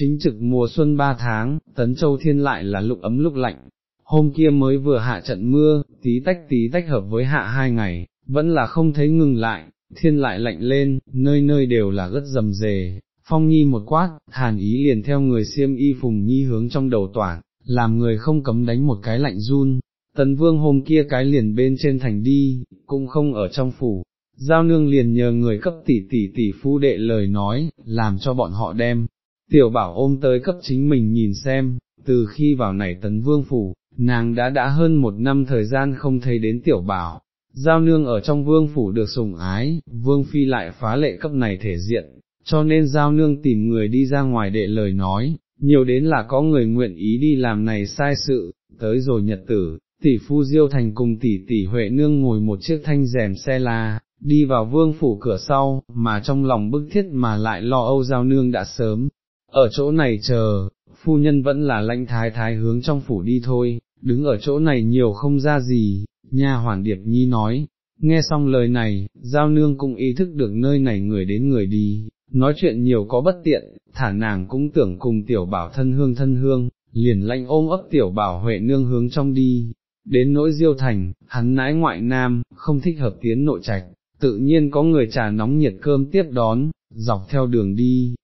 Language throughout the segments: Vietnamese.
chính trực mùa xuân ba tháng, tấn châu thiên lại là lúc ấm lúc lạnh, hôm kia mới vừa hạ trận mưa, tí tách tí tách hợp với hạ hai ngày, vẫn là không thấy ngừng lại, thiên lại lạnh lên, nơi nơi đều là rất dầm dề, phong nhi một quát, hàn ý liền theo người xiêm y phùng nhi hướng trong đầu tỏa, làm người không cấm đánh một cái lạnh run, tấn vương hôm kia cái liền bên trên thành đi, cũng không ở trong phủ. Giao nương liền nhờ người cấp tỷ tỷ tỷ phu đệ lời nói, làm cho bọn họ đem, tiểu bảo ôm tới cấp chính mình nhìn xem, từ khi vào này tấn vương phủ, nàng đã đã hơn một năm thời gian không thấy đến tiểu bảo, giao nương ở trong vương phủ được sủng ái, vương phi lại phá lệ cấp này thể diện, cho nên giao nương tìm người đi ra ngoài để lời nói, nhiều đến là có người nguyện ý đi làm này sai sự, tới rồi nhật tử, tỷ phu diêu thành cùng tỷ tỷ huệ nương ngồi một chiếc thanh rèm xe la, đi vào vương phủ cửa sau, mà trong lòng bức thiết mà lại lo âu giao nương đã sớm, ở chỗ này chờ, phu nhân vẫn là lãnh thái thái hướng trong phủ đi thôi, đứng ở chỗ này nhiều không ra gì, nha hoàn điệp nhi nói, nghe xong lời này, giao nương cũng ý thức được nơi này người đến người đi, nói chuyện nhiều có bất tiện, thả nàng cũng tưởng cùng tiểu bảo thân hương thân hương, liền lãnh ôm ấp tiểu bảo huệ nương hướng trong đi, đến nỗi diêu thành, hắn nãi ngoại nam, không thích hợp tiến nội trạch, tự nhiên có người trà nóng nhiệt cơm tiếp đón, dọc theo đường đi.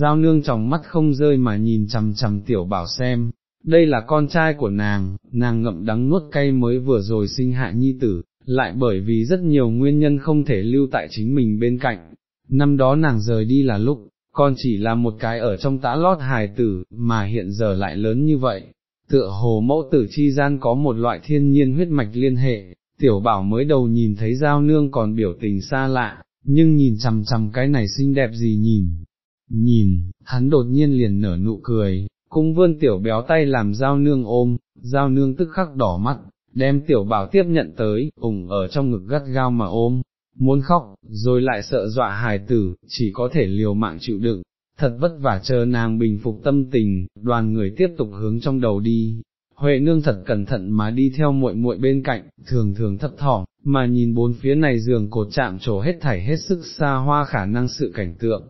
Giao nương trong mắt không rơi mà nhìn chằm chằm tiểu bảo xem, đây là con trai của nàng, nàng ngậm đắng nuốt cay mới vừa rồi sinh hạ nhi tử, lại bởi vì rất nhiều nguyên nhân không thể lưu tại chính mình bên cạnh. Năm đó nàng rời đi là lúc, con chỉ là một cái ở trong tã lót hài tử, mà hiện giờ lại lớn như vậy. Tựa hồ mẫu tử chi gian có một loại thiên nhiên huyết mạch liên hệ, tiểu bảo mới đầu nhìn thấy giao nương còn biểu tình xa lạ, nhưng nhìn chằm chằm cái này xinh đẹp gì nhìn. Nhìn, hắn đột nhiên liền nở nụ cười, cung vươn tiểu béo tay làm giao nương ôm, giao nương tức khắc đỏ mắt, đem tiểu bảo tiếp nhận tới, ủng ở trong ngực gắt gao mà ôm, muốn khóc, rồi lại sợ dọa hài tử, chỉ có thể liều mạng chịu đựng, thật vất vả chờ nàng bình phục tâm tình, đoàn người tiếp tục hướng trong đầu đi. Huệ nương thật cẩn thận mà đi theo muội muội bên cạnh, thường thường thấp thỏm, mà nhìn bốn phía này giường cột chạm trổ hết thảy hết sức xa hoa khả năng sự cảnh tượng,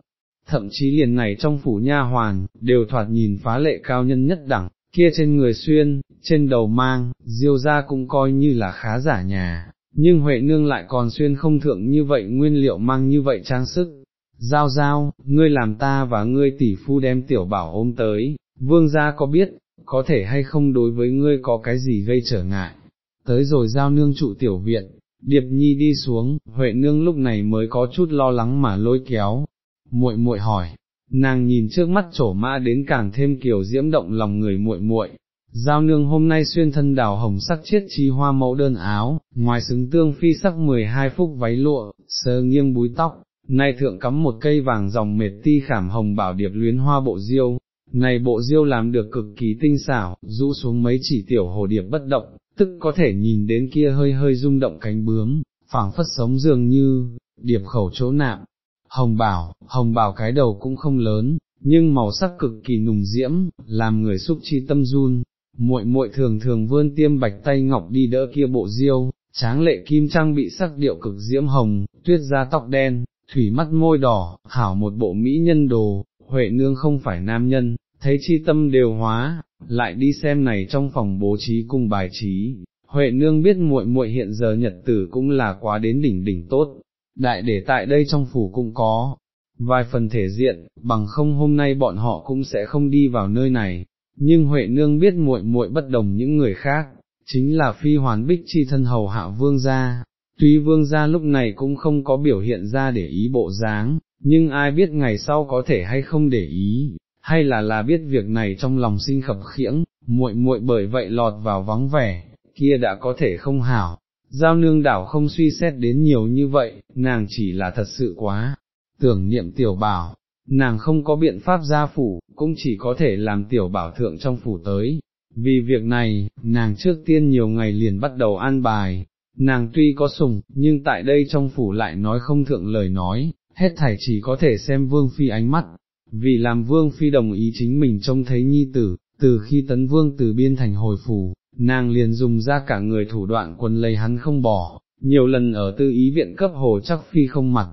thậm chí liền này trong phủ nha hoàn, đều thoạt nhìn phá lệ cao nhân nhất đẳng, kia trên người xuyên, trên đầu mang, diêu ra cũng coi như là khá giả nhà, nhưng Huệ Nương lại còn xuyên không thượng như vậy nguyên liệu mang như vậy trang sức. Giao giao, ngươi làm ta và ngươi tỷ phu đem tiểu bảo ôm tới, vương gia có biết, có thể hay không đối với ngươi có cái gì gây trở ngại. Tới rồi giao nương trụ tiểu viện, Điệp Nhi đi xuống, Huệ Nương lúc này mới có chút lo lắng mà lôi kéo, muội muội hỏi, nàng nhìn trước mắt trổ mã đến càng thêm kiểu diễm động lòng người muội muội. Giao nương hôm nay xuyên thân đào hồng sắc chiết chi hoa mẫu đơn áo, ngoài xứng tương phi sắc 12 phúc váy lụa, sơ nghiêng búi tóc, nay thượng cắm một cây vàng dòng mệt ti khảm hồng bảo điệp luyến hoa bộ diêu, này bộ diêu làm được cực kỳ tinh xảo, rũ xuống mấy chỉ tiểu hồ điệp bất động, tức có thể nhìn đến kia hơi hơi rung động cánh bướm, phảng phất sống dường như, điệp khẩu chỗ nạm, hồng bảo, hồng bảo cái đầu cũng không lớn, nhưng màu sắc cực kỳ nùng diễm, làm người xúc chi tâm run, muội muội thường thường vươn tiêm bạch tay ngọc đi đỡ kia bộ diêu, tráng lệ kim trang bị sắc điệu cực diễm hồng, tuyết da tóc đen, thủy mắt môi đỏ, hảo một bộ mỹ nhân đồ, Huệ nương không phải nam nhân, thấy chi tâm đều hóa, lại đi xem này trong phòng bố trí cung bài trí. Huệ nương biết muội muội hiện giờ nhật tử cũng là quá đến đỉnh đỉnh tốt, đại để tại đây trong phủ cũng có, vài phần thể diện, bằng không hôm nay bọn họ cũng sẽ không đi vào nơi này, nhưng Huệ Nương biết muội muội bất đồng những người khác, chính là phi hoàn bích chi thân hầu hạ vương gia, tuy vương gia lúc này cũng không có biểu hiện ra để ý bộ dáng, nhưng ai biết ngày sau có thể hay không để ý, hay là là biết việc này trong lòng sinh khập khiễng, muội muội bởi vậy lọt vào vắng vẻ, kia đã có thể không hảo, giao nương đảo không suy xét đến nhiều như vậy, nàng chỉ là thật sự quá, tưởng niệm tiểu bảo, nàng không có biện pháp gia phủ, cũng chỉ có thể làm tiểu bảo thượng trong phủ tới. Vì việc này, nàng trước tiên nhiều ngày liền bắt đầu an bài, nàng tuy có sùng, nhưng tại đây trong phủ lại nói không thượng lời nói, hết thảy chỉ có thể xem vương phi ánh mắt, vì làm vương phi đồng ý chính mình trông thấy nhi tử, từ khi tấn vương từ biên thành hồi phủ, nàng liền dùng ra cả người thủ đoạn quân lấy hắn không bỏ, nhiều lần ở tư ý viện cấp hồ chắc phi không mặt,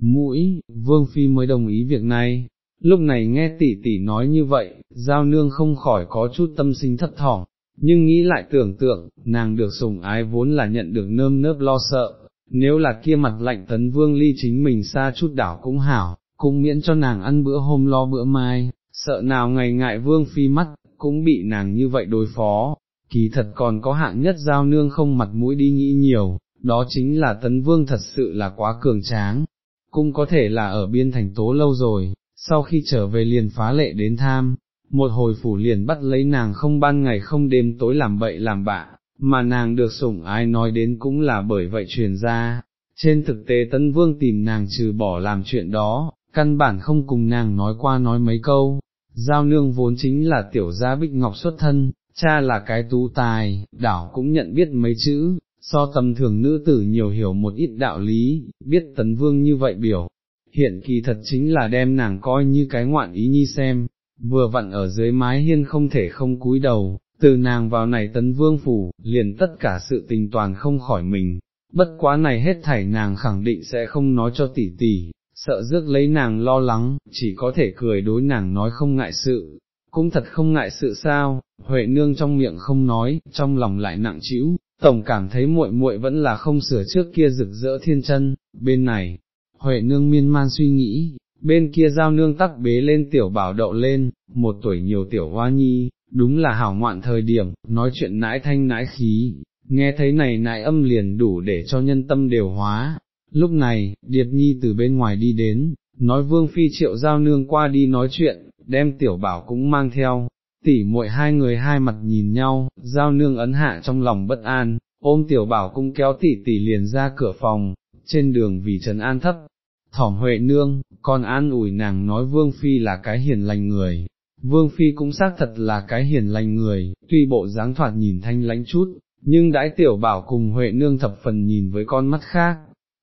mũi, vương phi mới đồng ý việc này, Lúc này nghe tỷ tỷ nói như vậy, giao nương không khỏi có chút tâm sinh thất thỏm, nhưng nghĩ lại tưởng tượng, nàng được sủng ái vốn là nhận được nơm nớp lo sợ, nếu là kia mặt lạnh tấn vương ly chính mình xa chút đảo cũng hảo, cũng miễn cho nàng ăn bữa hôm lo bữa mai, sợ nào ngày ngại vương phi mắt, cũng bị nàng như vậy đối phó, kỳ thật còn có hạng nhất giao nương không mặt mũi đi nghĩ nhiều, đó chính là tấn vương thật sự là quá cường tráng, cũng có thể là ở biên thành tố lâu rồi, sau khi trở về liền phá lệ đến tham, một hồi phủ liền bắt lấy nàng không ban ngày không đêm tối làm bậy làm bạ, mà nàng được sủng ai nói đến cũng là bởi vậy truyền ra. Trên thực tế Tấn Vương tìm nàng trừ bỏ làm chuyện đó, căn bản không cùng nàng nói qua nói mấy câu, giao nương vốn chính là tiểu gia bích ngọc xuất thân, cha là cái tú tài, đảo cũng nhận biết mấy chữ, so tầm thường nữ tử nhiều hiểu một ít đạo lý, biết tấn vương như vậy biểu, hiện kỳ thật chính là đem nàng coi như cái ngoạn ý nhi xem, vừa vặn ở dưới mái hiên không thể không cúi đầu, từ nàng vào này tấn vương phủ, liền tất cả sự tình toàn không khỏi mình, bất quá này hết thảy nàng khẳng định sẽ không nói cho tỷ tỷ, sợ rước lấy nàng lo lắng, chỉ có thể cười đối nàng nói không ngại sự, cũng thật không ngại sự sao, Huệ nương trong miệng không nói, trong lòng lại nặng trĩu, tổng cảm thấy muội muội vẫn là không sửa trước kia rực rỡ thiên chân, bên này, Huệ nương miên man suy nghĩ, bên kia giao nương tắc bế lên tiểu bảo đậu lên, một tuổi nhiều tiểu hoa nhi, đúng là hảo ngoạn thời điểm, nói chuyện nãi thanh nãi khí, nghe thấy này nãi âm liền đủ để cho nhân tâm đều hóa. Lúc này, Điệp Nhi từ bên ngoài đi đến, nói Vương Phi triệu giao nương qua đi nói chuyện, đem tiểu bảo cũng mang theo, tỉ muội hai người hai mặt nhìn nhau, giao nương ấn hạ trong lòng bất an, ôm tiểu bảo cũng kéo tỉ tỉ liền ra cửa phòng, trên đường vì trần an thấp, thỏm huệ nương, còn an ủi nàng nói Vương Phi là cái hiền lành người, Vương Phi cũng xác thật là cái hiền lành người, tuy bộ dáng thoạt nhìn thanh lãnh chút, nhưng đãi tiểu bảo cùng Huệ Nương thập phần nhìn với con mắt khác,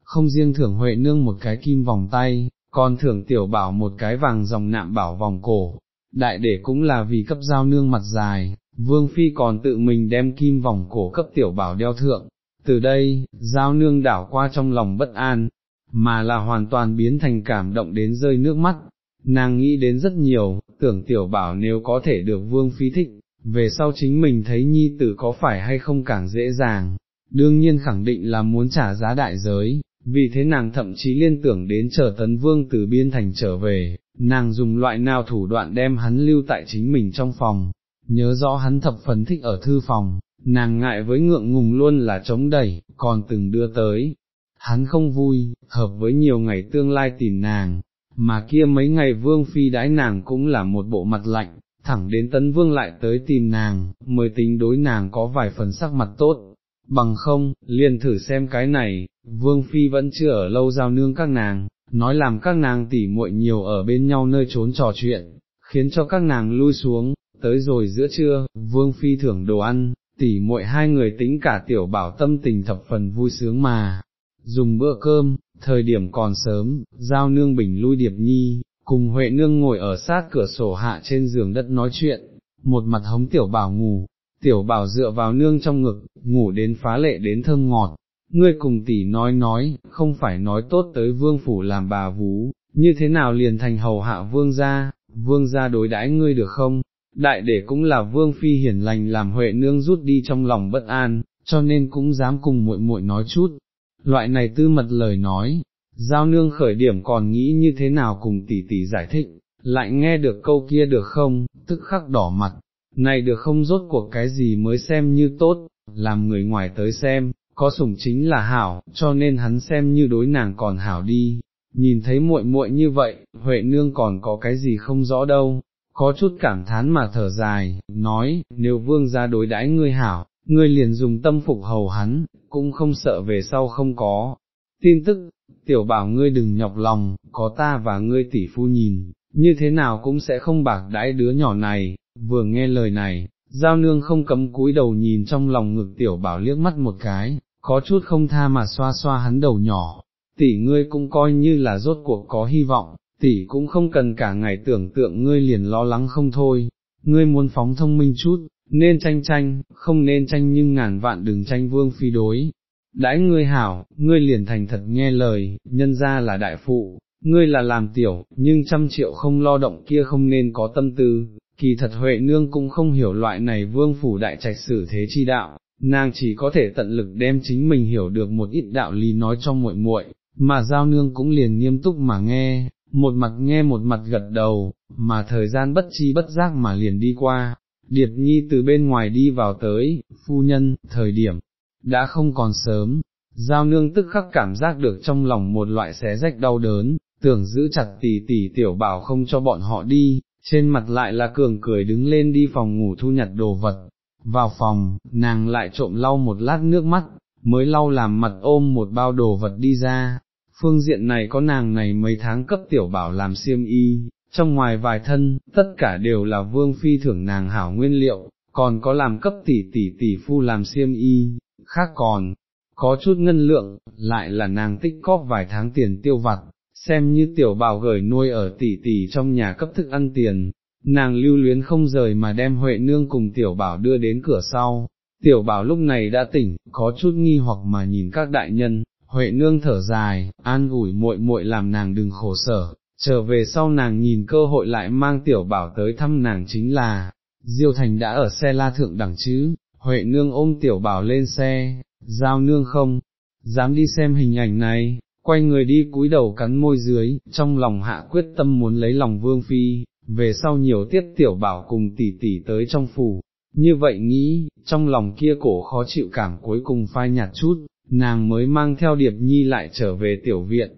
không riêng thưởng Huệ Nương một cái kim vòng tay, còn thưởng tiểu bảo một cái vàng dòng nạm bảo vòng cổ, đại để cũng là vì cấp giao nương mặt dài, Vương Phi còn tự mình đem kim vòng cổ cấp tiểu bảo đeo thượng, từ đây, giao nương đảo qua trong lòng bất an, mà là hoàn toàn biến thành cảm động đến rơi nước mắt, nàng nghĩ đến rất nhiều, tưởng tiểu bảo nếu có thể được vương phi thích, về sau chính mình thấy nhi tử có phải hay không càng dễ dàng, đương nhiên khẳng định là muốn trả giá đại giới, vì thế nàng thậm chí liên tưởng đến chờ tấn vương từ biên thành trở về, nàng dùng loại nào thủ đoạn đem hắn lưu tại chính mình trong phòng, nhớ rõ hắn thập phấn thích ở thư phòng, nàng ngại với ngượng ngùng luôn là chống đẩy, còn từng đưa tới. Hắn không vui, hợp với nhiều ngày tương lai tìm nàng, mà kia mấy ngày vương phi đãi nàng cũng là một bộ mặt lạnh, thẳng đến tấn vương lại tới tìm nàng, mới tính đối nàng có vài phần sắc mặt tốt, bằng không, liền thử xem cái này, vương phi vẫn chưa ở lâu giao nương các nàng, nói làm các nàng tỉ muội nhiều ở bên nhau nơi trốn trò chuyện, khiến cho các nàng lui xuống, tới rồi giữa trưa, vương phi thưởng đồ ăn, tỉ muội hai người tính cả tiểu bảo tâm tình thập phần vui sướng mà, dùng bữa cơm, thời điểm còn sớm, giao nương bình lui điệp nhi, cùng Huệ nương ngồi ở sát cửa sổ hạ trên giường đất nói chuyện, một mặt hống tiểu bảo ngủ, tiểu bảo dựa vào nương trong ngực, ngủ đến phá lệ đến thơm ngọt, ngươi cùng tỷ nói nói, không phải nói tốt tới vương phủ làm bà vú, như thế nào liền thành hầu hạ vương gia, vương gia đối đãi ngươi được không? Đại để cũng là vương phi hiển lành làm Huệ nương rút đi trong lòng bất an, cho nên cũng dám cùng muội muội nói chút, loại này tư mật lời nói, giao nương khởi điểm còn nghĩ như thế nào cùng tỷ tỷ giải thích, lại nghe được câu kia được không, tức khắc đỏ mặt, này được không rốt cuộc cái gì mới xem như tốt, làm người ngoài tới xem, có sủng chính là hảo, cho nên hắn xem như đối nàng còn hảo đi, nhìn thấy muội muội như vậy, Huệ nương còn có cái gì không rõ đâu, có chút cảm thán mà thở dài, nói, nếu vương gia đối đãi ngươi hảo, ngươi liền dùng tâm phục hầu hắn, cũng không sợ về sau không có. Tin tức, tiểu bảo ngươi đừng nhọc lòng, có ta và ngươi tỷ phu nhìn, như thế nào cũng sẽ không bạc đãi đứa nhỏ này, vừa nghe lời này, giao nương không cấm cúi đầu nhìn trong lòng ngực tiểu bảo liếc mắt một cái, có chút không tha mà xoa xoa hắn đầu nhỏ, tỷ ngươi cũng coi như là rốt cuộc có hy vọng, tỷ cũng không cần cả ngày tưởng tượng ngươi liền lo lắng không thôi, ngươi muốn phóng thông minh chút, nên tranh tranh, không nên tranh nhưng ngàn vạn đừng tranh vương phi đối. Đãi ngươi hảo, ngươi liền thành thật nghe lời, nhân ra là đại phụ, ngươi là làm tiểu, nhưng trăm triệu không lo động kia không nên có tâm tư, kỳ thật Huệ Nương cũng không hiểu loại này vương phủ đại trạch sử thế chi đạo, nàng chỉ có thể tận lực đem chính mình hiểu được một ít đạo lý nói cho muội muội, mà giao nương cũng liền nghiêm túc mà nghe, một mặt nghe một mặt gật đầu, mà thời gian bất chi bất giác mà liền đi qua, Điệp Nhi từ bên ngoài đi vào tới, phu nhân, thời điểm, đã không còn sớm, giao nương tức khắc cảm giác được trong lòng một loại xé rách đau đớn, tưởng giữ chặt tỷ tỷ tiểu bảo không cho bọn họ đi, trên mặt lại là cường cười đứng lên đi phòng ngủ thu nhặt đồ vật, vào phòng, nàng lại trộm lau một lát nước mắt, mới lau làm mặt ôm một bao đồ vật đi ra, phương diện này có nàng này mấy tháng cấp tiểu bảo làm xiêm y, trong ngoài vài thân, tất cả đều là vương phi thưởng nàng hảo nguyên liệu, còn có làm cấp tỷ tỷ tỷ phu làm xiêm y, khác còn, có chút ngân lượng, lại là nàng tích cóp vài tháng tiền tiêu vặt, xem như tiểu bảo gửi nuôi ở tỷ tỷ trong nhà cấp thức ăn tiền, nàng lưu luyến không rời mà đem Huệ Nương cùng tiểu bảo đưa đến cửa sau. Tiểu bảo lúc này đã tỉnh, có chút nghi hoặc mà nhìn các đại nhân, Huệ Nương thở dài, an ủi muội muội làm nàng đừng khổ sở, trở về sau nàng nhìn cơ hội lại mang tiểu bảo tới thăm nàng chính là, Diêu Thành đã ở xe la thượng đẳng chứ, Huệ Nương ôm tiểu bảo lên xe, giao nương không, dám đi xem hình ảnh này, quay người đi cúi đầu cắn môi dưới, trong lòng hạ quyết tâm muốn lấy lòng vương phi, về sau nhiều tiết tiểu bảo cùng tỷ tỷ tới trong phủ, như vậy nghĩ, trong lòng kia cổ khó chịu cảm cuối cùng phai nhạt chút, nàng mới mang theo điệp nhi lại trở về tiểu viện.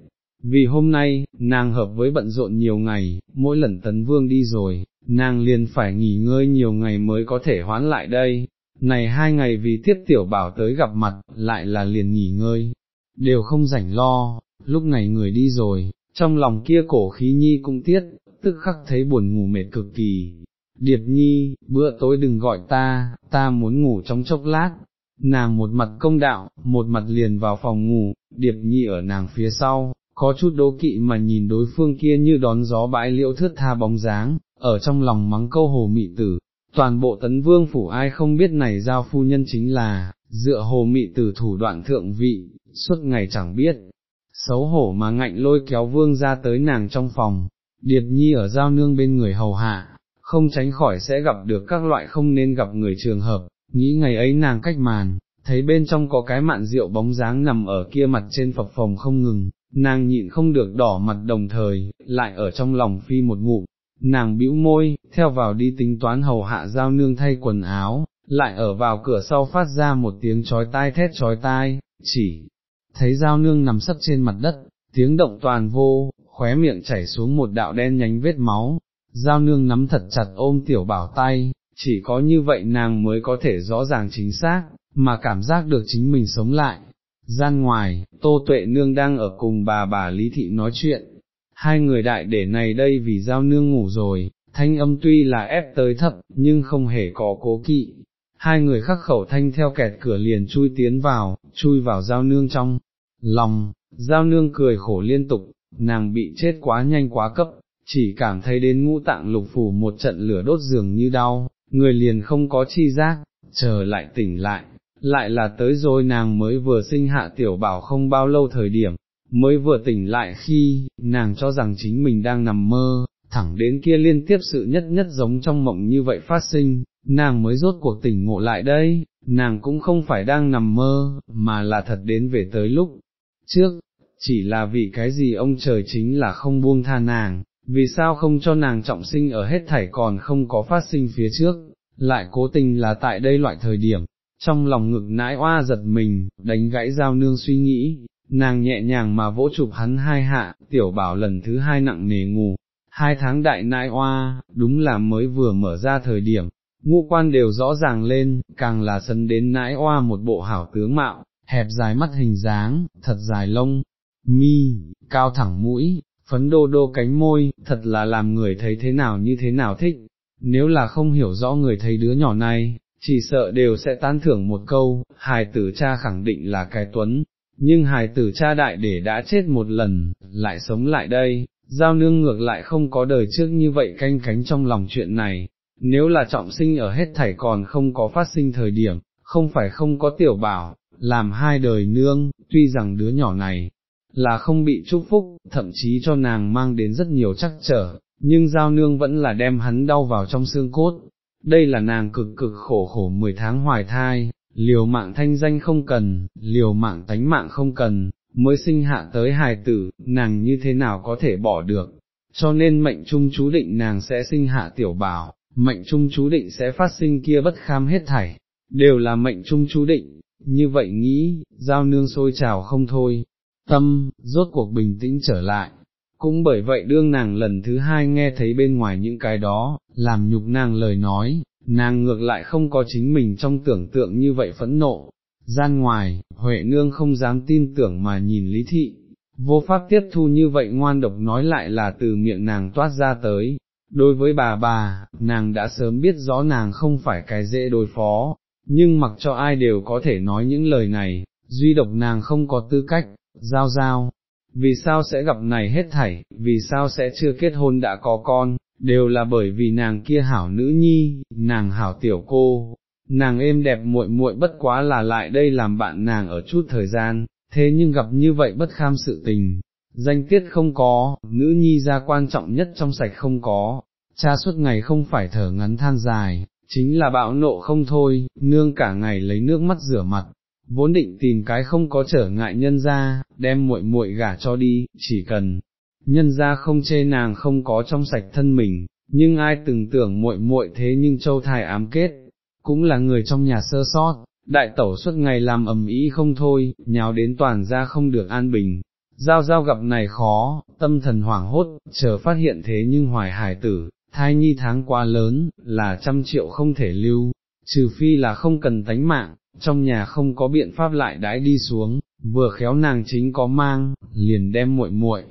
Vì hôm nay, nàng hợp với bận rộn nhiều ngày, mỗi lần tấn vương đi rồi, nàng liền phải nghỉ ngơi nhiều ngày mới có thể hoán lại đây, này hai ngày vì tiết tiểu bảo tới gặp mặt, lại là liền nghỉ ngơi, đều không rảnh lo, lúc này người đi rồi, trong lòng kia cổ khí nhi cũng tiết, tức khắc thấy buồn ngủ mệt cực kỳ. Điệp nhi, bữa tối đừng gọi ta, ta muốn ngủ trong chốc lát, nàng một mặt công đạo, một mặt liền vào phòng ngủ, điệp nhi ở nàng phía sau, có chút đố kỵ mà nhìn đối phương kia như đón gió bãi liễu thước tha bóng dáng, ở trong lòng mắng câu hồ mị tử, toàn bộ tấn vương phủ ai không biết này giao phu nhân chính là, dựa hồ mị tử thủ đoạn thượng vị, suốt ngày chẳng biết, xấu hổ mà ngạnh lôi kéo vương ra tới nàng trong phòng, điệp nhi ở giao nương bên người hầu hạ, không tránh khỏi sẽ gặp được các loại không nên gặp người trường hợp, nghĩ ngày ấy nàng cách màn, thấy bên trong có cái mạn rượu bóng dáng nằm ở kia mặt trên phập phòng không ngừng, nàng nhịn không được đỏ mặt đồng thời, lại ở trong lòng phi một ngụm, nàng bĩu môi, theo vào đi tính toán hầu hạ giao nương thay quần áo, lại ở vào cửa sau phát ra một tiếng chói tai thét chói tai, chỉ thấy dao nương nằm sấp trên mặt đất, tiếng động toàn vô, khóe miệng chảy xuống một đạo đen nhánh vết máu, giao nương nắm thật chặt ôm tiểu bảo tay, chỉ có như vậy nàng mới có thể rõ ràng chính xác, mà cảm giác được chính mình sống lại. Gian ngoài, Tô Tuệ Nương đang ở cùng bà bà Lý Thị nói chuyện, hai người đại để này đây vì giao nương ngủ rồi, thanh âm tuy là ép tới thấp, nhưng không hề có cố kỵ. Hai người khắc khẩu thanh theo kẹt cửa liền chui tiến vào, chui vào giao nương trong lòng, giao nương cười khổ liên tục, nàng bị chết quá nhanh quá cấp, chỉ cảm thấy đến ngũ tạng lục phủ một trận lửa đốt giường như đau, người liền không có chi giác, chờ lại tỉnh lại, lại là tới rồi nàng mới vừa sinh hạ tiểu bảo không bao lâu thời điểm, mới vừa tỉnh lại khi, nàng cho rằng chính mình đang nằm mơ, thẳng đến kia liên tiếp sự nhất nhất giống trong mộng như vậy phát sinh, nàng mới rốt cuộc tỉnh ngộ lại đây, nàng cũng không phải đang nằm mơ, mà là thật đến về tới lúc trước, chỉ là vì cái gì ông trời chính là không buông tha nàng, vì sao không cho nàng trọng sinh ở hết thảy còn không có phát sinh phía trước, lại cố tình là tại đây loại thời điểm, trong lòng ngực nãi oa giật mình, đánh gãy giao nương suy nghĩ, nàng nhẹ nhàng mà vỗ chụp hắn hai hạ, tiểu bảo lần thứ hai nặng nề ngủ, hai tháng đại nãi oa, đúng là mới vừa mở ra thời điểm, ngũ quan đều rõ ràng lên, càng là sân đến nãi oa một bộ hảo tướng mạo, hẹp dài mắt hình dáng, thật dài lông, mi, cao thẳng mũi, phấn đô đô cánh môi, thật là làm người thấy thế nào như thế nào thích, nếu là không hiểu rõ người thấy đứa nhỏ này, chỉ sợ đều sẽ tán thưởng một câu, hài tử cha khẳng định là cái tuấn, nhưng hài tử cha đại để đã chết một lần, lại sống lại đây, giao nương ngược lại không có đời trước như vậy canh cánh trong lòng chuyện này, nếu là trọng sinh ở hết thảy còn không có phát sinh thời điểm, không phải không có tiểu bảo, làm hai đời nương, tuy rằng đứa nhỏ này, là không bị chúc phúc, thậm chí cho nàng mang đến rất nhiều chắc trở, nhưng giao nương vẫn là đem hắn đau vào trong xương cốt. Đây là nàng cực cực khổ khổ 10 tháng hoài thai, liều mạng thanh danh không cần, liều mạng tánh mạng không cần, mới sinh hạ tới hài tử, nàng như thế nào có thể bỏ được, cho nên mệnh trung chú định nàng sẽ sinh hạ tiểu bảo, mệnh trung chú định sẽ phát sinh kia bất kham hết thảy, đều là mệnh trung chú định, như vậy nghĩ, giao nương sôi trào không thôi, tâm, rốt cuộc bình tĩnh trở lại. Cũng bởi vậy đương nàng lần thứ hai nghe thấy bên ngoài những cái đó, làm nhục nàng lời nói, nàng ngược lại không có chính mình trong tưởng tượng như vậy phẫn nộ. Gian ngoài, Huệ Nương không dám tin tưởng mà nhìn Lý Thị, vô pháp tiếp thu như vậy ngoan độc nói lại là từ miệng nàng toát ra tới. Đối với bà bà, nàng đã sớm biết rõ nàng không phải cái dễ đối phó, nhưng mặc cho ai đều có thể nói những lời này, duy độc nàng không có tư cách, giao giao. Vì sao sẽ gặp này hết thảy, vì sao sẽ chưa kết hôn đã có con, đều là bởi vì nàng kia hảo nữ nhi, nàng hảo tiểu cô, nàng êm đẹp muội muội bất quá là lại đây làm bạn nàng ở chút thời gian, thế nhưng gặp như vậy bất kham sự tình, danh tiết không có, nữ nhi ra quan trọng nhất trong sạch không có, cha suốt ngày không phải thở ngắn than dài, chính là bạo nộ không thôi, nương cả ngày lấy nước mắt rửa mặt, vốn định tìm cái không có trở ngại nhân ra, đem muội muội gả cho đi, chỉ cần nhân ra không chê nàng không có trong sạch thân mình, nhưng ai từng tưởng muội muội thế nhưng châu thai ám kết, cũng là người trong nhà sơ sót, đại tẩu suốt ngày làm ầm ý không thôi, nhào đến toàn ra không được an bình. Giao giao gặp này khó, tâm thần hoảng hốt, chờ phát hiện thế nhưng hoài hải tử, thai nhi tháng quá lớn, là trăm triệu không thể lưu, trừ phi là không cần tánh mạng, trong nhà không có biện pháp lại đãi đi xuống, vừa khéo nàng chính có mang, liền đem muội muội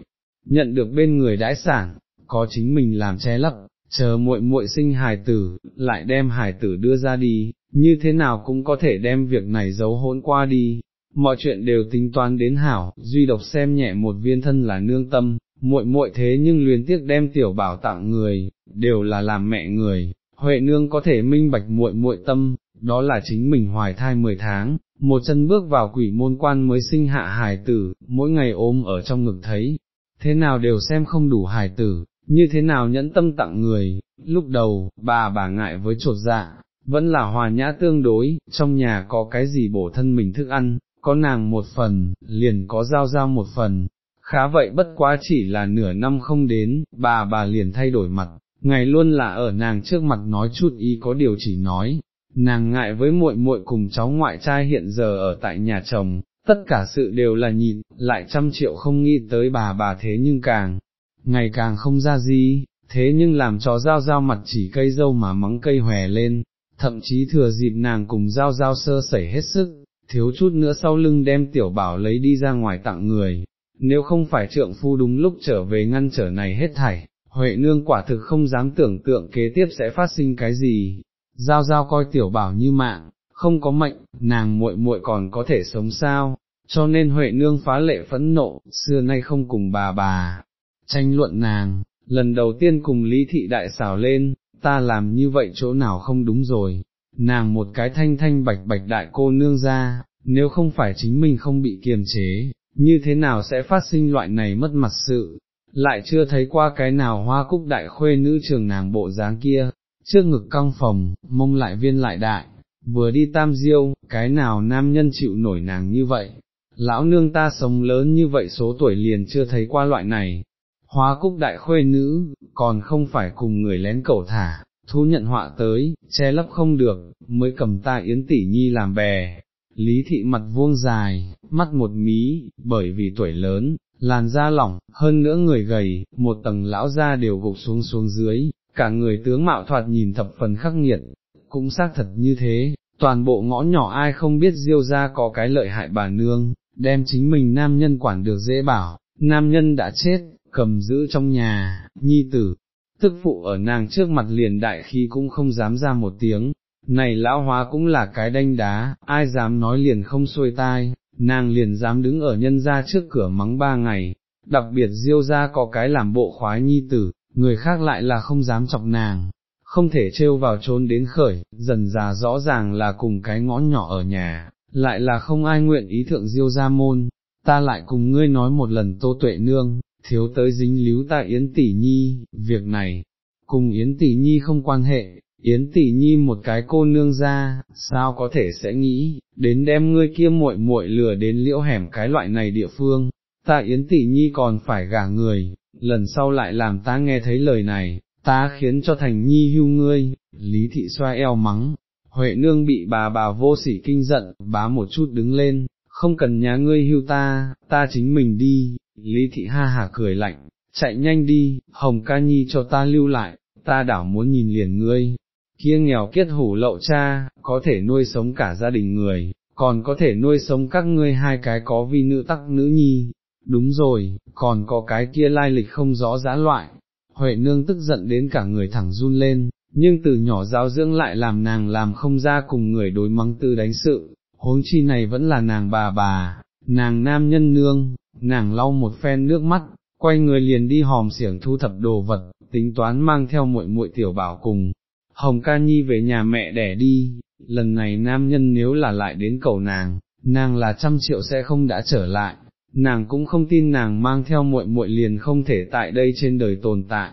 nhận được bên người đãi sản, có chính mình làm che lấp, chờ muội muội sinh hài tử, lại đem hài tử đưa ra đi, như thế nào cũng có thể đem việc này giấu hỗn qua đi. Mọi chuyện đều tính toán đến hảo, duy độc xem nhẹ một viên thân là nương tâm, muội muội thế nhưng luyến tiếc đem tiểu bảo tặng người, đều là làm mẹ người, Huệ nương có thể minh bạch muội muội tâm, đó là chính mình hoài thai 10 tháng, một chân bước vào quỷ môn quan mới sinh hạ hài tử, mỗi ngày ôm ở trong ngực thấy, thế nào đều xem không đủ hài tử, như thế nào nhẫn tâm tặng người, lúc đầu, bà bà ngại với trột dạ, vẫn là hòa nhã tương đối, trong nhà có cái gì bổ thân mình thức ăn, có nàng một phần, liền có giao giao một phần, khá vậy bất quá chỉ là nửa năm không đến, bà bà liền thay đổi mặt, ngày luôn là ở nàng trước mặt nói chút ý có điều chỉ nói, nàng ngại với muội muội cùng cháu ngoại trai hiện giờ ở tại nhà chồng, tất cả sự đều là nhịn lại trăm triệu không nghĩ tới bà bà thế nhưng càng, ngày càng không ra gì, thế nhưng làm cho giao giao mặt chỉ cây dâu mà mắng cây hòe lên, thậm chí thừa dịp nàng cùng giao giao sơ sẩy hết sức, thiếu chút nữa sau lưng đem tiểu bảo lấy đi ra ngoài tặng người, nếu không phải trượng phu đúng lúc trở về ngăn trở này hết thảy, Huệ nương quả thực không dám tưởng tượng kế tiếp sẽ phát sinh cái gì, giao giao coi tiểu bảo như mạng, không có mệnh, nàng muội muội còn có thể sống sao, cho nên Huệ nương phá lệ phẫn nộ, xưa nay không cùng bà bà, tranh luận nàng, lần đầu tiên cùng Lý Thị Đại xảo lên, ta làm như vậy chỗ nào không đúng rồi, nàng một cái thanh thanh bạch bạch đại cô nương ra, nếu không phải chính mình không bị kiềm chế, như thế nào sẽ phát sinh loại này mất mặt sự, lại chưa thấy qua cái nào hoa cúc đại khuê nữ trường nàng bộ dáng kia, trước ngực cong phòng, mông lại viên lại đại, vừa đi tam diêu, cái nào nam nhân chịu nổi nàng như vậy, lão nương ta sống lớn như vậy số tuổi liền chưa thấy qua loại này, hóa cúc đại khuê nữ, còn không phải cùng người lén cẩu thả, thu nhận họa tới, che lấp không được, mới cầm ta yến tỷ nhi làm bè. Lý thị mặt vuông dài, mắt một mí, bởi vì tuổi lớn, làn da lỏng, hơn nữa người gầy, một tầng lão da đều gục xuống xuống dưới, cả người tướng mạo thoạt nhìn thập phần khắc nghiệt, cũng xác thật như thế, toàn bộ ngõ nhỏ ai không biết diêu ra có cái lợi hại bà nương, đem chính mình nam nhân quản được dễ bảo, nam nhân đã chết, cầm giữ trong nhà, nhi tử, tức phụ ở nàng trước mặt liền đại khi cũng không dám ra một tiếng, này lão hóa cũng là cái đanh đá, ai dám nói liền không xuôi tai, nàng liền dám đứng ở nhân ra trước cửa mắng ba ngày, đặc biệt diêu ra có cái làm bộ khoái nhi tử, người khác lại là không dám chọc nàng, không thể trêu vào trốn đến khởi, dần già rõ ràng là cùng cái ngõ nhỏ ở nhà, lại là không ai nguyện ý thượng diêu ra môn, ta lại cùng ngươi nói một lần tô tuệ nương, thiếu tới dính líu tại Yến Tỷ Nhi, việc này, cùng Yến Tỷ Nhi không quan hệ, Yến Tỷ Nhi một cái cô nương ra, sao có thể sẽ nghĩ, đến đem ngươi kia muội muội lừa đến liễu hẻm cái loại này địa phương, ta Yến Tỷ Nhi còn phải gả người, lần sau lại làm ta nghe thấy lời này, ta khiến cho thành nhi hưu ngươi, Lý Thị xoa eo mắng, Huệ Nương bị bà bà vô sỉ kinh giận, bá một chút đứng lên, không cần nhà ngươi hưu ta, ta chính mình đi, Lý Thị ha Hà cười lạnh, chạy nhanh đi, Hồng ca nhi cho ta lưu lại, ta đảo muốn nhìn liền ngươi, kia nghèo kiết hủ lậu cha, có thể nuôi sống cả gia đình người, còn có thể nuôi sống các ngươi hai cái có vi nữ tắc nữ nhi, đúng rồi, còn có cái kia lai lịch không rõ giã loại, Huệ nương tức giận đến cả người thẳng run lên, nhưng từ nhỏ giáo dưỡng lại làm nàng làm không ra cùng người đối mắng tư đánh sự, huống chi này vẫn là nàng bà bà, nàng nam nhân nương, nàng lau một phen nước mắt, quay người liền đi hòm xiểng thu thập đồ vật, tính toán mang theo muội muội tiểu bảo cùng. Hồng ca nhi về nhà mẹ đẻ đi, lần này nam nhân nếu là lại đến cầu nàng, nàng là trăm triệu sẽ không đã trở lại, nàng cũng không tin nàng mang theo muội muội liền không thể tại đây trên đời tồn tại.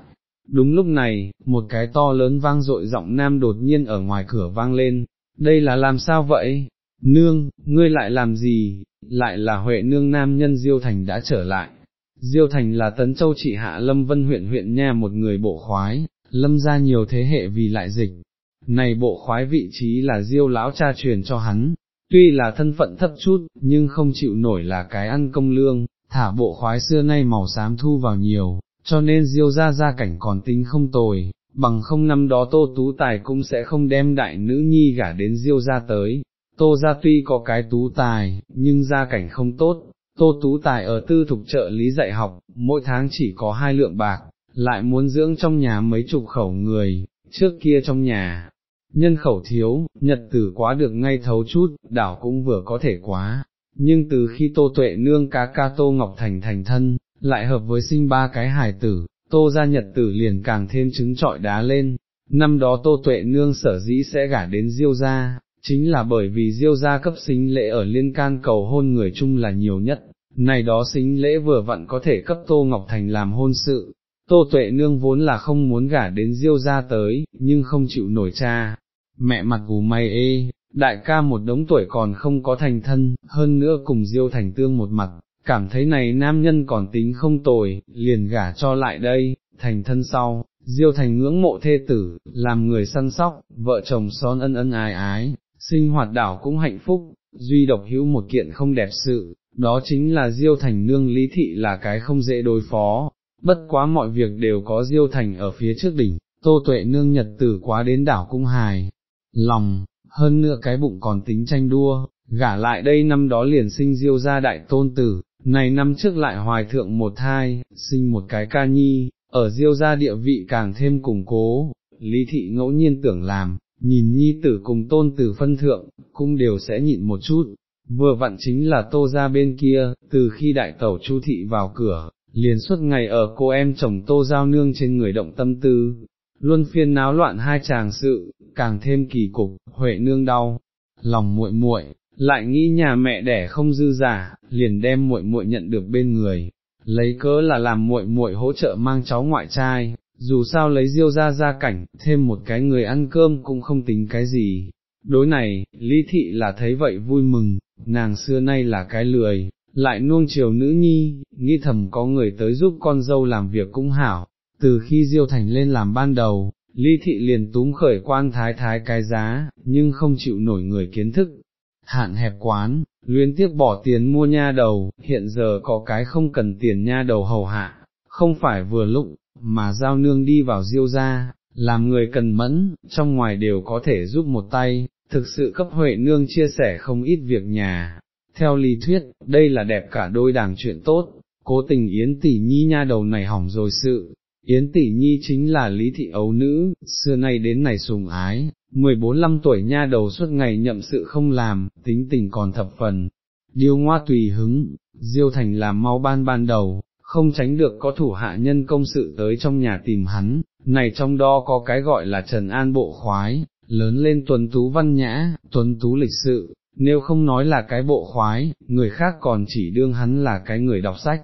Đúng lúc này, một cái to lớn vang dội giọng nam đột nhiên ở ngoài cửa vang lên, đây là làm sao vậy? Nương, ngươi lại làm gì? Lại là Huệ nương nam nhân Diêu Thành đã trở lại. Diêu Thành là tấn châu trị hạ Lâm Vân huyện huyện nha một người bộ khoái, lâm ra nhiều thế hệ vì lại dịch. Này bộ khoái vị trí là Diêu lão cha truyền cho hắn, tuy là thân phận thấp chút, nhưng không chịu nổi là cái ăn công lương, thả bộ khoái xưa nay màu xám thu vào nhiều, cho nên diêu ra gia cảnh còn tính không tồi, bằng không năm đó tô tú tài cũng sẽ không đem đại nữ nhi gả đến diêu ra tới. Tô ra tuy có cái tú tài, nhưng gia cảnh không tốt, tô tú tài ở tư thục trợ lý dạy học, mỗi tháng chỉ có hai lượng bạc, lại muốn dưỡng trong nhà mấy chục khẩu người, trước kia trong nhà, nhân khẩu thiếu, nhật tử quá được ngay thấu chút, đảo cũng vừa có thể quá, nhưng từ khi tô tuệ nương cá ca tô ngọc thành thành thân, lại hợp với sinh ba cái hài tử, tô ra nhật tử liền càng thêm trứng trọi đá lên, năm đó tô tuệ nương sở dĩ sẽ gả đến diêu gia, chính là bởi vì diêu gia cấp xính lễ ở liên can cầu hôn người chung là nhiều nhất, này đó xính lễ vừa vặn có thể cấp tô ngọc thành làm hôn sự, Tô tuệ nương vốn là không muốn gả đến diêu gia tới, nhưng không chịu nổi cha, mẹ mặt gù mày ê, đại ca một đống tuổi còn không có thành thân, hơn nữa cùng diêu thành tương một mặt, cảm thấy này nam nhân còn tính không tồi, liền gả cho lại đây, thành thân sau, diêu thành ngưỡng mộ thê tử, làm người săn sóc, vợ chồng son ân ân ái ái, sinh hoạt đảo cũng hạnh phúc, duy độc hữu một kiện không đẹp sự, đó chính là diêu thành nương lý thị là cái không dễ đối phó, bất quá mọi việc đều có diêu thành ở phía trước đỉnh, tô tuệ nương nhật tử quá đến đảo cung hài, lòng, hơn nữa cái bụng còn tính tranh đua, gả lại đây năm đó liền sinh diêu ra đại tôn tử, này năm trước lại hoài thượng một thai, sinh một cái ca nhi, ở diêu ra địa vị càng thêm củng cố, lý thị ngẫu nhiên tưởng làm, nhìn nhi tử cùng tôn tử phân thượng, cũng đều sẽ nhịn một chút. Vừa vặn chính là tô ra bên kia, từ khi đại tẩu chu thị vào cửa, liền suốt ngày ở cô em chồng tô giao nương trên người động tâm tư, luôn phiên náo loạn hai chàng sự, càng thêm kỳ cục, huệ nương đau, lòng muội muội, lại nghĩ nhà mẹ đẻ không dư giả, liền đem muội muội nhận được bên người, lấy cớ là làm muội muội hỗ trợ mang cháu ngoại trai, dù sao lấy diêu ra ra cảnh, thêm một cái người ăn cơm cũng không tính cái gì. Đối này, Lý Thị là thấy vậy vui mừng, nàng xưa nay là cái lười, lại nuông chiều nữ nhi, nghĩ thầm có người tới giúp con dâu làm việc cũng hảo, từ khi Diêu Thành lên làm ban đầu, Lý Thị liền túm khởi quan thái thái cái giá, nhưng không chịu nổi người kiến thức, hạn hẹp quán, luyến tiếc bỏ tiền mua nha đầu, hiện giờ có cái không cần tiền nha đầu hầu hạ, không phải vừa lụng, mà giao nương đi vào Diêu ra, làm người cần mẫn, trong ngoài đều có thể giúp một tay, thực sự cấp Huệ nương chia sẻ không ít việc nhà, theo lý thuyết, đây là đẹp cả đôi đảng chuyện tốt, cố tình Yến Tỷ Nhi nha đầu này hỏng rồi sự, Yến Tỷ Nhi chính là Lý Thị Ấu Nữ, xưa nay đến này sùng ái, 14-15 tuổi nha đầu suốt ngày nhậm sự không làm, tính tình còn thập phần, điêu ngoa tùy hứng, diêu thành làm mau ban ban đầu, không tránh được có thủ hạ nhân công sự tới trong nhà tìm hắn, này trong đó có cái gọi là Trần An Bộ Khoái, lớn lên tuần tú văn nhã, tuấn tú lịch sự, nếu không nói là cái bộ khoái, người khác còn chỉ đương hắn là cái người đọc sách.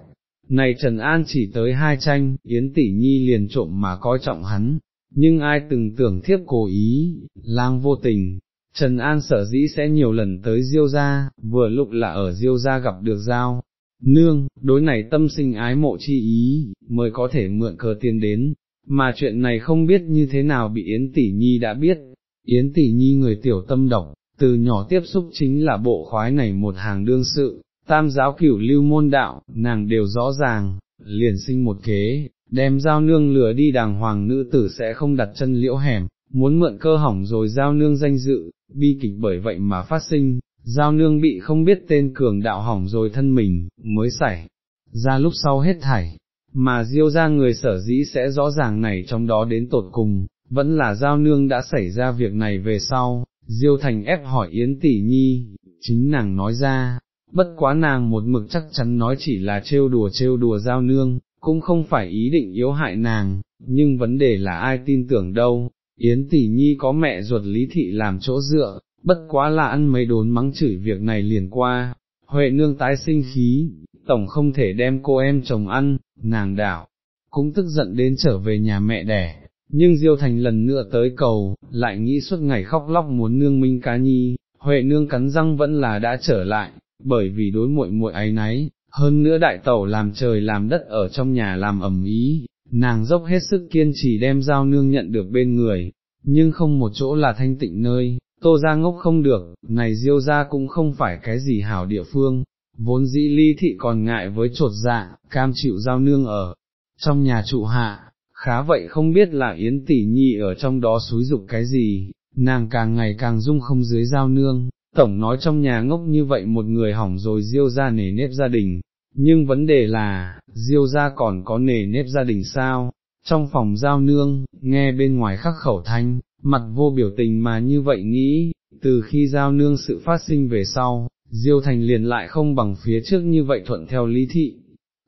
Này Trần An chỉ tới hai tranh, Yến Tỷ Nhi liền trộm mà coi trọng hắn, nhưng ai từng tưởng thiếp cố ý, lang vô tình, Trần An sở dĩ sẽ nhiều lần tới Diêu gia, vừa lúc là ở Diêu gia gặp được Giao, nương, đối này tâm sinh ái mộ chi ý, mới có thể mượn cờ tiền đến, mà chuyện này không biết như thế nào bị Yến Tỷ Nhi đã biết, Yến Tỷ Nhi người tiểu tâm độc, từ nhỏ tiếp xúc chính là bộ khoái này một hàng đương sự, tam giáo cửu lưu môn đạo, nàng đều rõ ràng, liền sinh một kế, đem giao nương lừa đi đàng hoàng nữ tử sẽ không đặt chân liễu hẻm, muốn mượn cơ hỏng rồi giao nương danh dự, bi kịch bởi vậy mà phát sinh, giao nương bị không biết tên cường đạo hỏng rồi thân mình, mới xảy ra lúc sau hết thảy, mà diêu ra người sở dĩ sẽ rõ ràng này trong đó đến tột cùng, vẫn là giao nương đã xảy ra việc này về sau, diêu thành ép hỏi Yến Tỷ Nhi, chính nàng nói ra, bất quá nàng một mực chắc chắn nói chỉ là trêu đùa trêu đùa giao nương, cũng không phải ý định yếu hại nàng, nhưng vấn đề là ai tin tưởng đâu, Yến Tỷ Nhi có mẹ ruột lý thị làm chỗ dựa, bất quá là ăn mấy đốn mắng chửi việc này liền qua, Huệ nương tái sinh khí, tổng không thể đem cô em chồng ăn, nàng đảo, cũng tức giận đến trở về nhà mẹ đẻ, nhưng Diêu Thành lần nữa tới cầu, lại nghĩ suốt ngày khóc lóc muốn nương minh cá nhi, Huệ nương cắn răng vẫn là đã trở lại, bởi vì đối muội muội ấy nấy, hơn nữa đại tẩu làm trời làm đất ở trong nhà làm ẩm ý, nàng dốc hết sức kiên trì đem giao nương nhận được bên người, nhưng không một chỗ là thanh tịnh nơi, tô ra ngốc không được, này diêu ra cũng không phải cái gì hảo địa phương, vốn dĩ ly thị còn ngại với trột dạ, cam chịu giao nương ở, trong nhà trụ hạ, khá vậy không biết là Yến tỷ nhi ở trong đó xúi dục cái gì, nàng càng ngày càng dung không dưới giao nương, tổng nói trong nhà ngốc như vậy một người hỏng rồi diêu ra nề nếp gia đình, nhưng vấn đề là, diêu ra còn có nề nếp gia đình sao, trong phòng giao nương, nghe bên ngoài khắc khẩu thanh, mặt vô biểu tình mà như vậy nghĩ, từ khi giao nương sự phát sinh về sau, diêu thành liền lại không bằng phía trước như vậy thuận theo lý thị,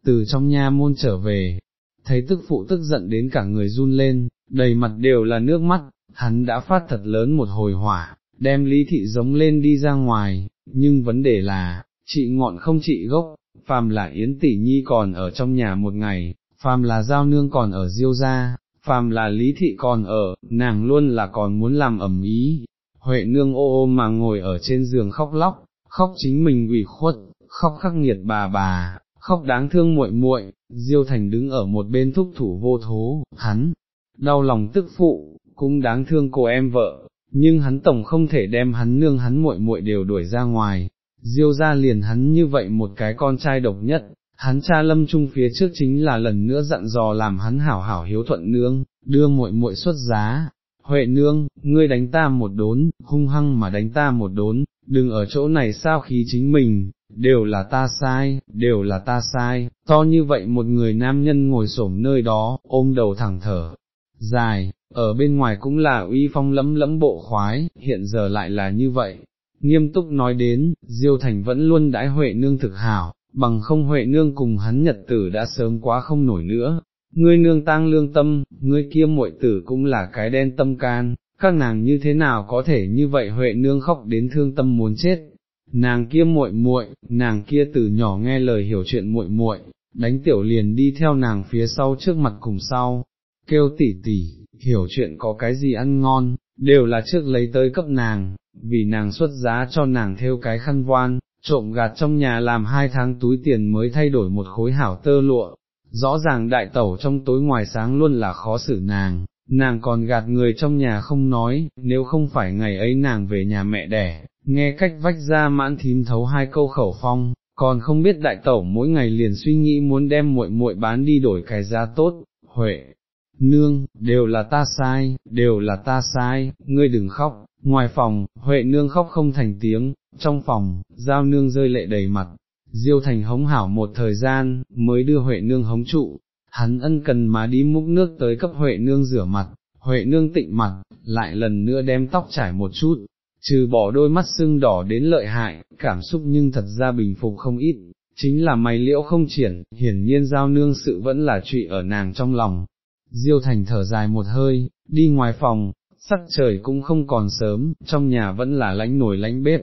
từ trong nha môn trở về, thấy tức phụ tức giận đến cả người run lên, đầy mặt đều là nước mắt, hắn đã phát thật lớn một hồi hỏa, đem lý thị giống lên đi ra ngoài, nhưng vấn đề là, chị ngọn không chị gốc, phàm là Yến Tỷ Nhi còn ở trong nhà một ngày, phàm là Giao Nương còn ở Diêu gia, phàm là Lý Thị còn ở, nàng luôn là còn muốn làm ẩm ý. Huệ Nương ô ô mà ngồi ở trên giường khóc lóc, khóc chính mình ủy khuất, khóc khắc nghiệt bà bà, khóc đáng thương muội muội. Diêu Thành đứng ở một bên thúc thủ vô thố, hắn, đau lòng tức phụ, cũng đáng thương cô em vợ, nhưng hắn tổng không thể đem hắn nương hắn muội muội đều đuổi ra ngoài, diêu ra liền hắn như vậy một cái con trai độc nhất, hắn cha lâm trung phía trước chính là lần nữa dặn dò làm hắn hảo hảo hiếu thuận nương, đưa muội muội xuất giá. Huệ nương, ngươi đánh ta một đốn, hung hăng mà đánh ta một đốn, đừng ở chỗ này sao khí chính mình, đều là ta sai, đều là ta sai, to như vậy một người nam nhân ngồi xổm nơi đó, ôm đầu thẳng thở, dài, ở bên ngoài cũng là uy phong lẫm lẫm bộ khoái, hiện giờ lại là như vậy, nghiêm túc nói đến, Diêu Thành vẫn luôn đãi Huệ Nương thực hảo, bằng không Huệ Nương cùng hắn nhật tử đã sớm quá không nổi nữa, ngươi nương tang lương tâm, ngươi kia muội tử cũng là cái đen tâm can, các nàng như thế nào có thể như vậy Huệ Nương khóc đến thương tâm muốn chết, nàng kia muội muội, nàng kia từ nhỏ nghe lời hiểu chuyện muội muội, đánh tiểu liền đi theo nàng phía sau trước mặt cùng sau, kêu tỉ tỉ, hiểu chuyện có cái gì ăn ngon, đều là trước lấy tới cấp nàng, vì nàng xuất giá cho nàng theo cái khăn voan, trộm gạt trong nhà làm hai tháng túi tiền mới thay đổi một khối hảo tơ lụa, rõ ràng đại tẩu trong tối ngoài sáng luôn là khó xử nàng, nàng còn gạt người trong nhà không nói, nếu không phải ngày ấy nàng về nhà mẹ đẻ, nghe cách vách ra mãn thím thấu hai câu khẩu phong, còn không biết đại tẩu mỗi ngày liền suy nghĩ muốn đem muội muội bán đi đổi cái giá tốt, huệ. Nương, đều là ta sai, đều là ta sai, ngươi đừng khóc, Ngoài phòng, Huệ nương khóc không thành tiếng, trong phòng, giao nương rơi lệ đầy mặt, Diêu thành hống hảo một thời gian, mới đưa Huệ nương hống trụ, hắn ân cần mà đi múc nước tới cấp Huệ nương rửa mặt, Huệ nương tịnh mặt, lại lần nữa đem tóc trải một chút, trừ bỏ đôi mắt sưng đỏ đến lợi hại, cảm xúc nhưng thật ra bình phục không ít, chính là mày liễu không triển, hiển nhiên giao nương sự vẫn là trụy ở nàng trong lòng. Diêu thành thở dài một hơi, đi ngoài phòng, sắc trời cũng không còn sớm, trong nhà vẫn là lánh nổi lánh bếp,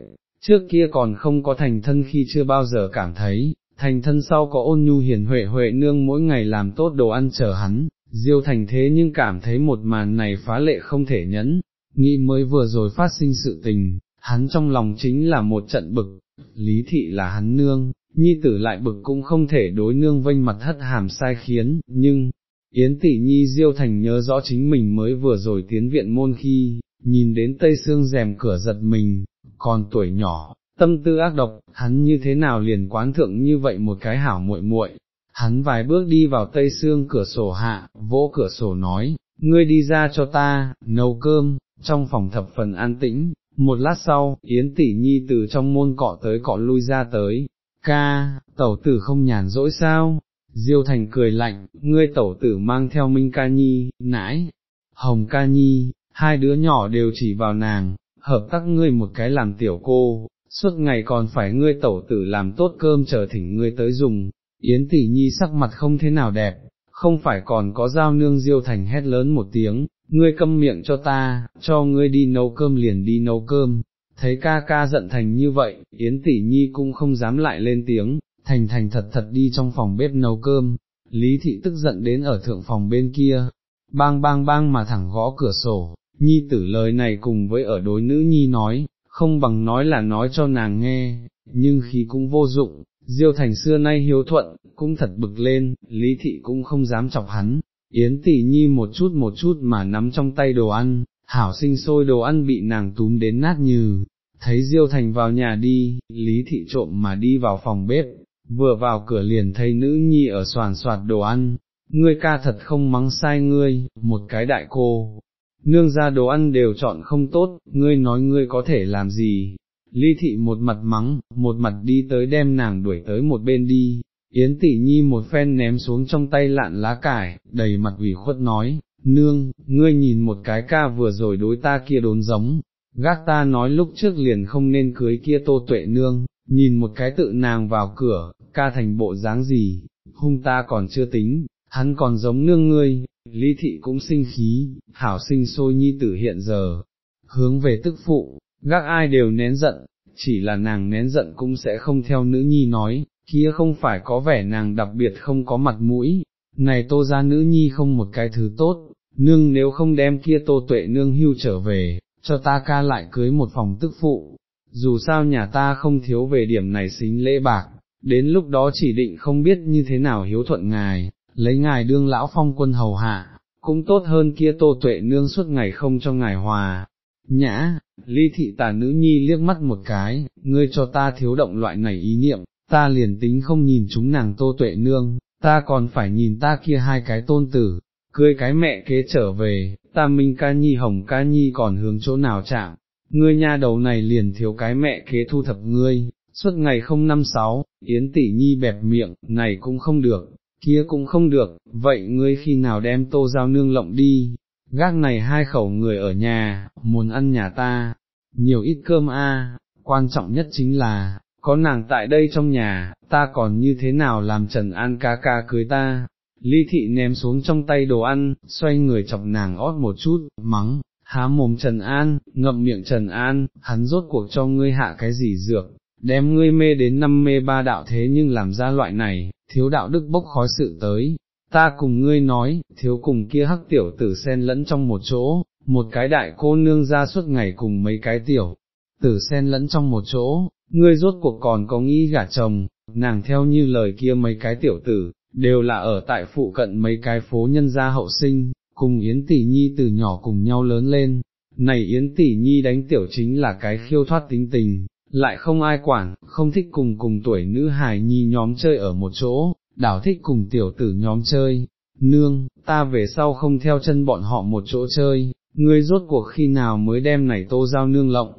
trước kia còn không có thành thân khi chưa bao giờ cảm thấy, thành thân sau có ôn nhu hiền huệ huệ nương mỗi ngày làm tốt đồ ăn chờ hắn, diêu thành thế nhưng cảm thấy một màn này phá lệ không thể nhẫn, nghĩ mới vừa rồi phát sinh sự tình, hắn trong lòng chính là một trận bực, lý thị là hắn nương, nhi tử lại bực cũng không thể đối nương vênh mặt hất hàm sai khiến, nhưng, Yến tỷ nhi diêu thành nhớ rõ chính mình mới vừa rồi tiến viện môn khi, nhìn đến tây xương rèm cửa giật mình, còn tuổi nhỏ, tâm tư ác độc, hắn như thế nào liền quán thượng như vậy một cái hảo muội muội. Hắn vài bước đi vào tây xương cửa sổ hạ, vỗ cửa sổ nói, ngươi đi ra cho ta, nấu cơm, trong phòng thập phần an tĩnh, một lát sau, Yến tỷ nhi từ trong môn cọ tới cọ lui ra tới, ca, tẩu tử không nhàn rỗi sao, Diêu Thành cười lạnh, ngươi tẩu tử mang theo Minh Ca Nhi, nãi, Hồng Ca Nhi, hai đứa nhỏ đều chỉ vào nàng, hợp tác ngươi một cái làm tiểu cô, suốt ngày còn phải ngươi tẩu tử làm tốt cơm chờ thỉnh ngươi tới dùng, Yến tỷ nhi sắc mặt không thế nào đẹp, không phải còn có giao nương Diêu Thành hét lớn một tiếng, ngươi câm miệng cho ta, cho ngươi đi nấu cơm liền đi nấu cơm, thấy ca ca giận thành như vậy, Yến tỷ nhi cũng không dám lại lên tiếng, thành thành thật thật đi trong phòng bếp nấu cơm, Lý thị tức giận đến ở thượng phòng bên kia, bang bang bang mà thẳng gõ cửa sổ, nhi tử lời này cùng với ở đối nữ nhi nói, không bằng nói là nói cho nàng nghe, nhưng khi cũng vô dụng, Diêu Thành xưa nay hiếu thuận, cũng thật bực lên, Lý Thị cũng không dám chọc hắn, Yến Tỷ Nhi một chút một chút mà nắm trong tay đồ ăn, hảo sinh sôi đồ ăn bị nàng túm đến nát như, thấy Diêu Thành vào nhà đi, Lý Thị trộm mà đi vào phòng bếp, vừa vào cửa liền thấy nữ nhi ở soàn soạt đồ ăn, ngươi ca thật không mắng sai ngươi, một cái đại cô, nương ra đồ ăn đều chọn không tốt, ngươi nói ngươi có thể làm gì, ly thị một mặt mắng, một mặt đi tới đem nàng đuổi tới một bên đi, Yến tỷ nhi một phen ném xuống trong tay lạn lá cải, đầy mặt ủy khuất nói, nương, ngươi nhìn một cái ca vừa rồi đối ta kia đốn giống, gác ta nói lúc trước liền không nên cưới kia tô tuệ nương, nhìn một cái tự nàng vào cửa, ca thành bộ dáng gì, hung ta còn chưa tính, hắn còn giống nương ngươi, lý thị cũng sinh khí, hảo sinh sôi nhi tử hiện giờ, hướng về tức phụ, gác ai đều nén giận, chỉ là nàng nén giận cũng sẽ không theo nữ nhi nói, kia không phải có vẻ nàng đặc biệt không có mặt mũi, này tô ra nữ nhi không một cái thứ tốt, nương nếu không đem kia tô tuệ nương hưu trở về, cho ta ca lại cưới một phòng tức phụ, dù sao nhà ta không thiếu về điểm này xính lễ bạc, đến lúc đó chỉ định không biết như thế nào hiếu thuận ngài, lấy ngài đương lão phong quân hầu hạ, cũng tốt hơn kia tô tuệ nương suốt ngày không cho ngài hòa. Nhã, ly thị tà nữ nhi liếc mắt một cái, ngươi cho ta thiếu động loại này ý niệm, ta liền tính không nhìn chúng nàng tô tuệ nương, ta còn phải nhìn ta kia hai cái tôn tử, cưới cái mẹ kế trở về, ta minh ca nhi hồng ca nhi còn hướng chỗ nào chạm, ngươi nha đầu này liền thiếu cái mẹ kế thu thập ngươi, suốt ngày không năm sáu, yến tỷ nhi bẹp miệng, này cũng không được, kia cũng không được, vậy ngươi khi nào đem tô giao nương lộng đi, gác này hai khẩu người ở nhà, muốn ăn nhà ta, nhiều ít cơm a, quan trọng nhất chính là, có nàng tại đây trong nhà, ta còn như thế nào làm Trần An ca ca cưới ta, ly thị ném xuống trong tay đồ ăn, xoay người chọc nàng ót một chút, mắng, há mồm Trần An, ngậm miệng Trần An, hắn rốt cuộc cho ngươi hạ cái gì dược, đem ngươi mê đến năm mê ba đạo thế nhưng làm ra loại này, thiếu đạo đức bốc khói sự tới, ta cùng ngươi nói, thiếu cùng kia hắc tiểu tử sen lẫn trong một chỗ, một cái đại cô nương ra suốt ngày cùng mấy cái tiểu, tử sen lẫn trong một chỗ, ngươi rốt cuộc còn có nghĩ gả chồng, nàng theo như lời kia mấy cái tiểu tử, đều là ở tại phụ cận mấy cái phố nhân gia hậu sinh, cùng Yến Tỷ Nhi từ nhỏ cùng nhau lớn lên, này Yến Tỷ Nhi đánh tiểu chính là cái khiêu thoát tính tình, lại không ai quản, không thích cùng cùng tuổi nữ hài nhi nhóm chơi ở một chỗ, đảo thích cùng tiểu tử nhóm chơi, nương, ta về sau không theo chân bọn họ một chỗ chơi, ngươi rốt cuộc khi nào mới đem này tô giao nương lộng,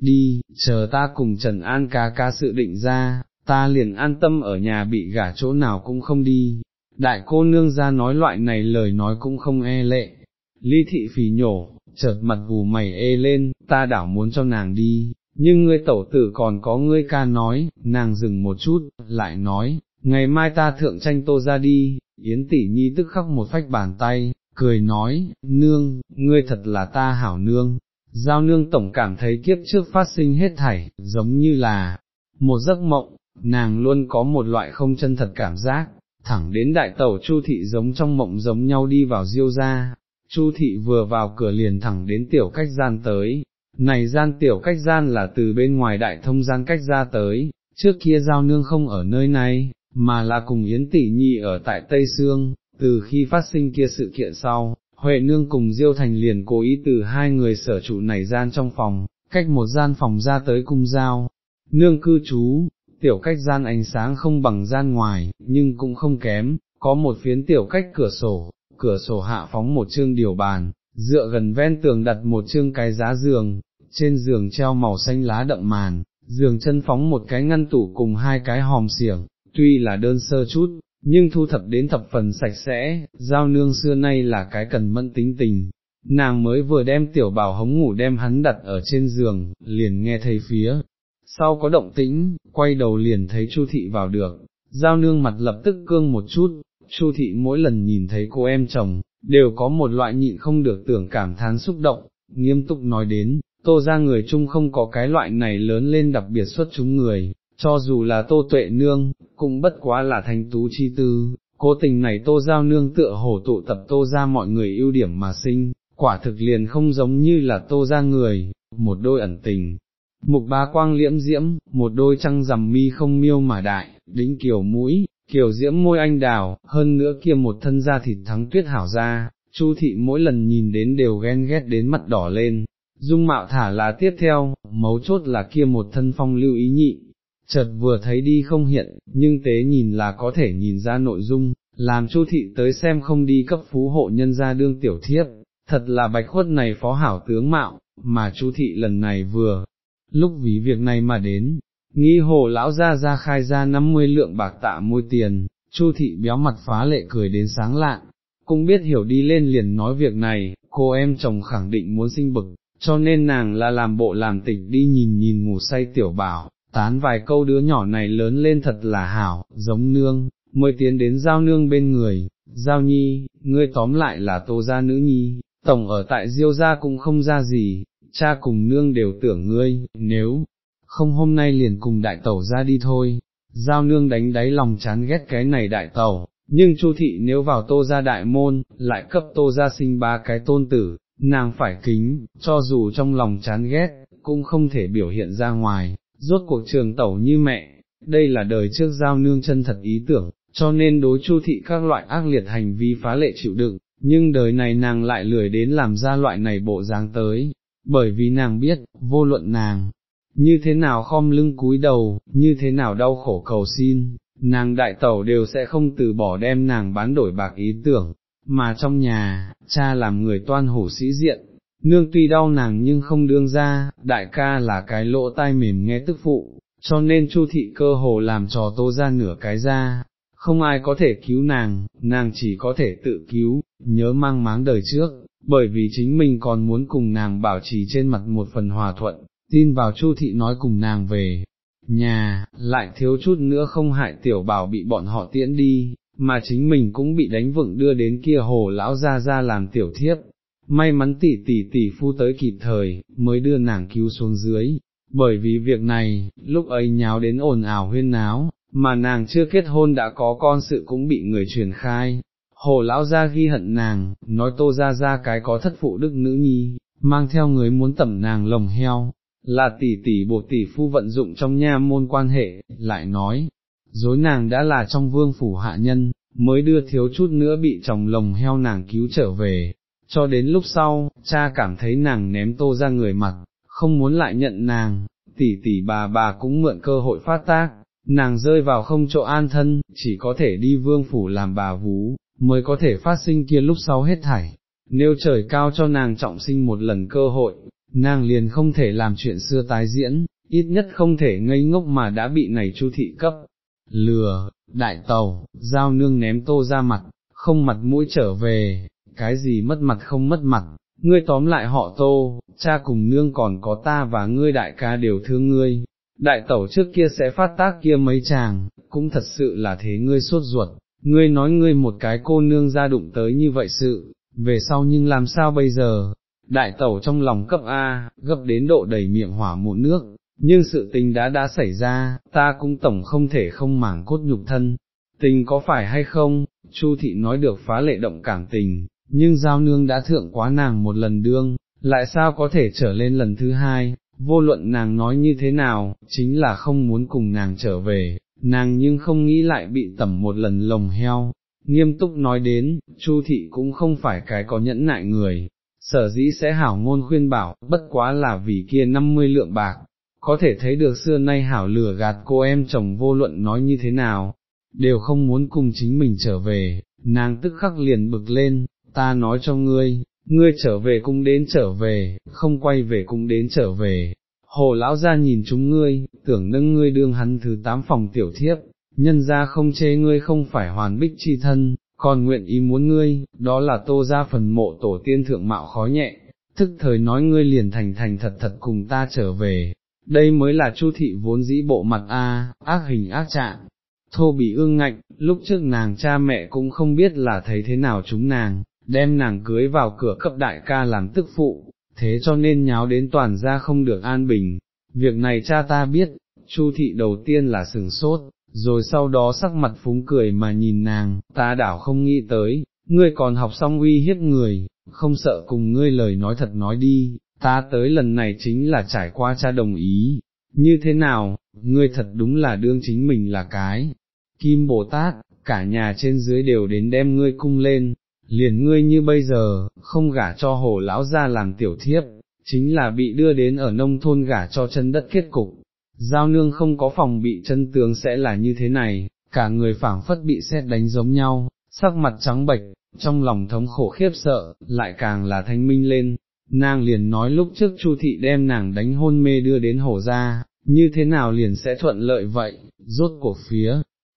đi, chờ ta cùng Trần An ca ca sự định ra, ta liền an tâm ở nhà bị gả chỗ nào cũng không đi, đại cô nương ra nói loại này lời nói cũng không e lệ, ly thị phì nhổ, chợt mặt gù mày ê lên, ta đảo muốn cho nàng đi, nhưng ngươi tẩu tử còn có ngươi ca nói, nàng dừng một chút, lại nói, ngày mai ta thượng tranh tô ra đi, Yến tỷ nhi tức khắc một phách bàn tay, cười nói, nương, ngươi thật là ta hảo nương, giao nương tổng cảm thấy kiếp trước phát sinh hết thảy, giống như là một giấc mộng, nàng luôn có một loại không chân thật cảm giác, thẳng đến đại tẩu Chu thị giống trong mộng giống nhau đi vào diêu ra, Chu thị vừa vào cửa liền thẳng đến tiểu cách gian tới, này gian tiểu cách gian là từ bên ngoài đại thông gian cách ra tới, trước kia giao nương không ở nơi này, mà là cùng Yến Tỷ Nhi ở tại Tây Sương, từ khi phát sinh kia sự kiện sau, Huệ Nương cùng Diêu Thành liền cố ý từ hai người sở trụ này gian trong phòng, cách một gian phòng ra tới cung giao, nương cư trú, tiểu cách gian ánh sáng không bằng gian ngoài, nhưng cũng không kém, có một phiến tiểu cách cửa sổ, cửa sổ hạ phóng một chương điều bàn, dựa gần ven tường đặt một chương cái giá giường, trên giường treo màu xanh lá đậm màn, giường chân phóng một cái ngăn tủ cùng hai cái hòm xiểng, tuy là đơn sơ chút, nhưng thu thập đến thập phần sạch sẽ, giao nương xưa nay là cái cần mẫn tính tình. Nàng mới vừa đem tiểu bảo hống ngủ đem hắn đặt ở trên giường, liền nghe thấy phía, sau có động tĩnh, quay đầu liền thấy Chu thị vào được, giao nương mặt lập tức cương một chút, Chu thị mỗi lần nhìn thấy cô em chồng, đều có một loại nhịn không được tưởng cảm thán xúc động, nghiêm túc nói đến, tô ra người chung không có cái loại này lớn lên đặc biệt xuất chúng người, cho dù là tô tuệ nương, cũng bất quá là thanh tú chi tư, cố tình này tô giao nương tựa hổ tụ tập tô ra mọi người ưu điểm mà sinh, quả thực liền không giống như là tô ra người, một đôi ẩn tình. Mục ba quang liễm diễm, một đôi trăng rằm mi không miêu mà đại, đính kiều mũi, kiều diễm môi anh đào, hơn nữa kia một thân da thịt thắng tuyết hảo ra, chu thị mỗi lần nhìn đến đều ghen ghét đến mặt đỏ lên, dung mạo thả là tiếp theo, mấu chốt là kia một thân phong lưu ý nhị, chợt vừa thấy đi không hiện, nhưng tế nhìn là có thể nhìn ra nội dung, làm chu thị tới xem không đi cấp phú hộ nhân ra đương tiểu thiếp, thật là bạch khuất này phó hảo tướng mạo, mà chu thị lần này vừa, lúc vì việc này mà đến, nghi hồ lão ra ra khai ra 50 lượng bạc tạ môi tiền, chu thị béo mặt phá lệ cười đến sáng lạng, cũng biết hiểu đi lên liền nói việc này, cô em chồng khẳng định muốn sinh bực, cho nên nàng là làm bộ làm tịch đi nhìn nhìn ngủ say tiểu bảo, tán vài câu đứa nhỏ này lớn lên thật là hảo, giống nương, mới tiến đến giao nương bên người, giao nhi, ngươi tóm lại là tô gia nữ nhi, tổng ở tại diêu gia cũng không ra gì, cha cùng nương đều tưởng ngươi, nếu không hôm nay liền cùng đại tẩu ra đi thôi, giao nương đánh đáy lòng chán ghét cái này đại tẩu, nhưng chu thị nếu vào tô gia đại môn, lại cấp tô gia sinh ba cái tôn tử, nàng phải kính, cho dù trong lòng chán ghét, cũng không thể biểu hiện ra ngoài, rốt cuộc trường tẩu như mẹ, đây là đời trước giao nương chân thật ý tưởng, cho nên đối chu thị các loại ác liệt hành vi phá lệ chịu đựng, nhưng đời này nàng lại lười đến làm ra loại này bộ dáng tới, bởi vì nàng biết, vô luận nàng, như thế nào khom lưng cúi đầu, như thế nào đau khổ cầu xin, nàng đại tẩu đều sẽ không từ bỏ đem nàng bán đổi bạc ý tưởng, mà trong nhà, cha làm người toan hổ sĩ diện, nương tuy đau nàng nhưng không đương ra, đại ca là cái lỗ tai mềm nghe tức phụ, cho nên chu thị cơ hồ làm trò tô ra nửa cái ra, không ai có thể cứu nàng, nàng chỉ có thể tự cứu, nhớ mang máng đời trước, bởi vì chính mình còn muốn cùng nàng bảo trì trên mặt một phần hòa thuận, tin vào chu thị nói cùng nàng về. Nhà, lại thiếu chút nữa không hại tiểu bảo bị bọn họ tiễn đi, mà chính mình cũng bị đánh vựng đưa đến kia hồ lão ra ra làm tiểu thiếp, may mắn tỷ tỷ tỷ phu tới kịp thời, mới đưa nàng cứu xuống dưới, bởi vì việc này, lúc ấy nháo đến ồn ào huyên náo, mà nàng chưa kết hôn đã có con sự cũng bị người truyền khai. Hồ lão ra ghi hận nàng, nói tô ra ra cái có thất phụ đức nữ nhi, mang theo người muốn tẩm nàng lồng heo, là tỷ tỷ bộ tỷ phu vận dụng trong nha môn quan hệ, lại nói, dối nàng đã là trong vương phủ hạ nhân, mới đưa thiếu chút nữa bị chồng lồng heo nàng cứu trở về, cho đến lúc sau, cha cảm thấy nàng ném tô ra người mặt, không muốn lại nhận nàng, tỷ tỷ bà bà cũng mượn cơ hội phát tác, nàng rơi vào không chỗ an thân, chỉ có thể đi vương phủ làm bà vú, mới có thể phát sinh kia lúc sau hết thảy. Nếu trời cao cho nàng trọng sinh một lần cơ hội, nàng liền không thể làm chuyện xưa tái diễn, ít nhất không thể ngây ngốc mà đã bị này chu thị cấp. Lừa, đại tàu, giao nương ném tô ra mặt, không mặt mũi trở về, cái gì mất mặt không mất mặt, ngươi tóm lại họ tô, cha cùng nương còn có ta và ngươi đại ca đều thương ngươi, đại tẩu trước kia sẽ phát tác kia mấy chàng, cũng thật sự là thế ngươi suốt ruột, ngươi nói ngươi một cái cô nương ra đụng tới như vậy sự, về sau nhưng làm sao bây giờ, đại tẩu trong lòng cấp A, gấp đến độ đầy miệng hỏa mụn nước, nhưng sự tình đã đã xảy ra, ta cũng tổng không thể không mảng cốt nhục thân, tình có phải hay không, Chu thị nói được phá lệ động cảm tình, nhưng giao nương đã thượng quá nàng một lần đương, lại sao có thể trở lên lần thứ hai, vô luận nàng nói như thế nào, chính là không muốn cùng nàng trở về, nàng nhưng không nghĩ lại bị tẩm một lần lồng heo. Nghiêm túc nói đến, Chu thị cũng không phải cái có nhẫn nại người, sở dĩ sẽ hảo ngôn khuyên bảo, bất quá là vì kia 50 lượng bạc, có thể thấy được xưa nay hảo lừa gạt cô em chồng vô luận nói như thế nào, đều không muốn cùng chính mình trở về, nàng tức khắc liền bực lên, ta nói cho ngươi, ngươi trở về cũng đến trở về, không quay về cũng đến trở về. Hồ lão ra nhìn chúng ngươi, tưởng nâng ngươi đương hắn thứ tám phòng tiểu thiếp, nhân ra không chê ngươi không phải hoàn bích chi thân, còn nguyện ý muốn ngươi, đó là tô ra phần mộ tổ tiên thượng mạo khó nhẹ, thức thời nói ngươi liền thành thành thật thật cùng ta trở về, đây mới là chu thị vốn dĩ bộ mặt a ác hình ác trạng, thô bị ương ngạnh, lúc trước nàng cha mẹ cũng không biết là thấy thế nào chúng nàng, đem nàng cưới vào cửa cấp đại ca làm tức phụ, thế cho nên nháo đến toàn ra không được an bình, việc này cha ta biết, chu thị đầu tiên là sừng sốt, rồi sau đó sắc mặt phúng cười mà nhìn nàng, ta đảo không nghĩ tới, ngươi còn học xong uy hiếp người, không sợ cùng ngươi lời nói thật nói đi, ta tới lần này chính là trải qua cha đồng ý, như thế nào, ngươi thật đúng là đương chính mình là cái, Kim Bồ Tát, cả nhà trên dưới đều đến đem ngươi cung lên, liền ngươi như bây giờ, không gả cho hồ lão ra làm tiểu thiếp, chính là bị đưa đến ở nông thôn gả cho chân đất kết cục. Giao nương không có phòng bị chân tướng sẽ là như thế này, cả người phảng phất bị xét đánh giống nhau, sắc mặt trắng bệch, trong lòng thống khổ khiếp sợ, lại càng là thanh minh lên, nàng liền nói lúc trước Chu thị đem nàng đánh hôn mê đưa đến hổ ra, như thế nào liền sẽ thuận lợi vậy, rốt cuộc phía,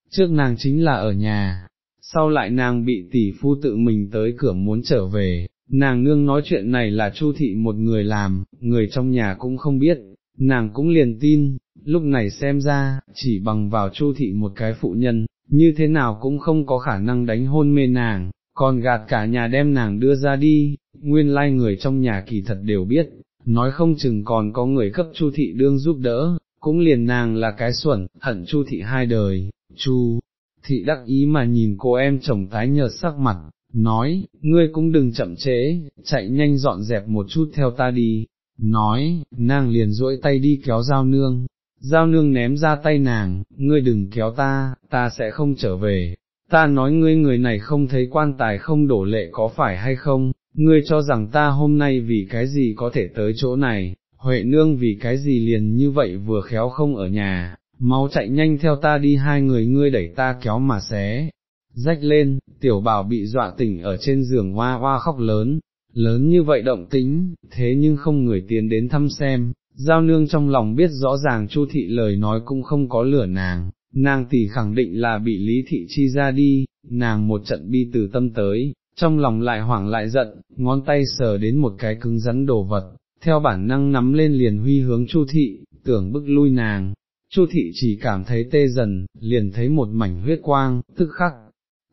trước nàng chính là ở nhà, sau lại nàng bị tỷ phu tự mình tới cửa muốn trở về, nàng nương nói chuyện này là Chu thị một người làm, người trong nhà cũng không biết, nàng cũng liền tin, lúc này xem ra, chỉ bằng vào Chu thị một cái phụ nhân, như thế nào cũng không có khả năng đánh hôn mê nàng, còn gạt cả nhà đem nàng đưa ra đi, nguyên lai người trong nhà kỳ thật đều biết, nói không chừng còn có người cấp Chu thị đương giúp đỡ, cũng liền nàng là cái xuẩn, hận Chu thị hai đời, Chu thị đắc ý mà nhìn cô em chồng tái nhợt sắc mặt, nói, ngươi cũng đừng chậm chế, chạy nhanh dọn dẹp một chút theo ta đi, nói, nàng liền duỗi tay đi kéo giao nương, giao nương ném ra tay nàng, ngươi đừng kéo ta, ta sẽ không trở về, ta nói ngươi người này không thấy quan tài không đổ lệ có phải hay không, ngươi cho rằng ta hôm nay vì cái gì có thể tới chỗ này, Huệ nương vì cái gì liền như vậy vừa khéo không ở nhà, mau chạy nhanh theo ta đi hai người ngươi đẩy ta kéo mà xé, rách lên, tiểu bảo bị dọa tỉnh ở trên giường hoa hoa khóc lớn, lớn như vậy động tính, thế nhưng không người tiến đến thăm xem, giao nương trong lòng biết rõ ràng chu thị lời nói cũng không có lửa nàng, nàng tỷ khẳng định là bị lý thị chi ra đi, nàng một trận bi từ tâm tới, trong lòng lại hoảng lại giận, ngón tay sờ đến một cái cứng rắn đồ vật, theo bản năng nắm lên liền huy hướng chu thị, tưởng bức lui nàng, Chu thị chỉ cảm thấy tê dần, liền thấy một mảnh huyết quang, tức khắc,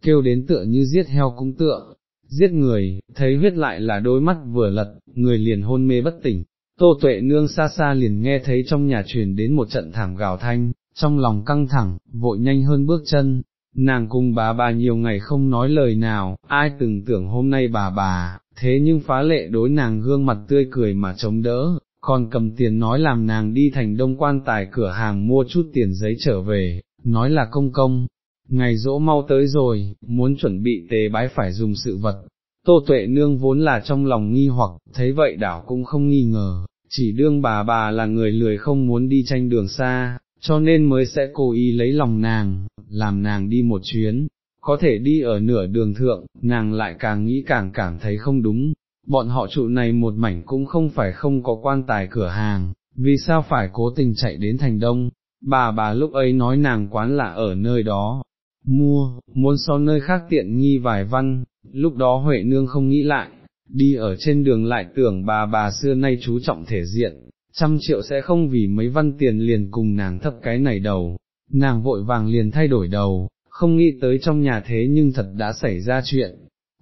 kêu đến tựa như giết heo cũng tựa, giết người, thấy huyết lại là đôi mắt vừa lật, người liền hôn mê bất tỉnh. Tô tuệ nương xa xa liền nghe thấy trong nhà truyền đến một trận thảm gào thanh, trong lòng căng thẳng, vội nhanh hơn bước chân, nàng cùng bà bà nhiều ngày không nói lời nào, ai từng tưởng hôm nay bà bà, thế nhưng phá lệ đối nàng gương mặt tươi cười mà chống đỡ, còn cầm tiền nói làm nàng đi thành đông quan tài cửa hàng mua chút tiền giấy trở về, nói là công công, ngày dỗ mau tới rồi, muốn chuẩn bị tế bái phải dùng sự vật. Tô tuệ nương vốn là trong lòng nghi hoặc, thấy vậy đảo cũng không nghi ngờ, chỉ đương bà bà là người lười không muốn đi tranh đường xa, cho nên mới sẽ cố ý lấy lòng nàng, làm nàng đi một chuyến, có thể đi ở nửa đường thượng, nàng lại càng nghĩ càng cảm thấy không đúng, bọn họ trụ này một mảnh cũng không phải không có quan tài cửa hàng, vì sao phải cố tình chạy đến thành đông, bà bà lúc ấy nói nàng quán là ở nơi đó, mua, muốn so nơi khác tiện nghi vài văn, lúc đó Huệ Nương không nghĩ lại, đi ở trên đường lại tưởng bà bà xưa nay chú trọng thể diện, trăm triệu sẽ không vì mấy văn tiền liền cùng nàng thấp cái này đầu, nàng vội vàng liền thay đổi đầu, không nghĩ tới trong nhà thế nhưng thật đã xảy ra chuyện,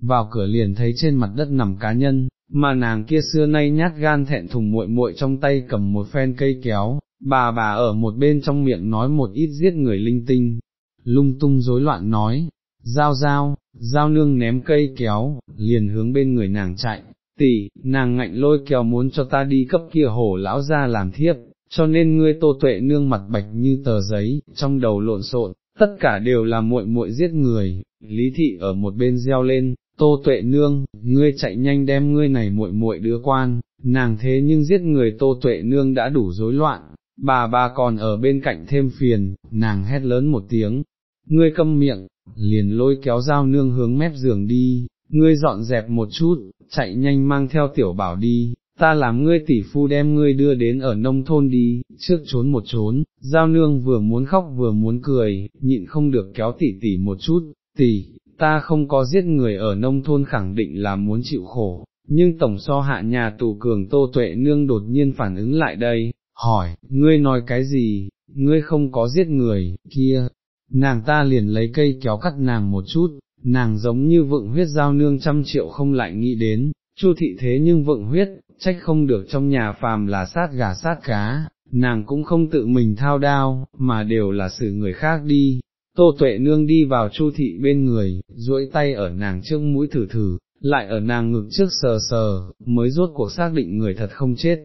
vào cửa liền thấy trên mặt đất nằm cá nhân, mà nàng kia xưa nay nhát gan thẹn thùng muội muội trong tay cầm một phen cây kéo, bà bà ở một bên trong miệng nói một ít giết người linh tinh, lung tung rối loạn nói, giao giao, giao nương ném cây kéo, liền hướng bên người nàng chạy, tỷ, nàng ngạnh lôi kéo muốn cho ta đi cấp kia hổ lão ra làm thiếp, cho nên ngươi tô tuệ nương mặt bạch như tờ giấy, trong đầu lộn xộn, tất cả đều là muội muội giết người, lý thị ở một bên reo lên, tô tuệ nương, ngươi chạy nhanh đem ngươi này muội muội đứa quan, nàng thế nhưng giết người tô tuệ nương đã đủ rối loạn, bà bà còn ở bên cạnh thêm phiền, nàng hét lớn một tiếng, ngươi câm miệng, liền lôi kéo dao nương hướng mép giường đi, ngươi dọn dẹp một chút, chạy nhanh mang theo tiểu bảo đi, ta làm ngươi tỷ phu đem ngươi đưa đến ở nông thôn đi, trước trốn một trốn, giao nương vừa muốn khóc vừa muốn cười, nhịn không được kéo tỷ tỷ một chút, tỷ, ta không có giết người ở nông thôn khẳng định là muốn chịu khổ, nhưng tổng so hạ nhà tù cường tô tuệ nương đột nhiên phản ứng lại đây, hỏi, ngươi nói cái gì, ngươi không có giết người, kia, nàng ta liền lấy cây kéo cắt nàng một chút, nàng giống như vựng huyết giao nương trăm triệu không lại nghĩ đến, chu thị thế nhưng vựng huyết, trách không được trong nhà phàm là sát gà sát cá, nàng cũng không tự mình thao đao, mà đều là xử người khác đi. Tô tuệ nương đi vào chu thị bên người, duỗi tay ở nàng trước mũi thử thử, lại ở nàng ngực trước sờ sờ, mới rốt cuộc xác định người thật không chết.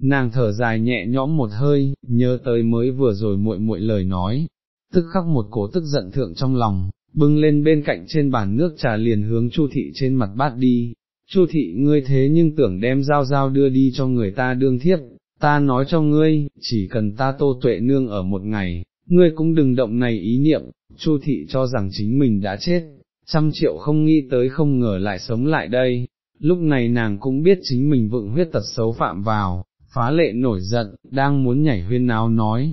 Nàng thở dài nhẹ nhõm một hơi, nhớ tới mới vừa rồi muội muội lời nói, tức khắc một cổ tức giận thượng trong lòng, bưng lên bên cạnh trên bàn nước trà liền hướng Chu thị trên mặt bát đi. Chu thị ngươi thế nhưng tưởng đem dao dao đưa đi cho người ta đương thiếp, ta nói cho ngươi, chỉ cần ta tô tuệ nương ở một ngày, ngươi cũng đừng động này ý niệm, Chu thị cho rằng chính mình đã chết, trăm triệu không nghĩ tới không ngờ lại sống lại đây, lúc này nàng cũng biết chính mình vựng huyết tật xấu phạm vào, phá lệ nổi giận, đang muốn nhảy huyên náo nói,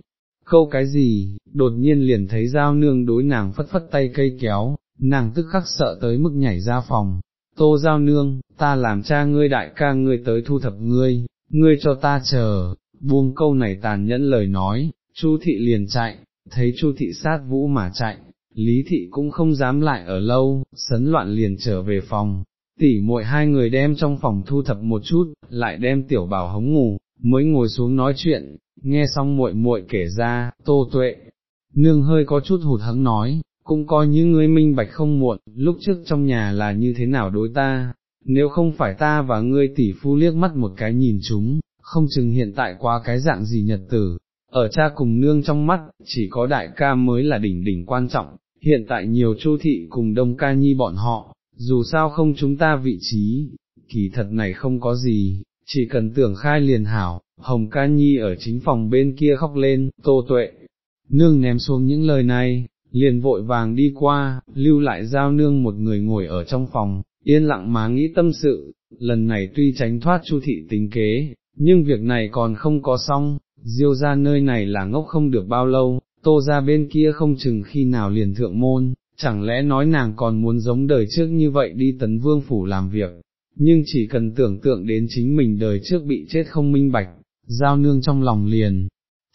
câu cái gì, đột nhiên liền thấy giao nương đối nàng phất phất tay cây kéo, nàng tức khắc sợ tới mức nhảy ra phòng, tô giao nương, ta làm cha ngươi đại ca ngươi tới thu thập ngươi, ngươi cho ta chờ, buông câu này tàn nhẫn lời nói, chu thị liền chạy, thấy chu thị sát vũ mà chạy, lý thị cũng không dám lại ở lâu, sấn loạn liền trở về phòng. Tỷ muội hai người đem trong phòng thu thập một chút, lại đem tiểu bảo hống ngủ, mới ngồi xuống nói chuyện, nghe xong muội muội kể ra, tô tuệ, nương hơi có chút hụt hẫng nói, cũng coi như ngươi minh bạch không muộn, lúc trước trong nhà là như thế nào đối ta, nếu không phải ta và ngươi tỷ phu liếc mắt một cái nhìn chúng, không chừng hiện tại qua cái dạng gì nhật tử, ở cha cùng nương trong mắt, chỉ có đại ca mới là đỉnh đỉnh quan trọng, hiện tại nhiều chu thị cùng đông ca nhi bọn họ, dù sao không chúng ta vị trí, kỳ thật này không có gì, chỉ cần tưởng khai liền hảo, Hồng Ca Nhi ở chính phòng bên kia khóc lên, tô tuệ, nương ném xuống những lời này, liền vội vàng đi qua, lưu lại giao nương một người ngồi ở trong phòng, yên lặng mà nghĩ tâm sự, lần này tuy tránh thoát chu thị tính kế, nhưng việc này còn không có xong, diêu ra nơi này là ngốc không được bao lâu, tô ra bên kia không chừng khi nào liền thượng môn, chẳng lẽ nói nàng còn muốn giống đời trước như vậy đi tấn vương phủ làm việc, nhưng chỉ cần tưởng tượng đến chính mình đời trước bị chết không minh bạch, giao nương trong lòng liền,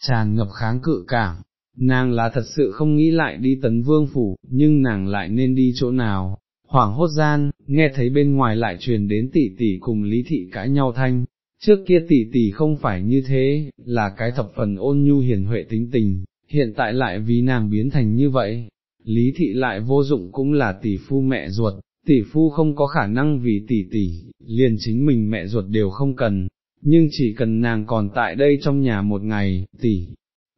tràn ngập kháng cự cảm, nàng là thật sự không nghĩ lại đi tấn vương phủ, nhưng nàng lại nên đi chỗ nào, hoảng hốt gian, nghe thấy bên ngoài lại truyền đến tỷ tỷ cùng lý thị cãi nhau thanh, trước kia tỷ tỷ không phải như thế, là cái thập phần ôn nhu hiền huệ tính tình, hiện tại lại vì nàng biến thành như vậy, lý thị lại vô dụng cũng là tỷ phu mẹ ruột, tỷ phu không có khả năng vì tỷ tỷ, liền chính mình mẹ ruột đều không cần, nhưng chỉ cần nàng còn tại đây trong nhà một ngày, tỷ,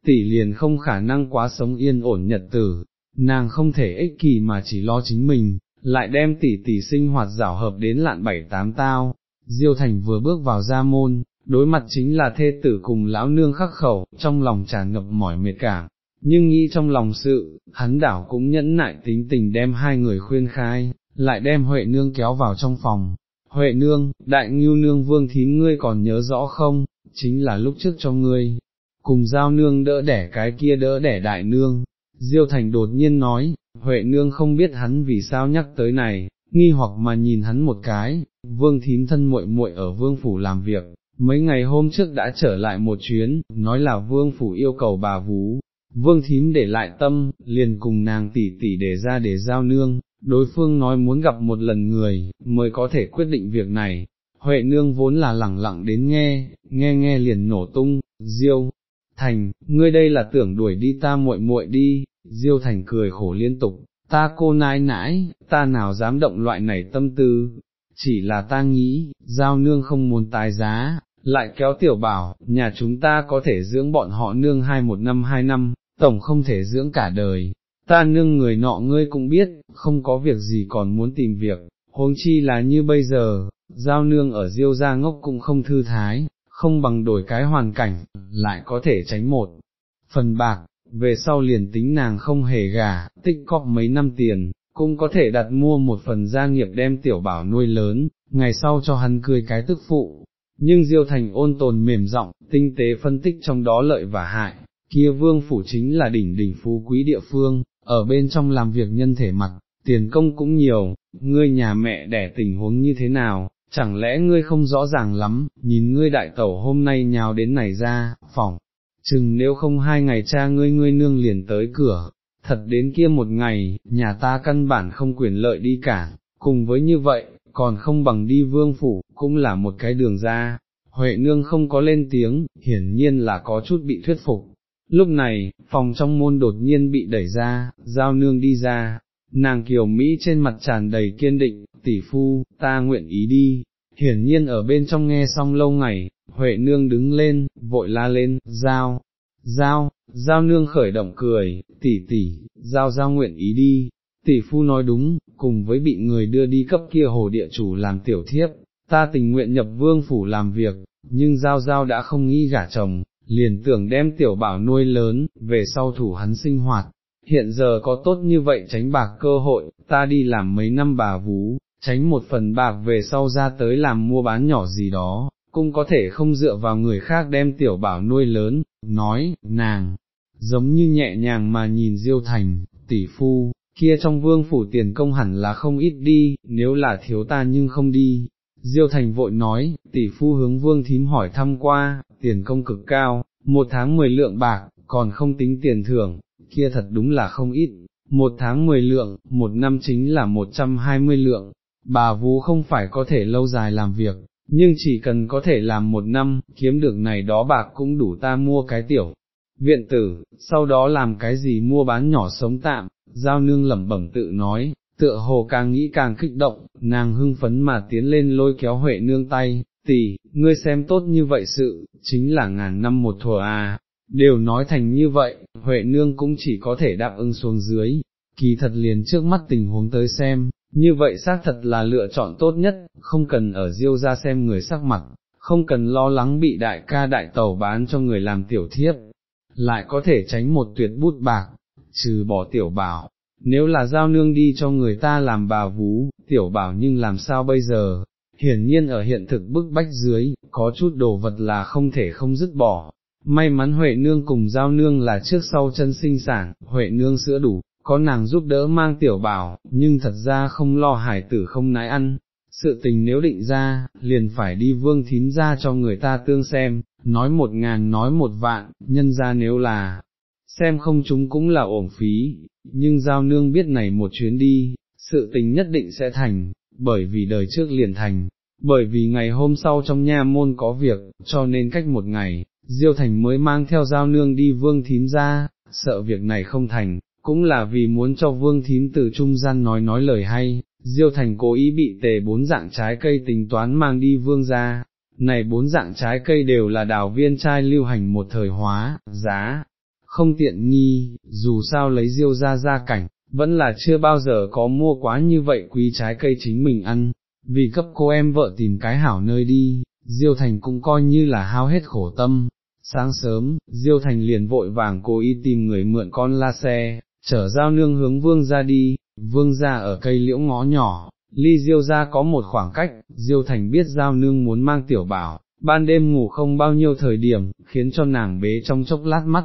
tỷ liền không khả năng quá sống yên ổn nhật tử, nàng không thể ích kỷ mà chỉ lo chính mình, lại đem tỷ tỷ sinh hoạt rảo hợp đến lạn bảy tám tao. Diêu Thành vừa bước vào gia môn, đối mặt chính là thê tử cùng lão nương khắc khẩu, trong lòng tràn ngập mỏi mệt cả, nhưng nghĩ trong lòng sự, hắn đảo cũng nhẫn nại tính tình đem hai người khuyên khai, lại đem Huệ nương kéo vào trong phòng, Huệ nương, đại ngưu nương vương thím ngươi còn nhớ rõ không, chính là lúc trước cho ngươi, cùng giao nương đỡ đẻ cái kia đỡ đẻ đại nương, Diêu Thành đột nhiên nói, Huệ nương không biết hắn vì sao nhắc tới này, nghi hoặc mà nhìn hắn một cái, vương thím thân muội muội ở vương phủ làm việc, mấy ngày hôm trước đã trở lại một chuyến, nói là vương phủ yêu cầu bà vú, vương thím để lại tâm, liền cùng nàng tỷ tỷ để ra để giao nương, đối phương nói muốn gặp một lần người, mới có thể quyết định việc này, Huệ nương vốn là lẳng lặng đến nghe, nghe nghe liền nổ tung, Diêu, Thành, ngươi đây là tưởng đuổi đi ta muội muội đi, Diêu Thành cười khổ liên tục, ta cô nãi nãi, ta nào dám động loại này tâm tư, chỉ là ta nghĩ, giao nương không muốn tái giá, lại kéo tiểu bảo, nhà chúng ta có thể dưỡng bọn họ nương hai một năm hai năm, tổng không thể dưỡng cả đời, ta nương người nọ ngươi cũng biết, không có việc gì còn muốn tìm việc, huống chi là như bây giờ, giao nương ở diêu gia ngốc cũng không thư thái, không bằng đổi cái hoàn cảnh, lại có thể tránh một phần bạc, về sau liền tính nàng không hề gà, tích cóp mấy năm tiền, cũng có thể đặt mua một phần gia nghiệp đem tiểu bảo nuôi lớn, ngày sau cho hắn cười cái tức phụ. Nhưng Diêu Thành ôn tồn mềm giọng, tinh tế phân tích trong đó lợi và hại, kia vương phủ chính là đỉnh đỉnh phú quý địa phương, ở bên trong làm việc nhân thể mặt, tiền công cũng nhiều, ngươi nhà mẹ đẻ tình huống như thế nào, chẳng lẽ ngươi không rõ ràng lắm, nhìn ngươi đại tẩu hôm nay nhào đến này ra, phỏng, chừng nếu không hai ngày cha ngươi ngươi nương liền tới cửa, thật đến kia một ngày, nhà ta căn bản không quyền lợi đi cả, cùng với như vậy, còn không bằng đi vương phủ, cũng là một cái đường ra. Huệ nương không có lên tiếng, hiển nhiên là có chút bị thuyết phục. Lúc này, phòng trong môn đột nhiên bị đẩy ra, giao nương đi ra, nàng kiều Mỹ trên mặt tràn đầy kiên định, tỷ phu, ta nguyện ý đi, hiển nhiên ở bên trong nghe xong lâu ngày, Huệ nương đứng lên, vội la lên, giao, giao, giao nương khởi động cười, tỷ tỷ, giao giao nguyện ý đi, tỷ phu nói đúng, cùng với bị người đưa đi cấp kia hồ địa chủ làm tiểu thiếp, ta tình nguyện nhập vương phủ làm việc, nhưng giao giao đã không nghĩ gả chồng, liền tưởng đem tiểu bảo nuôi lớn, về sau thủ hắn sinh hoạt, hiện giờ có tốt như vậy tránh bạc cơ hội, ta đi làm mấy năm bà vú, tránh một phần bạc về sau ra tới làm mua bán nhỏ gì đó, cũng có thể không dựa vào người khác đem tiểu bảo nuôi lớn, nói, nàng, giống như nhẹ nhàng mà nhìn Diêu Thành, tỷ phu, kia trong vương phủ tiền công hẳn là không ít đi, nếu là thiếu ta nhưng không đi. Diêu Thành vội nói, tỷ phu hướng vương thím hỏi thăm qua, tiền công cực cao, một tháng mười lượng bạc, còn không tính tiền thưởng, kia thật đúng là không ít, một tháng mười lượng, một năm chính là một trăm hai mươi lượng, bà vú không phải có thể lâu dài làm việc, nhưng chỉ cần có thể làm một năm, kiếm được này đó bạc cũng đủ ta mua cái tiểu. Viện tử, sau đó làm cái gì mua bán nhỏ sống tạm, giao nương lẩm bẩm tự nói, tựa hồ càng nghĩ càng kích động, nàng hưng phấn mà tiến lên lôi kéo Huệ nương tay, tỷ, ngươi xem tốt như vậy sự, chính là ngàn năm một thuở à, đều nói thành như vậy, Huệ nương cũng chỉ có thể đáp ứng xuống dưới, kỳ thật liền trước mắt tình huống tới xem, như vậy xác thật là lựa chọn tốt nhất, không cần ở diêu ra xem người sắc mặt, không cần lo lắng bị đại ca đại tàu bán cho người làm tiểu thiếp, lại có thể tránh một tuyệt bút bạc, trừ bỏ tiểu bảo, nếu là giao nương đi cho người ta làm bà vú, tiểu bảo nhưng làm sao bây giờ, hiển nhiên ở hiện thực bức bách dưới, có chút đồ vật là không thể không dứt bỏ. May mắn Huệ Nương cùng Giao Nương là trước sau chân sinh sản, Huệ Nương sữa đủ, có nàng giúp đỡ mang tiểu bảo, nhưng thật ra không lo hải tử không nái ăn, sự tình nếu định ra, liền phải đi vương thím ra cho người ta tương xem, nói một ngàn nói một vạn, nhân ra nếu là, xem không chúng cũng là uổng phí, nhưng giao nương biết này một chuyến đi, sự tình nhất định sẽ thành, bởi vì đời trước liền thành, bởi vì ngày hôm sau trong nha môn có việc, cho nên cách một ngày, Diêu Thành mới mang theo giao nương đi vương thím ra, sợ việc này không thành, cũng là vì muốn cho vương thím từ trung gian nói nói lời hay, Diêu Thành cố ý bị tề bốn dạng trái cây tính toán mang đi vương ra, này bốn dạng trái cây đều là đào viên trai lưu hành một thời hóa, giá, không tiện nghi, dù sao lấy Diêu ra ra cảnh, vẫn là chưa bao giờ có mua quá như vậy quý trái cây chính mình ăn, vì cấp cô em vợ tìm cái hảo nơi đi, Diêu Thành cũng coi như là hao hết khổ tâm. Sáng sớm, Diêu Thành liền vội vàng cố ý tìm người mượn con la xe, chở giao nương hướng vương ra đi, vương ra ở cây liễu ngõ nhỏ, ly diêu ra có một khoảng cách, diêu thành biết giao nương muốn mang tiểu bảo, ban đêm ngủ không bao nhiêu thời điểm, khiến cho nàng bế trong chốc lát mắt,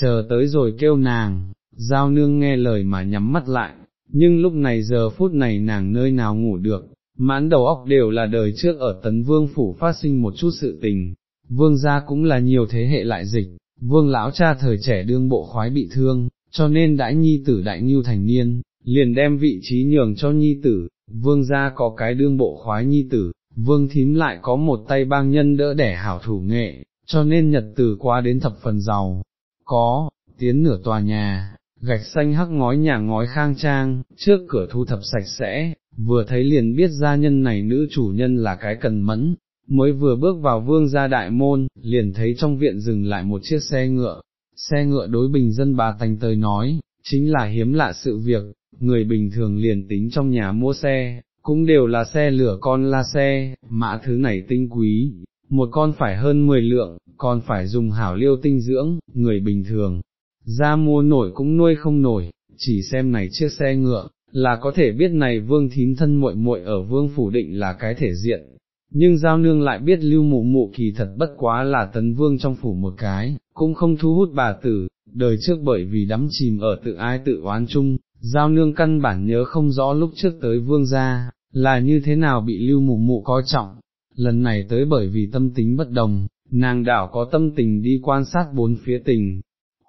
chờ tới rồi kêu nàng, giao nương nghe lời mà nhắm mắt lại, nhưng lúc này giờ phút này nàng nơi nào ngủ được, mãn đầu óc đều là đời trước ở tấn vương phủ phát sinh một chút sự tình, vương gia cũng là nhiều thế hệ lại dịch, vương lão cha thời trẻ đương bộ khoái bị thương, cho nên đãi nhi tử đại nhu thành niên, liền đem vị trí nhường cho nhi tử, vương gia có cái đương bộ khoái nhi tử, vương thím lại có một tay bang nhân đỡ đẻ hảo thủ nghệ, cho nên nhật tử qua đến thập phần giàu, có, tiến nửa tòa nhà, gạch xanh hắc ngói nhà ngói khang trang, trước cửa thu thập sạch sẽ, vừa thấy liền biết gia nhân này nữ chủ nhân là cái cần mẫn, mới vừa bước vào vương gia đại môn, liền thấy trong viện dừng lại một chiếc xe ngựa, xe ngựa đối bình dân bà thành tơi nói, chính là hiếm lạ sự việc, người bình thường liền tính trong nhà mua xe, cũng đều là xe lửa con la xe, mã thứ này tinh quý, một con phải hơn 10 lượng, còn phải dùng hảo liêu tinh dưỡng, người bình thường, ra mua nổi cũng nuôi không nổi, chỉ xem này chiếc xe ngựa, là có thể biết này vương thím thân muội muội ở vương phủ định là cái thể diện, nhưng giao nương lại biết lưu mụ mụ kỳ thật bất quá là tấn vương trong phủ một cái, cũng không thu hút bà tử, đời trước bởi vì đắm chìm ở tự ai tự oán chung, giao nương căn bản nhớ không rõ lúc trước tới vương gia, là như thế nào bị lưu mụ mụ coi trọng, lần này tới bởi vì tâm tính bất đồng, nàng đảo có tâm tình đi quan sát bốn phía tình,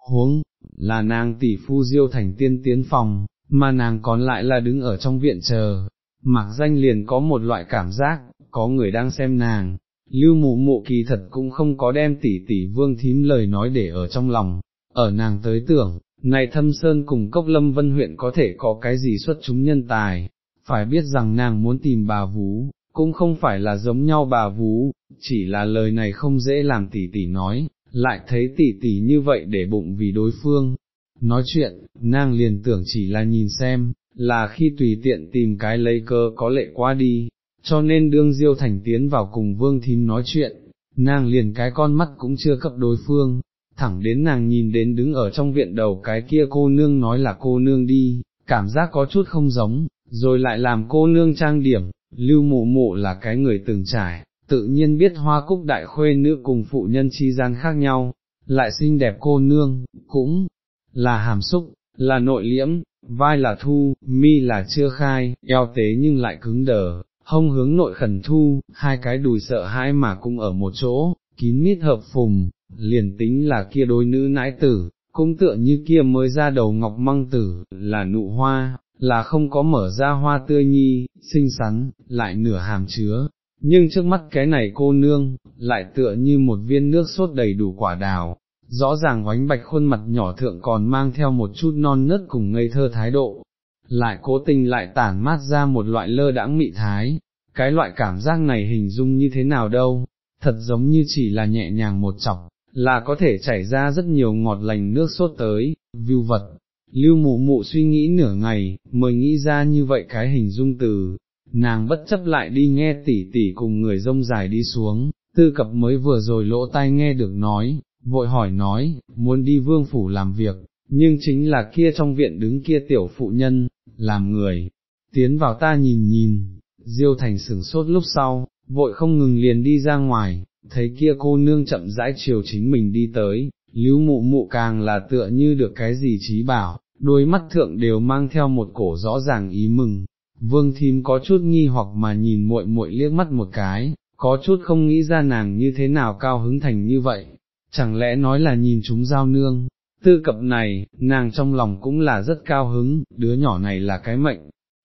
huống, là nàng tỷ phu diêu thành tiên tiến phòng, mà nàng còn lại là đứng ở trong viện chờ, mặc danh liền có một loại cảm giác, có người đang xem nàng, lưu mụ mụ kỳ thật cũng không có đem tỷ tỷ vương thím lời nói để ở trong lòng, ở nàng tới tưởng, này thâm sơn cùng cốc lâm vân huyện có thể có cái gì xuất chúng nhân tài, phải biết rằng nàng muốn tìm bà vú, cũng không phải là giống nhau bà vú, chỉ là lời này không dễ làm tỷ tỷ nói, lại thấy tỷ tỷ như vậy để bụng vì đối phương. Nói chuyện, nàng liền tưởng chỉ là nhìn xem, là khi tùy tiện tìm cái lấy cơ có lệ qua đi, cho nên đương diêu thành tiến vào cùng vương thím nói chuyện, nàng liền cái con mắt cũng chưa cấp đối phương, thẳng đến nàng nhìn đến đứng ở trong viện đầu cái kia cô nương nói là cô nương đi, cảm giác có chút không giống, rồi lại làm cô nương trang điểm, lưu mụ mụ là cái người từng trải, tự nhiên biết hoa cúc đại khuê nữ cùng phụ nhân chi gian khác nhau, lại xinh đẹp cô nương, cũng là hàm xúc, là nội liễm, vai là thu, mi là chưa khai, eo tế nhưng lại cứng đờ, hông hướng nội khẩn thu, hai cái đùi sợ hãi mà cũng ở một chỗ, kín mít hợp phùng, liền tính là kia đôi nữ nãi tử, cũng tựa như kia mới ra đầu ngọc măng tử, là nụ hoa, là không có mở ra hoa tươi nhi, xinh xắn, lại nửa hàm chứa, nhưng trước mắt cái này cô nương, lại tựa như một viên nước sốt đầy đủ quả đào, rõ ràng oánh bạch khuôn mặt nhỏ thượng còn mang theo một chút non nớt cùng ngây thơ thái độ, lại cố tình lại tản mát ra một loại lơ đãng mị thái, cái loại cảm giác này hình dung như thế nào đâu, thật giống như chỉ là nhẹ nhàng một chọc, là có thể chảy ra rất nhiều ngọt lành nước sốt tới, view vật. Lưu mụ mụ suy nghĩ nửa ngày, mới nghĩ ra như vậy cái hình dung từ, nàng bất chấp lại đi nghe tỉ tỉ cùng người rông dài đi xuống, tư cập mới vừa rồi lỗ tai nghe được nói, vội hỏi nói, muốn đi vương phủ làm việc, nhưng chính là kia trong viện đứng kia tiểu phụ nhân, làm người, tiến vào ta nhìn nhìn, diêu thành sửng sốt lúc sau, vội không ngừng liền đi ra ngoài, thấy kia cô nương chậm rãi chiều chính mình đi tới, lưu mụ mụ càng là tựa như được cái gì trí bảo, đôi mắt thượng đều mang theo một cổ rõ ràng ý mừng, vương thím có chút nghi hoặc mà nhìn muội muội liếc mắt một cái, có chút không nghĩ ra nàng như thế nào cao hứng thành như vậy, chẳng lẽ nói là nhìn chúng giao nương, tư cập này, nàng trong lòng cũng là rất cao hứng, đứa nhỏ này là cái mệnh,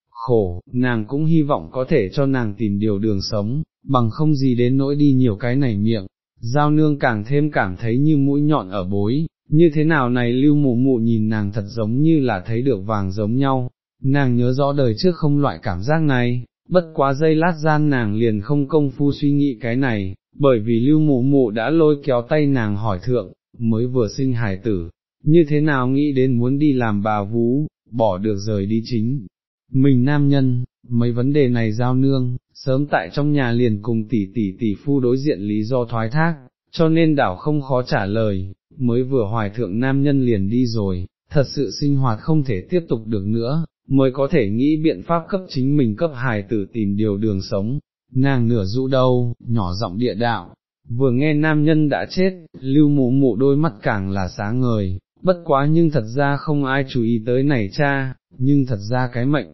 khổ, nàng cũng hy vọng có thể cho nàng tìm điều đường sống, bằng không gì đến nỗi đi nhiều cái này miệng, giao nương càng thêm cảm thấy như mũi nhọn ở bối, như thế nào này lưu mụ mụ nhìn nàng thật giống như là thấy được vàng giống nhau, nàng nhớ rõ đời trước không loại cảm giác này, bất quá giây lát gian nàng liền không công phu suy nghĩ cái này, bởi vì lưu mụ mụ đã lôi kéo tay nàng hỏi thượng, mới vừa sinh hài tử, như thế nào nghĩ đến muốn đi làm bà vú, bỏ được rời đi chính. Mình nam nhân, mấy vấn đề này giao nương, sớm tại trong nhà liền cùng tỷ tỷ tỷ phu đối diện lý do thoái thác, cho nên đảo không khó trả lời, mới vừa hoài thượng nam nhân liền đi rồi, thật sự sinh hoạt không thể tiếp tục được nữa, mới có thể nghĩ biện pháp cấp chính mình cấp hài tử tìm điều đường sống, nàng nửa rũ đâu, nhỏ giọng địa đạo, vừa nghe nam nhân đã chết, lưu mụ mụ đôi mắt càng là sáng ngời, bất quá nhưng thật ra không ai chú ý tới này cha, nhưng thật ra cái mệnh,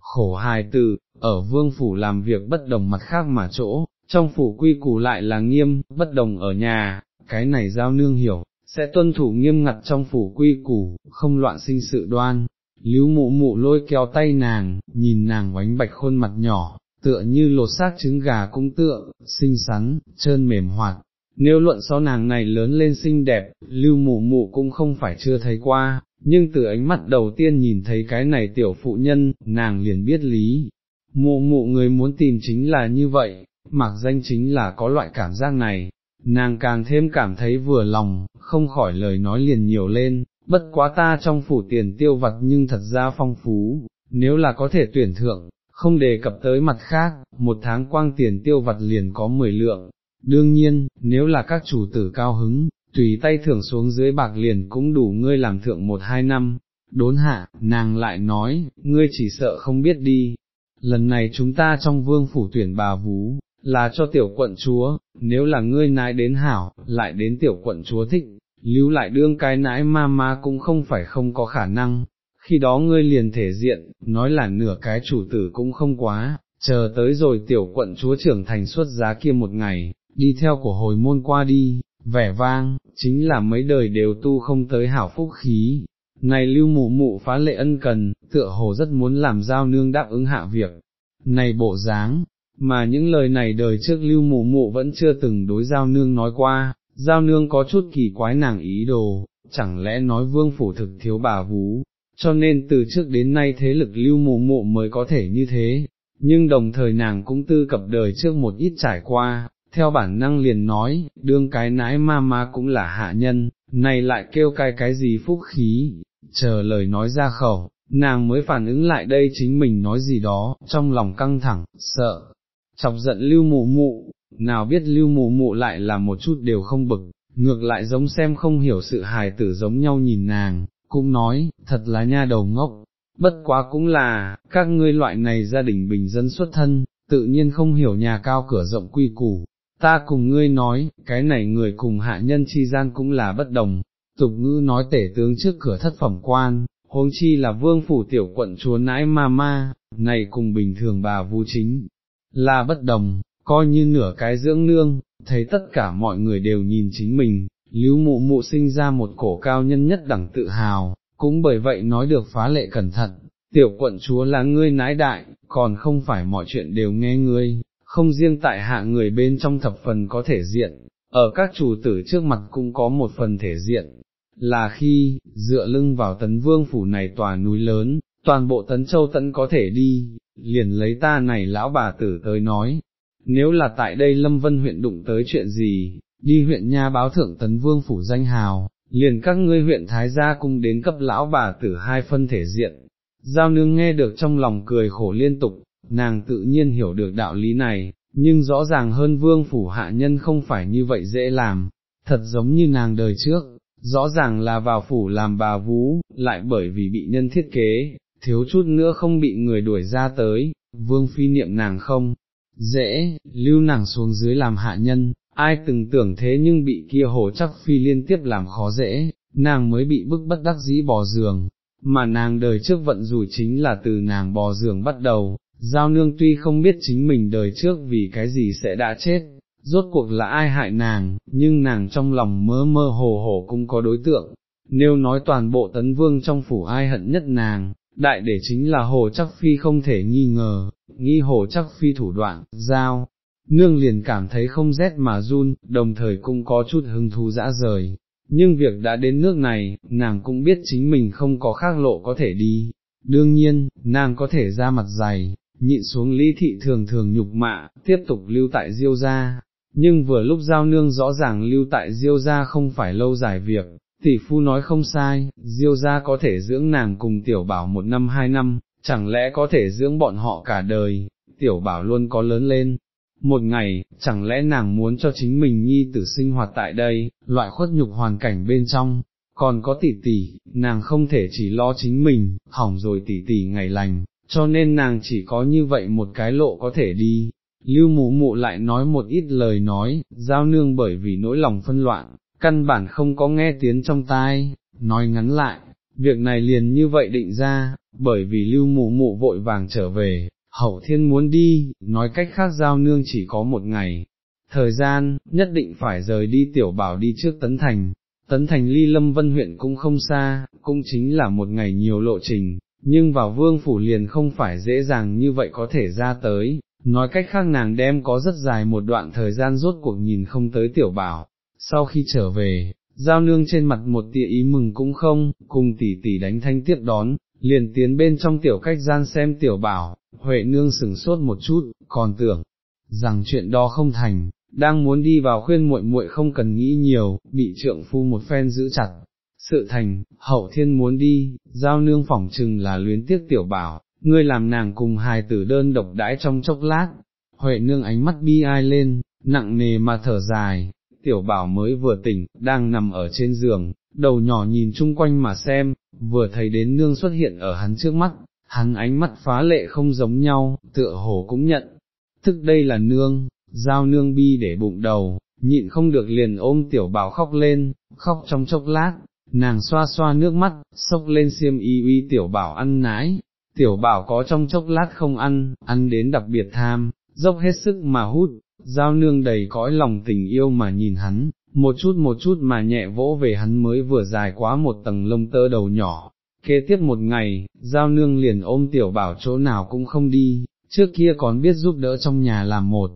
khổ hài tử, ở vương phủ làm việc bất đồng mặt khác mà chỗ, trong phủ quy củ lại là nghiêm, bất đồng ở nhà, cái này giao nương hiểu, sẽ tuân thủ nghiêm ngặt trong phủ quy củ, không loạn sinh sự đoan. Lưu mụ mụ lôi kéo tay nàng, nhìn nàng bánh bạch khuôn mặt nhỏ, tựa như lột xác trứng gà cũng tựa, xinh xắn, trơn mềm hoạt. Nếu luận so nàng này lớn lên xinh đẹp, lưu mụ mụ cũng không phải chưa thấy qua, nhưng từ ánh mắt đầu tiên nhìn thấy cái này tiểu phụ nhân, nàng liền biết lý. Mụ mụ người muốn tìm chính là như vậy, mặc danh chính là có loại cảm giác này, nàng càng thêm cảm thấy vừa lòng, không khỏi lời nói liền nhiều lên, bất quá ta trong phủ tiền tiêu vặt nhưng thật ra phong phú, nếu là có thể tuyển thượng, không đề cập tới mặt khác, một tháng quang tiền tiêu vặt liền có 10 lượng. Đương nhiên, nếu là các chủ tử cao hứng, tùy tay thưởng xuống dưới bạc liền cũng đủ ngươi làm thượng một hai năm. Đốn hạ, nàng lại nói, ngươi chỉ sợ không biết đi. Lần này chúng ta trong vương phủ tuyển bà vú, là cho tiểu quận chúa, nếu là ngươi nái đến hảo, lại đến tiểu quận chúa thích, lưu lại đương cái nãi ma ma cũng không phải không có khả năng, khi đó ngươi liền thể diện, nói là nửa cái chủ tử cũng không quá, chờ tới rồi tiểu quận chúa trưởng thành xuất giá kia một ngày, đi theo của hồi môn qua đi, vẻ vang, chính là mấy đời đều tu không tới hảo phúc khí. Này lưu mụ mụ phá lệ ân cần, tựa hồ rất muốn làm giao nương đáp ứng hạ việc. Này bộ dáng, mà những lời này đời trước lưu mụ mụ vẫn chưa từng đối giao nương nói qua, giao nương có chút kỳ quái nàng ý đồ, chẳng lẽ nói vương phủ thực thiếu bà vú, cho nên từ trước đến nay thế lực lưu mụ mụ mới có thể như thế, nhưng đồng thời nàng cũng tư cập đời trước một ít trải qua, theo bản năng liền nói, đương cái nãi ma ma cũng là hạ nhân, này lại kêu cái cái gì phúc khí, chờ lời nói ra khẩu, nàng mới phản ứng lại đây chính mình nói gì đó, trong lòng căng thẳng, sợ, chọc giận lưu mụ mụ, nào biết lưu mụ mụ lại là một chút đều không bực, ngược lại giống xem không hiểu sự hài tử giống nhau nhìn nàng, cũng nói, thật là nha đầu ngốc, bất quá cũng là, các ngươi loại này gia đình bình dân xuất thân, tự nhiên không hiểu nhà cao cửa rộng quy củ, ta cùng ngươi nói, cái này người cùng hạ nhân chi gian cũng là bất đồng, tục ngữ nói tể tướng trước cửa thất phẩm quan, huống chi là vương phủ tiểu quận chúa nãi ma ma, này cùng bình thường bà vũ chính, là bất đồng, coi như nửa cái dưỡng nương, thấy tất cả mọi người đều nhìn chính mình, lưu mụ mụ sinh ra một cổ cao nhân nhất đẳng tự hào, cũng bởi vậy nói được phá lệ cẩn thận, tiểu quận chúa là ngươi nãi đại, còn không phải mọi chuyện đều nghe ngươi, không riêng tại hạ người bên trong thập phần có thể diện, ở các chủ tử trước mặt cũng có một phần thể diện, là khi, dựa lưng vào tấn vương phủ này tòa núi lớn, toàn bộ tấn châu tấn có thể đi, liền lấy ta này lão bà tử tới nói, nếu là tại đây Lâm Vân huyện đụng tới chuyện gì, đi huyện nha báo thượng tấn vương phủ danh hào, liền các ngươi huyện Thái Gia cung đến cấp lão bà tử hai phân thể diện. Giao nương nghe được trong lòng cười khổ liên tục, nàng tự nhiên hiểu được đạo lý này, nhưng rõ ràng hơn vương phủ hạ nhân không phải như vậy dễ làm, thật giống như nàng đời trước, rõ ràng là vào phủ làm bà vú, lại bởi vì bị nhân thiết kế, thiếu chút nữa không bị người đuổi ra tới, vương phi niệm nàng không, dễ, lưu nàng xuống dưới làm hạ nhân, ai từng tưởng thế nhưng bị kia hồ chắc phi liên tiếp làm khó dễ, nàng mới bị bức bất đắc dĩ bò giường, mà nàng đời trước vận rủi chính là từ nàng bò giường bắt đầu, giao nương tuy không biết chính mình đời trước vì cái gì sẽ đã chết, rốt cuộc là ai hại nàng, nhưng nàng trong lòng mơ mơ hồ hồ cũng có đối tượng, nếu nói toàn bộ tấn vương trong phủ ai hận nhất nàng, đại để chính là hồ chắc phi không thể nghi ngờ, nghi hồ chắc phi thủ đoạn, giao, nương liền cảm thấy không rét mà run, đồng thời cũng có chút hứng thú dã rời, nhưng việc đã đến nước này, nàng cũng biết chính mình không có khác lộ có thể đi, đương nhiên, nàng có thể ra mặt dày, nhịn xuống lý thị thường thường nhục mạ, tiếp tục lưu tại diêu gia, nhưng vừa lúc giao nương rõ ràng lưu tại diêu gia không phải lâu dài việc, tỷ phu nói không sai, diêu gia có thể dưỡng nàng cùng tiểu bảo một năm hai năm, chẳng lẽ có thể dưỡng bọn họ cả đời, tiểu bảo luôn có lớn lên. Một ngày, chẳng lẽ nàng muốn cho chính mình nhi tử sinh hoạt tại đây, loại khuất nhục hoàn cảnh bên trong, còn có tỷ tỷ, nàng không thể chỉ lo chính mình, hỏng rồi tỷ tỷ ngày lành, cho nên nàng chỉ có như vậy một cái lộ có thể đi. Lưu mụ mụ lại nói một ít lời nói, giao nương bởi vì nỗi lòng phân loạn, căn bản không có nghe tiếng trong tai, nói ngắn lại, việc này liền như vậy định ra, bởi vì lưu mụ mụ vội vàng trở về, hậu thiên muốn đi, nói cách khác giao nương chỉ có một ngày, thời gian, nhất định phải rời đi tiểu bảo đi trước tấn thành, tấn thành ly lâm vân huyện cũng không xa, cũng chính là một ngày nhiều lộ trình, nhưng vào vương phủ liền không phải dễ dàng như vậy có thể ra tới, nói cách khác nàng đem có rất dài một đoạn thời gian rốt cuộc nhìn không tới tiểu bảo, sau khi trở về, giao nương trên mặt một tia ý mừng cũng không, cùng tỷ tỷ đánh thanh tiếp đón, liền tiến bên trong tiểu cách gian xem tiểu bảo, Huệ nương sừng sốt một chút, còn tưởng, rằng chuyện đó không thành, đang muốn đi vào khuyên muội muội không cần nghĩ nhiều, bị trượng phu một phen giữ chặt. Sự thành, hậu thiên muốn đi, giao nương phỏng chừng là luyến tiếc tiểu bảo, ngươi làm nàng cùng hài tử đơn độc đãi trong chốc lát, Huệ nương ánh mắt bi ai lên, nặng nề mà thở dài, tiểu bảo mới vừa tỉnh, đang nằm ở trên giường, đầu nhỏ nhìn chung quanh mà xem, vừa thấy đến nương xuất hiện ở hắn trước mắt, hắn ánh mắt phá lệ không giống nhau, tựa hồ cũng nhận, thức đây là nương, giao nương bi để bụng đầu, nhịn không được liền ôm tiểu bảo khóc lên, khóc trong chốc lát, nàng xoa xoa nước mắt, sốc lên xiêm y uy tiểu bảo ăn nái, tiểu bảo có trong chốc lát không ăn, ăn đến đặc biệt tham, dốc hết sức mà hút, giao nương đầy cõi lòng tình yêu mà nhìn hắn, một chút một chút mà nhẹ vỗ về hắn mới vừa dài quá một tầng lông tơ đầu nhỏ. Kế tiếp một ngày, giao nương liền ôm tiểu bảo chỗ nào cũng không đi, trước kia còn biết giúp đỡ trong nhà làm một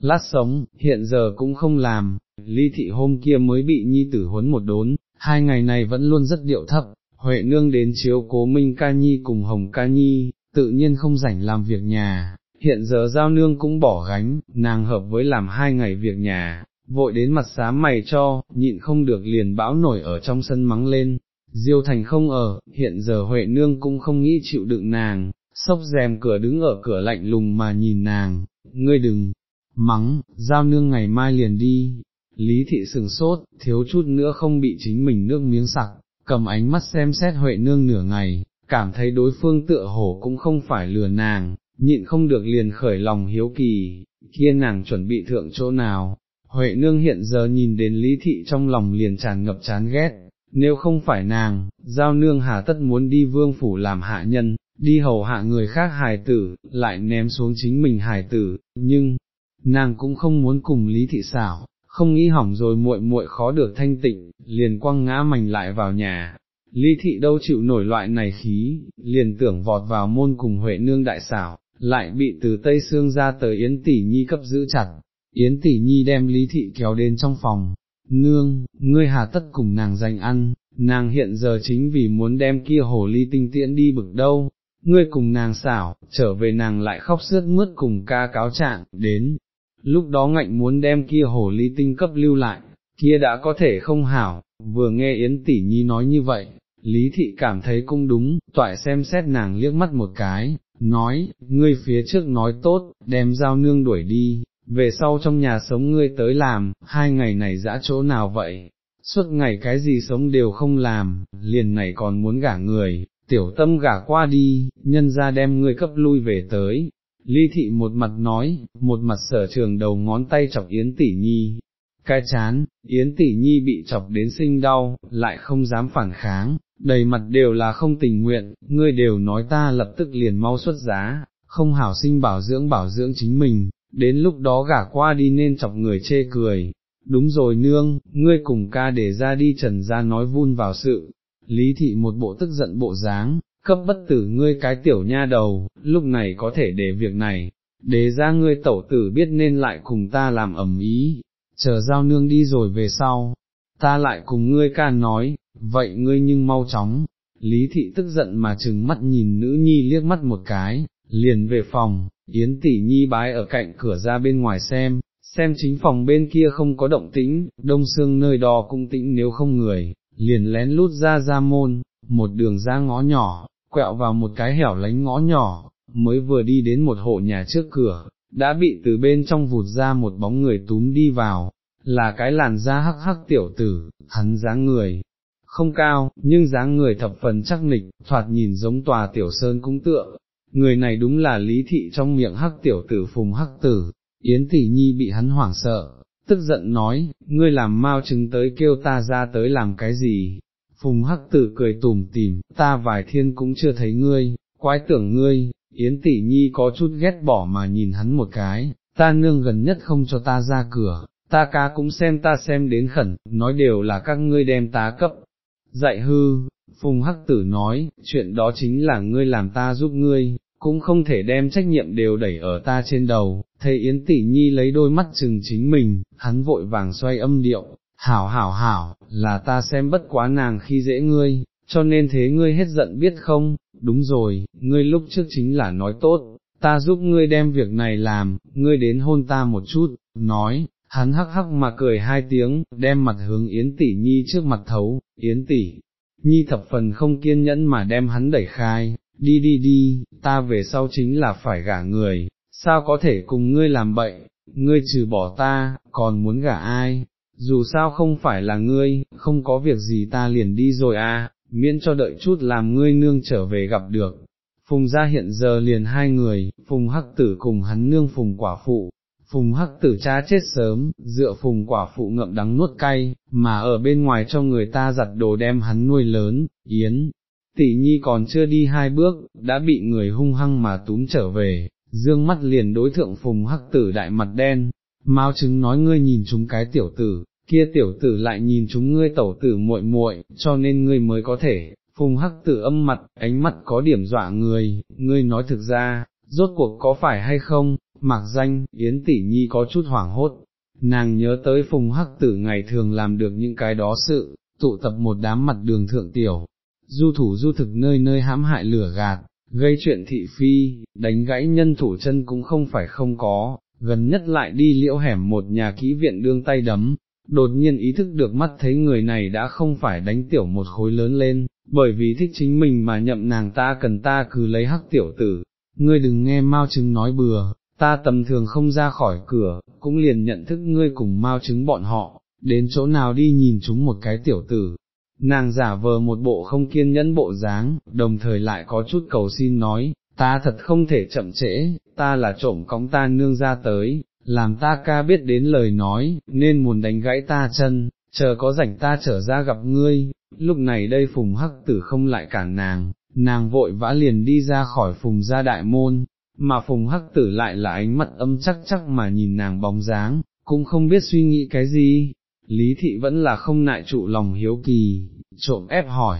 lát sống, hiện giờ cũng không làm, ly thị hôm kia mới bị nhi tử huấn một đốn, hai ngày này vẫn luôn rất điệu thấp, Huệ nương đến chiếu cố Minh Ca Nhi cùng Hồng Ca Nhi, tự nhiên không rảnh làm việc nhà, hiện giờ giao nương cũng bỏ gánh, nàng hợp với làm hai ngày việc nhà, vội đến mặt xám mày cho, nhịn không được liền bão nổi ở trong sân mắng lên, Diêu Thành không ở, hiện giờ Huệ nương cũng không nghĩ chịu đựng nàng, sốc rèm cửa đứng ở cửa lạnh lùng mà nhìn nàng, ngươi đừng, mắng, giao nương ngày mai liền đi, Lý thị sừng sốt, thiếu chút nữa không bị chính mình nước miếng sặc, cầm ánh mắt xem xét Huệ nương nửa ngày, cảm thấy đối phương tựa hổ cũng không phải lừa nàng, nhịn không được liền khởi lòng hiếu kỳ, kia nàng chuẩn bị thượng chỗ nào. Huệ nương hiện giờ nhìn đến lý thị trong lòng liền tràn ngập chán ghét, nếu không phải nàng, giao nương hà tất muốn đi vương phủ làm hạ nhân, đi hầu hạ người khác hài tử, lại ném xuống chính mình hài tử, nhưng, nàng cũng không muốn cùng lý thị xảo, không nghĩ hỏng rồi muội muội khó được thanh tịnh, liền quăng ngã mảnh lại vào nhà. Lý thị đâu chịu nổi loại này khí, liền tưởng vọt vào môn cùng Huệ nương đại xảo, lại bị từ Tây Sương ra tới Yến Tỷ Nhi cấp giữ chặt. Yến Tỷ Nhi đem Lý thị kéo đến trong phòng, nương, ngươi hà tất cùng nàng dành ăn, nàng hiện giờ chính vì muốn đem kia hồ ly tinh tiễn đi bực đâu, ngươi cùng nàng xảo, trở về nàng lại khóc sướt mướt cùng ca cáo trạng, đến, lúc đó ngạnh muốn đem kia hồ ly tinh cấp lưu lại, kia đã có thể không hảo, vừa nghe Yến Tỷ Nhi nói như vậy, Lý Thị cảm thấy cũng đúng, toại xem xét nàng liếc mắt một cái, nói, ngươi phía trước nói tốt, đem giao nương đuổi đi, về sau trong nhà sống ngươi tới làm, hai ngày này dã chỗ nào vậy, suốt ngày cái gì sống đều không làm, liền này còn muốn gả người, tiểu tâm gả qua đi, nhân ra đem ngươi cấp lui về tới, Ly thị một mặt nói, một mặt sở trường đầu ngón tay chọc Yến Tỷ Nhi, cái chán, Yến Tỷ Nhi bị chọc đến sinh đau, lại không dám phản kháng, đầy mặt đều là không tình nguyện, ngươi đều nói ta lập tức liền mau xuất giá, không hảo sinh bảo dưỡng bảo dưỡng chính mình, đến lúc đó gả qua đi nên chọc người chê cười. Đúng rồi nương, ngươi cùng ca để ra đi trần ra nói vun vào sự, lý thị một bộ tức giận bộ dáng, cấp bất tử ngươi cái tiểu nha đầu, lúc này có thể để việc này, để ra ngươi tẩu tử biết nên lại cùng ta làm ẩm ý, chờ giao nương đi rồi về sau, ta lại cùng ngươi ca nói, vậy ngươi nhưng mau chóng, lý thị tức giận mà trừng mắt nhìn nữ nhi liếc mắt một cái, liền về phòng, yến tỷ nhi bái ở cạnh cửa ra bên ngoài xem, xem chính phòng bên kia không có động tĩnh, đông xương nơi đó cũng tĩnh nếu không người, liền lén lút ra ra môn, một đường ra ngõ nhỏ, quẹo vào một cái hẻo lánh ngõ nhỏ, mới vừa đi đến một hộ nhà trước cửa, đã bị từ bên trong vụt ra một bóng người túm đi vào, là cái làn da hắc hắc tiểu tử, hắn dáng người, không cao, nhưng dáng người thập phần chắc nịch, thoạt nhìn giống tòa tiểu sơn cũng tựa, người này đúng là lý thị trong miệng hắc tiểu tử phùng hắc tử, Yến Tỷ Nhi bị hắn hoảng sợ, tức giận nói, ngươi làm mau chứng tới kêu ta ra tới làm cái gì, Phùng hắc tử cười tủm tỉm, ta vài thiên cũng chưa thấy ngươi, quái tưởng ngươi, Yến tỷ nhi có chút ghét bỏ mà nhìn hắn một cái, ta nương gần nhất không cho ta ra cửa, ta ca cũng xem ta xem đến khẩn, nói đều là các ngươi đem tá cấp. Dạy hư, Phùng hắc tử nói, chuyện đó chính là ngươi làm ta giúp ngươi, cũng không thể đem trách nhiệm đều đẩy ở ta trên đầu, thấy Yến Tỷ Nhi lấy đôi mắt chừng chính mình, hắn vội vàng xoay âm điệu, hảo hảo hảo, là ta xem bất quá nàng khi dễ ngươi, cho nên thế ngươi hết giận biết không, đúng rồi, ngươi lúc trước chính là nói tốt, ta giúp ngươi đem việc này làm, ngươi đến hôn ta một chút, nói, hắn hắc hắc mà cười hai tiếng, đem mặt hướng Yến Tỷ Nhi trước mặt thấu, Yến Tỷ. Nhi thập phần không kiên nhẫn mà đem hắn đẩy khai, đi đi đi, ta về sau chính là phải gả người, sao có thể cùng ngươi làm bậy, ngươi trừ bỏ ta, còn muốn gả ai, dù sao không phải là ngươi, không có việc gì ta liền đi rồi à, miễn cho đợi chút làm ngươi nương trở về gặp được. Phùng ra hiện giờ liền hai người, Phùng Hắc Tử cùng hắn nương Phùng Quả Phụ, Phùng Hắc Tử cha chết sớm, dựa Phùng Quả Phụ ngậm đắng nuốt cay, mà ở bên ngoài cho người ta giặt đồ đem hắn nuôi lớn, Yến. Tỷ nhi còn chưa đi hai bước, đã bị người hung hăng mà túm trở về, dương mắt liền đối thượng Phùng Hắc Tử đại mặt đen, Mao chứng nói ngươi nhìn chúng cái tiểu tử, kia tiểu tử lại nhìn chúng ngươi tẩu tử muội muội, cho nên ngươi mới có thể, phùng hắc tử âm mặt, ánh mắt có điểm dọa người, ngươi nói thực ra, rốt cuộc có phải hay không, mặc danh, Yến tỷ nhi có chút hoảng hốt, nàng nhớ tới phùng hắc tử ngày thường làm được những cái đó sự, tụ tập một đám mặt đường thượng tiểu, du thủ du thực nơi nơi hãm hại lửa gạt, gây chuyện thị phi, đánh gãy nhân thủ chân cũng không phải không có, gần nhất lại đi liễu hẻm một nhà kỹ viện đương tay đấm, đột nhiên ý thức được mắt thấy người này đã không phải đánh tiểu một khối lớn lên, bởi vì thích chính mình mà nhậm nàng ta cần ta cứ lấy hắc tiểu tử, ngươi đừng nghe Mao chứng nói bừa, ta tầm thường không ra khỏi cửa, cũng liền nhận thức ngươi cùng Mao chứng bọn họ, đến chỗ nào đi nhìn chúng một cái tiểu tử. Nàng giả vờ một bộ không kiên nhẫn bộ dáng, đồng thời lại có chút cầu xin nói, ta thật không thể chậm trễ, ta là trộm cóng ta nương ra tới, làm ta ca biết đến lời nói, nên muốn đánh gãy ta chân, chờ có rảnh ta trở ra gặp ngươi, lúc này đây phùng hắc tử không lại cản nàng, nàng vội vã liền đi ra khỏi phùng gia đại môn, mà phùng hắc tử lại là ánh mắt âm chắc chắc mà nhìn nàng bóng dáng, cũng không biết suy nghĩ cái gì, lý thị vẫn là không nại trụ lòng hiếu kỳ, trộm ép hỏi,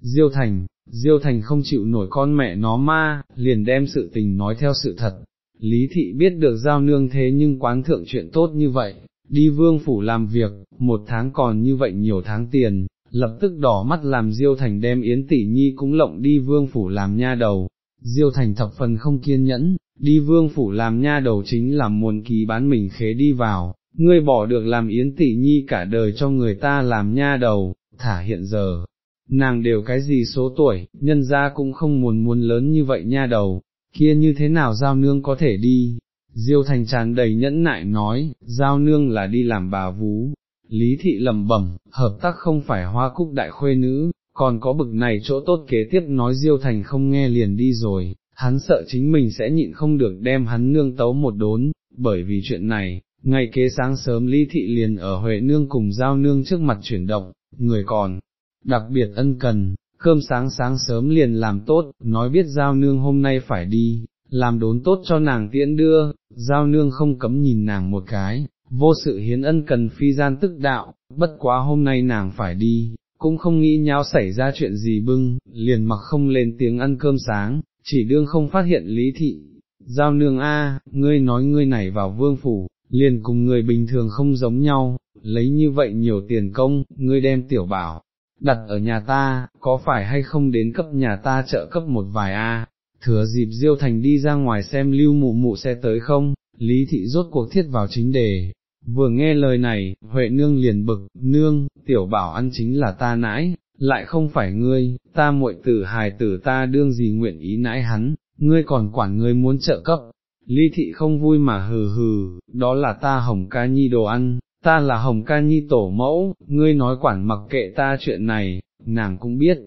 Diêu Thành, Diêu Thành không chịu nổi con mẹ nó ma, liền đem sự tình nói theo sự thật, Lý thị biết được giao nương thế nhưng quán thượng chuyện tốt như vậy, đi vương phủ làm việc, một tháng còn như vậy nhiều tháng tiền, lập tức đỏ mắt làm Diêu Thành đem Yến Tỷ Nhi cũng lộng đi vương phủ làm nha đầu. Diêu Thành thập phần không kiên nhẫn, đi vương phủ làm nha đầu chính là muốn ký bán mình khế đi vào, ngươi bỏ được làm Yến Tỷ Nhi cả đời cho người ta làm nha đầu, thả hiện giờ. Nàng đều cái gì số tuổi, nhân ra cũng không muốn muốn lớn như vậy nha đầu, kia như thế nào giao nương có thể đi, diêu thành tràn đầy nhẫn nại nói, giao nương là đi làm bà vú, lý thị lầm bẩm, hợp tác không phải hoa cúc đại khuê nữ, còn có bực này chỗ tốt kế tiếp nói diêu thành không nghe liền đi rồi, hắn sợ chính mình sẽ nhịn không được đem hắn nương tấu một đốn, bởi vì chuyện này, ngày kế sáng sớm lý thị liền ở Huệ nương cùng giao nương trước mặt chuyển động, người còn, đặc biệt ân cần, cơm sáng sáng sớm liền làm tốt, nói biết giao nương hôm nay phải đi, làm đốn tốt cho nàng tiễn đưa, giao nương không cấm nhìn nàng một cái, vô sự hiến ân cần phi gian tức đạo, bất quá hôm nay nàng phải đi, cũng không nghĩ nháo xảy ra chuyện gì bưng, liền mặc không lên tiếng ăn cơm sáng, chỉ đương không phát hiện lý thị. Giao nương A, ngươi nói ngươi này vào vương phủ, liền cùng người bình thường không giống nhau, lấy như vậy nhiều tiền công, ngươi đem tiểu bảo, đặt ở nhà ta, có phải hay không đến cấp nhà ta trợ cấp một vài a? thừa dịp Diêu Thành đi ra ngoài xem lưu mụ mụ sẽ tới không, Lý Thị rốt cuộc thiết vào chính đề, vừa nghe lời này, Huệ Nương liền bực, Nương, tiểu bảo ăn chính là ta nãi, lại không phải ngươi, ta muội tử hài tử ta đương gì nguyện ý nãi hắn, ngươi còn quản ngươi muốn trợ cấp. Lý thị không vui mà hừ hừ, đó là ta hồng ca nhi đồ ăn, ta là Hồng Ca Nhi tổ mẫu, ngươi nói quản mặc kệ ta chuyện này, nàng cũng biết,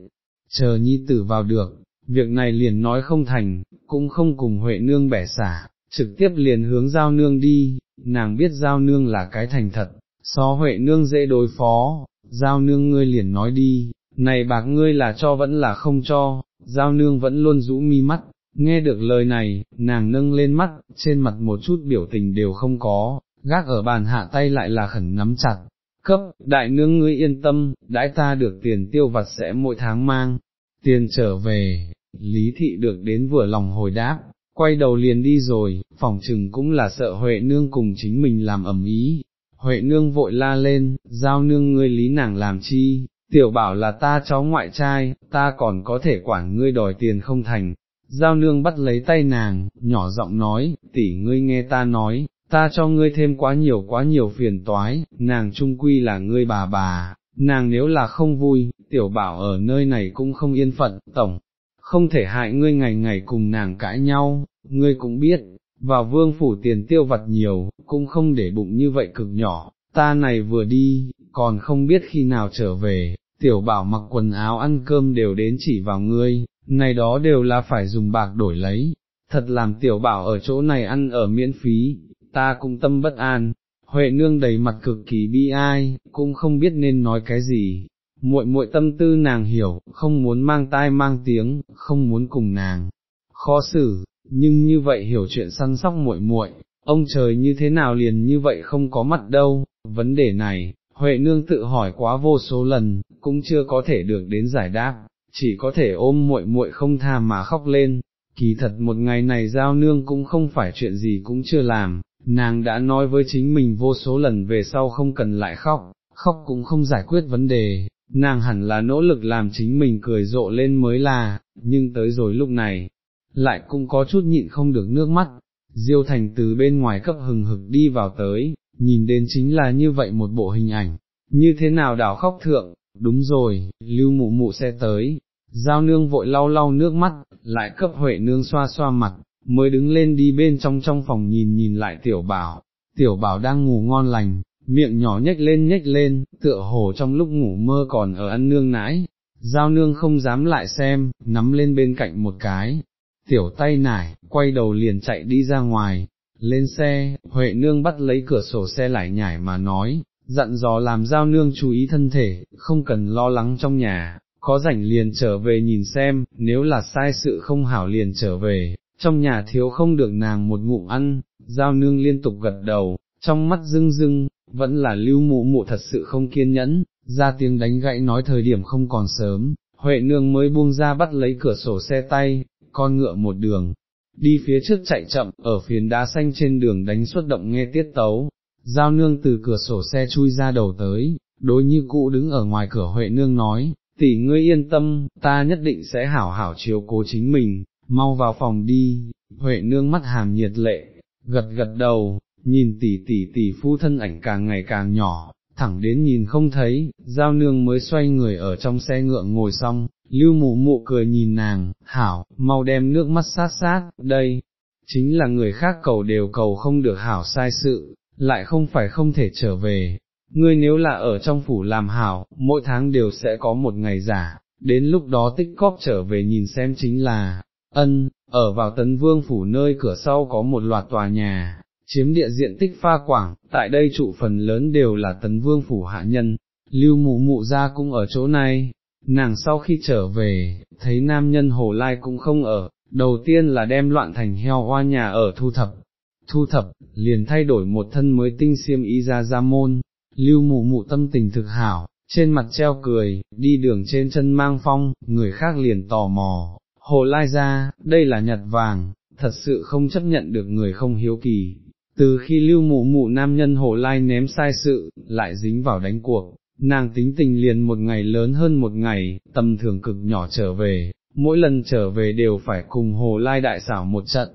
chờ Nhi tử vào được, việc này liền nói không thành, cũng không cùng Huệ Nương bẻ xả, trực tiếp liền hướng Giao Nương đi, nàng biết Giao Nương là cái thành thật, so Huệ Nương dễ đối phó, Giao Nương ngươi liền nói đi, này bạc ngươi là cho vẫn là không cho, Giao Nương vẫn luôn rũ mi mắt. Nghe được lời này, nàng nâng lên mắt, trên mặt một chút biểu tình đều không có, gác ở bàn hạ tay lại là khẩn nắm chặt, cấp, đại nương ngươi yên tâm, đãi ta được tiền tiêu vặt sẽ mỗi tháng mang, tiền trở về, lý thị được đến vừa lòng hồi đáp, quay đầu liền đi rồi, phòng trừng cũng là sợ Huệ nương cùng chính mình làm ẩm ý. Huệ nương vội la lên, giao nương ngươi lý nàng làm chi, tiểu bảo là ta cháu ngoại trai, ta còn có thể quản ngươi đòi tiền không thành. Giao nương bắt lấy tay nàng, nhỏ giọng nói, tỷ ngươi nghe ta nói, ta cho ngươi thêm quá nhiều quá nhiều phiền toái, nàng trung quy là ngươi bà bà, nàng nếu là không vui, tiểu bảo ở nơi này cũng không yên phận, tổng, không thể hại ngươi ngày ngày cùng nàng cãi nhau, ngươi cũng biết, vào vương phủ tiền tiêu vặt nhiều, cũng không để bụng như vậy cực nhỏ, ta này vừa đi, còn không biết khi nào trở về, tiểu bảo mặc quần áo ăn cơm đều đến chỉ vào ngươi, này đó đều là phải dùng bạc đổi lấy, thật làm tiểu bảo ở chỗ này ăn ở miễn phí, ta cũng tâm bất an, Huệ nương đầy mặt cực kỳ bi ai, cũng không biết nên nói cái gì, muội muội tâm tư nàng hiểu, không muốn mang tai mang tiếng, không muốn cùng nàng, khó xử, nhưng như vậy hiểu chuyện săn sóc muội muội, ông trời như thế nào liền như vậy không có mặt đâu, vấn đề này, Huệ nương tự hỏi quá vô số lần, cũng chưa có thể được đến giải đáp, chỉ có thể ôm muội muội không tha mà khóc lên, kỳ thật một ngày này giao nương cũng không phải chuyện gì cũng chưa làm, nàng đã nói với chính mình vô số lần về sau không cần lại khóc, khóc cũng không giải quyết vấn đề, nàng hẳn là nỗ lực làm chính mình cười rộ lên mới là, nhưng tới rồi lúc này, lại cũng có chút nhịn không được nước mắt, Diêu Thành từ bên ngoài cấp hừng hực đi vào tới, nhìn đến chính là như vậy một bộ hình ảnh, như thế nào đảo khóc thượng, đúng rồi, lưu mụ mụ sẽ tới, giao nương vội lau lau nước mắt, lại cấp huệ nương xoa xoa mặt, mới đứng lên đi bên trong trong phòng nhìn nhìn lại tiểu bảo, tiểu bảo đang ngủ ngon lành, miệng nhỏ nhếch lên nhếch lên, tựa hồ trong lúc ngủ mơ còn ở ăn nương nãi, giao nương không dám lại xem, nắm lên bên cạnh một cái, tiểu tay nải, quay đầu liền chạy đi ra ngoài, lên xe, Huệ nương bắt lấy cửa sổ xe lại nhảy mà nói, dặn dò làm giao nương chú ý thân thể, không cần lo lắng trong nhà, có rảnh liền trở về nhìn xem, nếu là sai sự không hảo liền trở về, trong nhà thiếu không được nàng một ngụm ăn, giao nương liên tục gật đầu, trong mắt rưng rưng, vẫn là lưu mụ mụ thật sự không kiên nhẫn, ra tiếng đánh gãy nói thời điểm không còn sớm, Huệ nương mới buông ra bắt lấy cửa sổ xe tay, con ngựa một đường, đi phía trước chạy chậm, ở phiến đá xanh trên đường đánh xuất động nghe tiết tấu, giao nương từ cửa sổ xe chui ra đầu tới, đối như cũ đứng ở ngoài cửa Huệ nương nói, tỷ ngươi yên tâm, ta nhất định sẽ hảo hảo chiếu cố chính mình, mau vào phòng đi, Huệ nương mắt hàm nhiệt lệ, gật gật đầu, nhìn tỷ tỷ tỷ phu thân ảnh càng ngày càng nhỏ, thẳng đến nhìn không thấy, giao nương mới xoay người ở trong xe ngựa ngồi xong, lưu mụ mụ cười nhìn nàng, hảo, mau đem nước mắt sát sát, đây, chính là người khác cầu đều cầu không được hảo sai sự, lại không phải không thể trở về. Ngươi nếu là ở trong phủ làm hảo, mỗi tháng đều sẽ có một ngày giả, đến lúc đó tích cóp trở về nhìn xem chính là, ân, ở vào tấn vương phủ nơi cửa sau có một loạt tòa nhà, chiếm địa diện tích pha quảng, tại đây trụ phần lớn đều là tấn vương phủ hạ nhân, lưu mụ mụ ra cũng ở chỗ này, nàng sau khi trở về, thấy nam nhân hồ lai cũng không ở, đầu tiên là đem loạn thành heo hoa nhà ở thu thập, thu thập, liền thay đổi một thân mới tinh xiêm y ra ra môn, lưu mụ mụ tâm tình thực hảo, trên mặt treo cười, đi đường trên chân mang phong, người khác liền tò mò, hồ lai ra, đây là nhật vàng, thật sự không chấp nhận được người không hiếu kỳ. Từ khi lưu mụ mụ nam nhân hồ lai ném sai sự, lại dính vào đánh cuộc, nàng tính tình liền một ngày lớn hơn một ngày, tầm thường cực nhỏ trở về, mỗi lần trở về đều phải cùng hồ lai đại xảo một trận.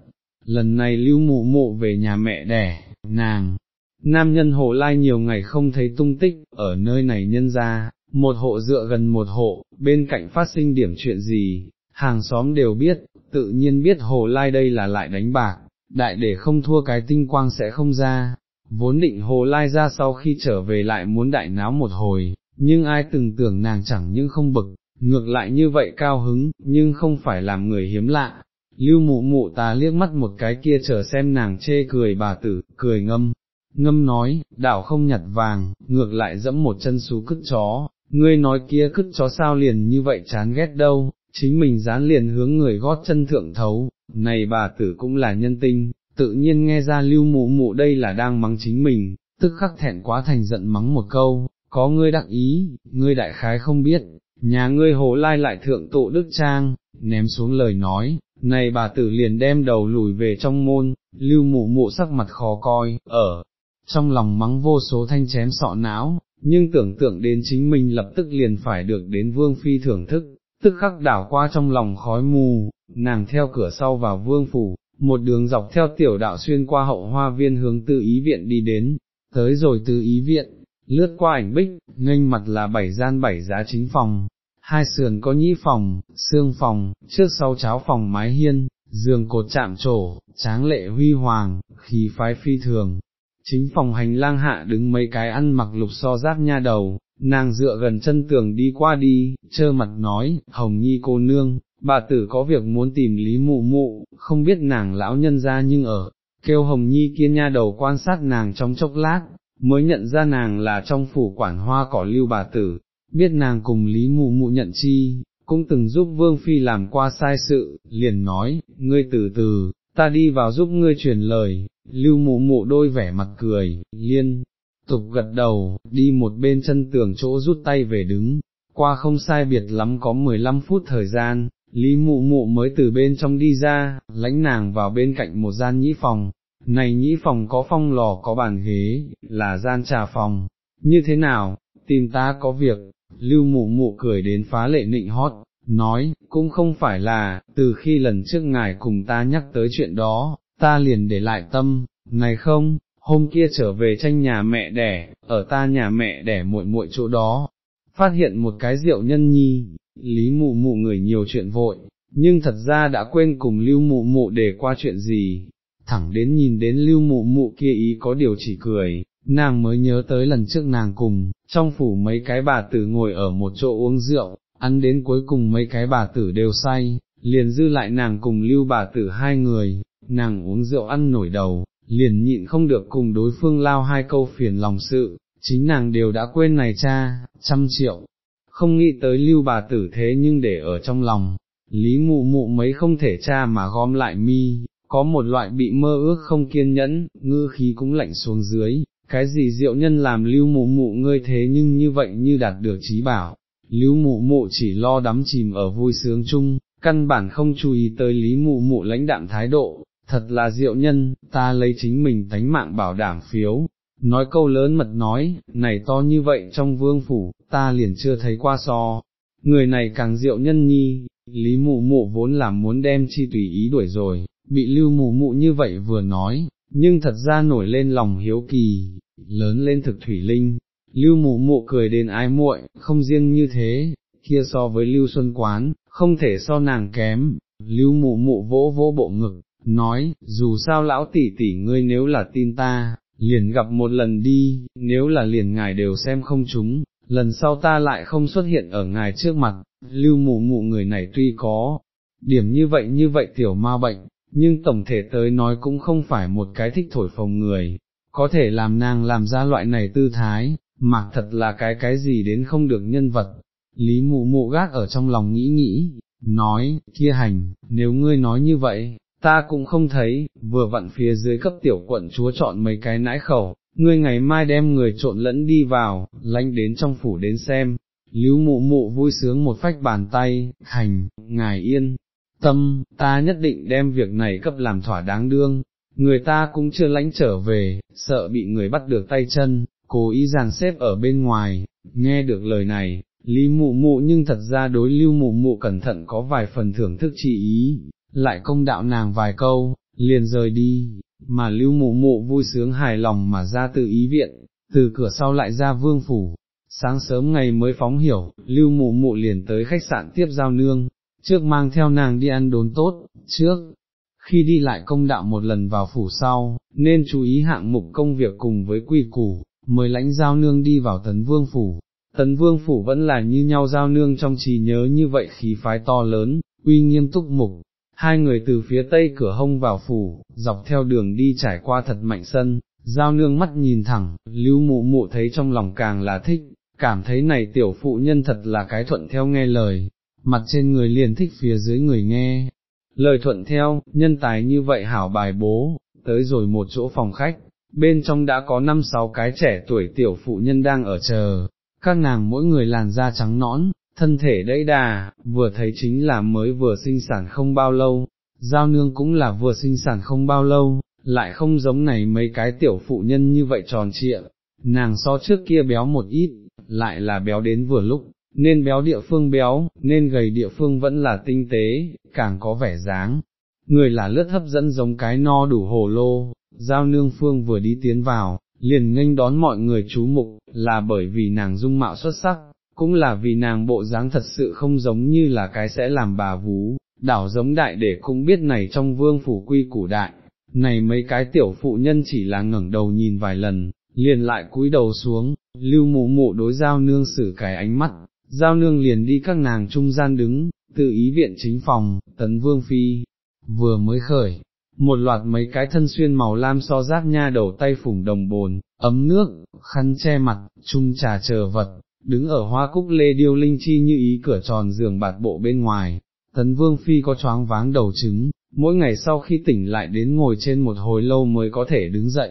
Lần này lưu mụ mụ về nhà mẹ đẻ, nàng, nam nhân hồ lai nhiều ngày không thấy tung tích, ở nơi này nhân ra, một hộ dựa gần một hộ, bên cạnh phát sinh điểm chuyện gì, hàng xóm đều biết, tự nhiên biết hồ lai đây là lại đánh bạc, đại để không thua cái tinh quang sẽ không ra, vốn định hồ lai ra sau khi trở về lại muốn đại náo một hồi, nhưng ai từng tưởng nàng chẳng những không bực, ngược lại như vậy cao hứng, nhưng không phải làm người hiếm lạ. Lưu mụ mụ ta liếc mắt một cái kia chờ xem nàng chê cười bà tử, cười ngâm, ngâm nói, đảo không nhặt vàng, ngược lại dẫm một chân xú cứt chó, ngươi nói kia cứt chó sao liền như vậy chán ghét đâu, chính mình dán liền hướng người gót chân thượng thấu, này bà tử cũng là nhân tinh, tự nhiên nghe ra lưu mụ mụ đây là đang mắng chính mình, tức khắc thẹn quá thành giận mắng một câu, có ngươi đặc ý, ngươi đại khái không biết, nhà ngươi hồ lai lại thượng tụ đức trang, ném xuống lời nói, này bà tử liền đem đầu lùi về trong môn, lưu mụ mụ sắc mặt khó coi, ở, trong lòng mắng vô số thanh chém sọ não, nhưng tưởng tượng đến chính mình lập tức liền phải được đến vương phi thưởng thức, tức khắc đảo qua trong lòng khói mù, nàng theo cửa sau vào vương phủ, một đường dọc theo tiểu đạo xuyên qua hậu hoa viên hướng tư ý viện đi đến, tới rồi tư ý viện, lướt qua ảnh bích, nghênh mặt là bảy gian bảy giá chính phòng, hai sườn có nhĩ phòng, xương phòng, trước sau cháo phòng mái hiên, giường cột chạm trổ, tráng lệ huy hoàng, khí phái phi thường. Chính phòng hành lang hạ đứng mấy cái ăn mặc lục so giáp nha đầu, nàng dựa gần chân tường đi qua đi, trơ mặt nói, hồng nhi cô nương, bà tử có việc muốn tìm lý mụ mụ, không biết nàng lão nhân ra nhưng ở, kêu hồng nhi kia nha đầu quan sát nàng trong chốc lát, mới nhận ra nàng là trong phủ quản hoa cỏ lưu bà tử, biết nàng cùng lý mụ mụ nhận chi, cũng từng giúp vương phi làm qua sai sự, liền nói, ngươi từ từ, ta đi vào giúp ngươi truyền lời, lưu mụ mụ đôi vẻ mặt cười, liên, tục gật đầu, đi một bên chân tường chỗ rút tay về đứng, qua không sai biệt lắm có 15 phút thời gian, Lý mụ mụ mới từ bên trong đi ra, lãnh nàng vào bên cạnh một gian nhĩ phòng, này nhĩ phòng có phong lò có bàn ghế, là gian trà phòng, như thế nào, tìm ta có việc, lưu mụ mụ cười đến phá lệ nịnh hót, nói, cũng không phải là, từ khi lần trước ngài cùng ta nhắc tới chuyện đó, ta liền để lại tâm, này không, hôm kia trở về tranh nhà mẹ đẻ, ở ta nhà mẹ đẻ muội muội chỗ đó, phát hiện một cái rượu nhân nhi, lý mụ mụ người nhiều chuyện vội, nhưng thật ra đã quên cùng lưu mụ mụ để qua chuyện gì, thẳng đến nhìn đến lưu mụ mụ kia ý có điều chỉ cười, nàng mới nhớ tới lần trước nàng cùng, trong phủ mấy cái bà tử ngồi ở một chỗ uống rượu, ăn đến cuối cùng mấy cái bà tử đều say, liền dư lại nàng cùng lưu bà tử hai người, nàng uống rượu ăn nổi đầu, liền nhịn không được cùng đối phương lao hai câu phiền lòng sự, chính nàng đều đã quên này cha, trăm triệu, không nghĩ tới lưu bà tử thế nhưng để ở trong lòng, lý mụ mụ mấy không thể cha mà gom lại mi, có một loại bị mơ ước không kiên nhẫn, ngư khí cũng lạnh xuống dưới, cái gì diệu nhân làm lưu mụ mụ ngươi thế nhưng như vậy như đạt được trí bảo, lưu mụ mụ chỉ lo đắm chìm ở vui sướng chung, căn bản không chú ý tới lý mụ mụ lãnh đạm thái độ, thật là diệu nhân, ta lấy chính mình tánh mạng bảo đảm phiếu, nói câu lớn mật nói, này to như vậy trong vương phủ, ta liền chưa thấy qua so, người này càng diệu nhân nhi, lý mụ mụ vốn làm muốn đem chi tùy ý đuổi rồi, bị lưu mụ mụ như vậy vừa nói, nhưng thật ra nổi lên lòng hiếu kỳ, lớn lên thực thủy linh, lưu mụ mụ cười đến ái muội, không riêng như thế, kia so với lưu xuân quán, không thể so nàng kém, lưu mụ mụ vỗ vỗ bộ ngực, nói, dù sao lão tỷ tỷ ngươi nếu là tin ta, liền gặp một lần đi, nếu là liền ngài đều xem không chúng, lần sau ta lại không xuất hiện ở ngài trước mặt, lưu mụ mụ người này tuy có, điểm như vậy như vậy tiểu ma bệnh, nhưng tổng thể tới nói cũng không phải một cái thích thổi phồng người, có thể làm nàng làm ra loại này tư thái, mặc thật là cái cái gì đến không được nhân vật. Lý mụ mụ gác ở trong lòng nghĩ nghĩ, nói, kia hành, nếu ngươi nói như vậy, ta cũng không thấy, vừa vặn phía dưới cấp tiểu quận chúa chọn mấy cái nãi khẩu, ngươi ngày mai đem người trộn lẫn đi vào, lanh đến trong phủ đến xem, lưu mụ mụ vui sướng một phách bàn tay, hành, ngài yên, tâm, ta nhất định đem việc này cấp làm thỏa đáng đương, người ta cũng chưa lãnh trở về, sợ bị người bắt được tay chân, cố ý dàn xếp ở bên ngoài, nghe được lời này, Lý mụ mụ nhưng thật ra đối lưu mụ mụ cẩn thận có vài phần thưởng thức trị ý, lại công đạo nàng vài câu, liền rời đi, mà lưu mụ mụ vui sướng hài lòng mà ra từ ý viện, từ cửa sau lại ra vương phủ. Sáng sớm ngày mới phóng hiểu, lưu mụ mụ liền tới khách sạn tiếp giao nương, trước mang theo nàng đi ăn đốn tốt, trước, khi đi lại công đạo một lần vào phủ sau, nên chú ý hạng mục công việc cùng với quy củ, mới lãnh giao nương đi vào tấn vương phủ. Tấn vương phủ vẫn là như nhau giao nương trong trí nhớ như vậy khí phái to lớn, uy nghiêm túc mục, hai người từ phía tây cửa hông vào phủ, dọc theo đường đi trải qua thật mạnh sân, giao nương mắt nhìn thẳng, lưu mụ mụ thấy trong lòng càng là thích, cảm thấy này tiểu phụ nhân thật là cái thuận theo nghe lời, mặt trên người liền thích phía dưới người nghe. Lời thuận theo, nhân tài như vậy hảo bài bố, tới rồi một chỗ phòng khách, bên trong đã có năm sáu cái trẻ tuổi tiểu phụ nhân đang ở chờ, các nàng mỗi người làn da trắng nõn, thân thể đẫy đà, vừa thấy chính là mới vừa sinh sản không bao lâu, giao nương cũng là vừa sinh sản không bao lâu, lại không giống này mấy cái tiểu phụ nhân như vậy tròn trịa, nàng so trước kia béo một ít, lại là béo đến vừa lúc, nên béo địa phương béo, nên gầy địa phương vẫn là tinh tế, càng có vẻ dáng. Người là lướt hấp dẫn giống cái no đủ hồ lô, giao nương phương vừa đi tiến vào, liền nghênh đón mọi người chú mục, là bởi vì nàng dung mạo xuất sắc, cũng là vì nàng bộ dáng thật sự không giống như là cái sẽ làm bà vú, đảo giống đại để cũng biết này trong vương phủ quy củ đại, này mấy cái tiểu phụ nhân chỉ là ngẩng đầu nhìn vài lần, liền lại cúi đầu xuống, lưu mụ mụ đối giao nương xử cái ánh mắt, giao nương liền đi các nàng trung gian đứng, tự ý viện chính phòng, tấn vương phi, vừa mới khởi, một loạt mấy cái thân xuyên màu lam so giáp nha đầu tay phủng đồng bồn, ấm nước, khăn che mặt, chung trà chờ vật, đứng ở hoa cúc lê điêu linh chi như ý cửa tròn giường bạt bộ bên ngoài, tấn vương phi có choáng váng đầu trứng, mỗi ngày sau khi tỉnh lại đến ngồi trên một hồi lâu mới có thể đứng dậy,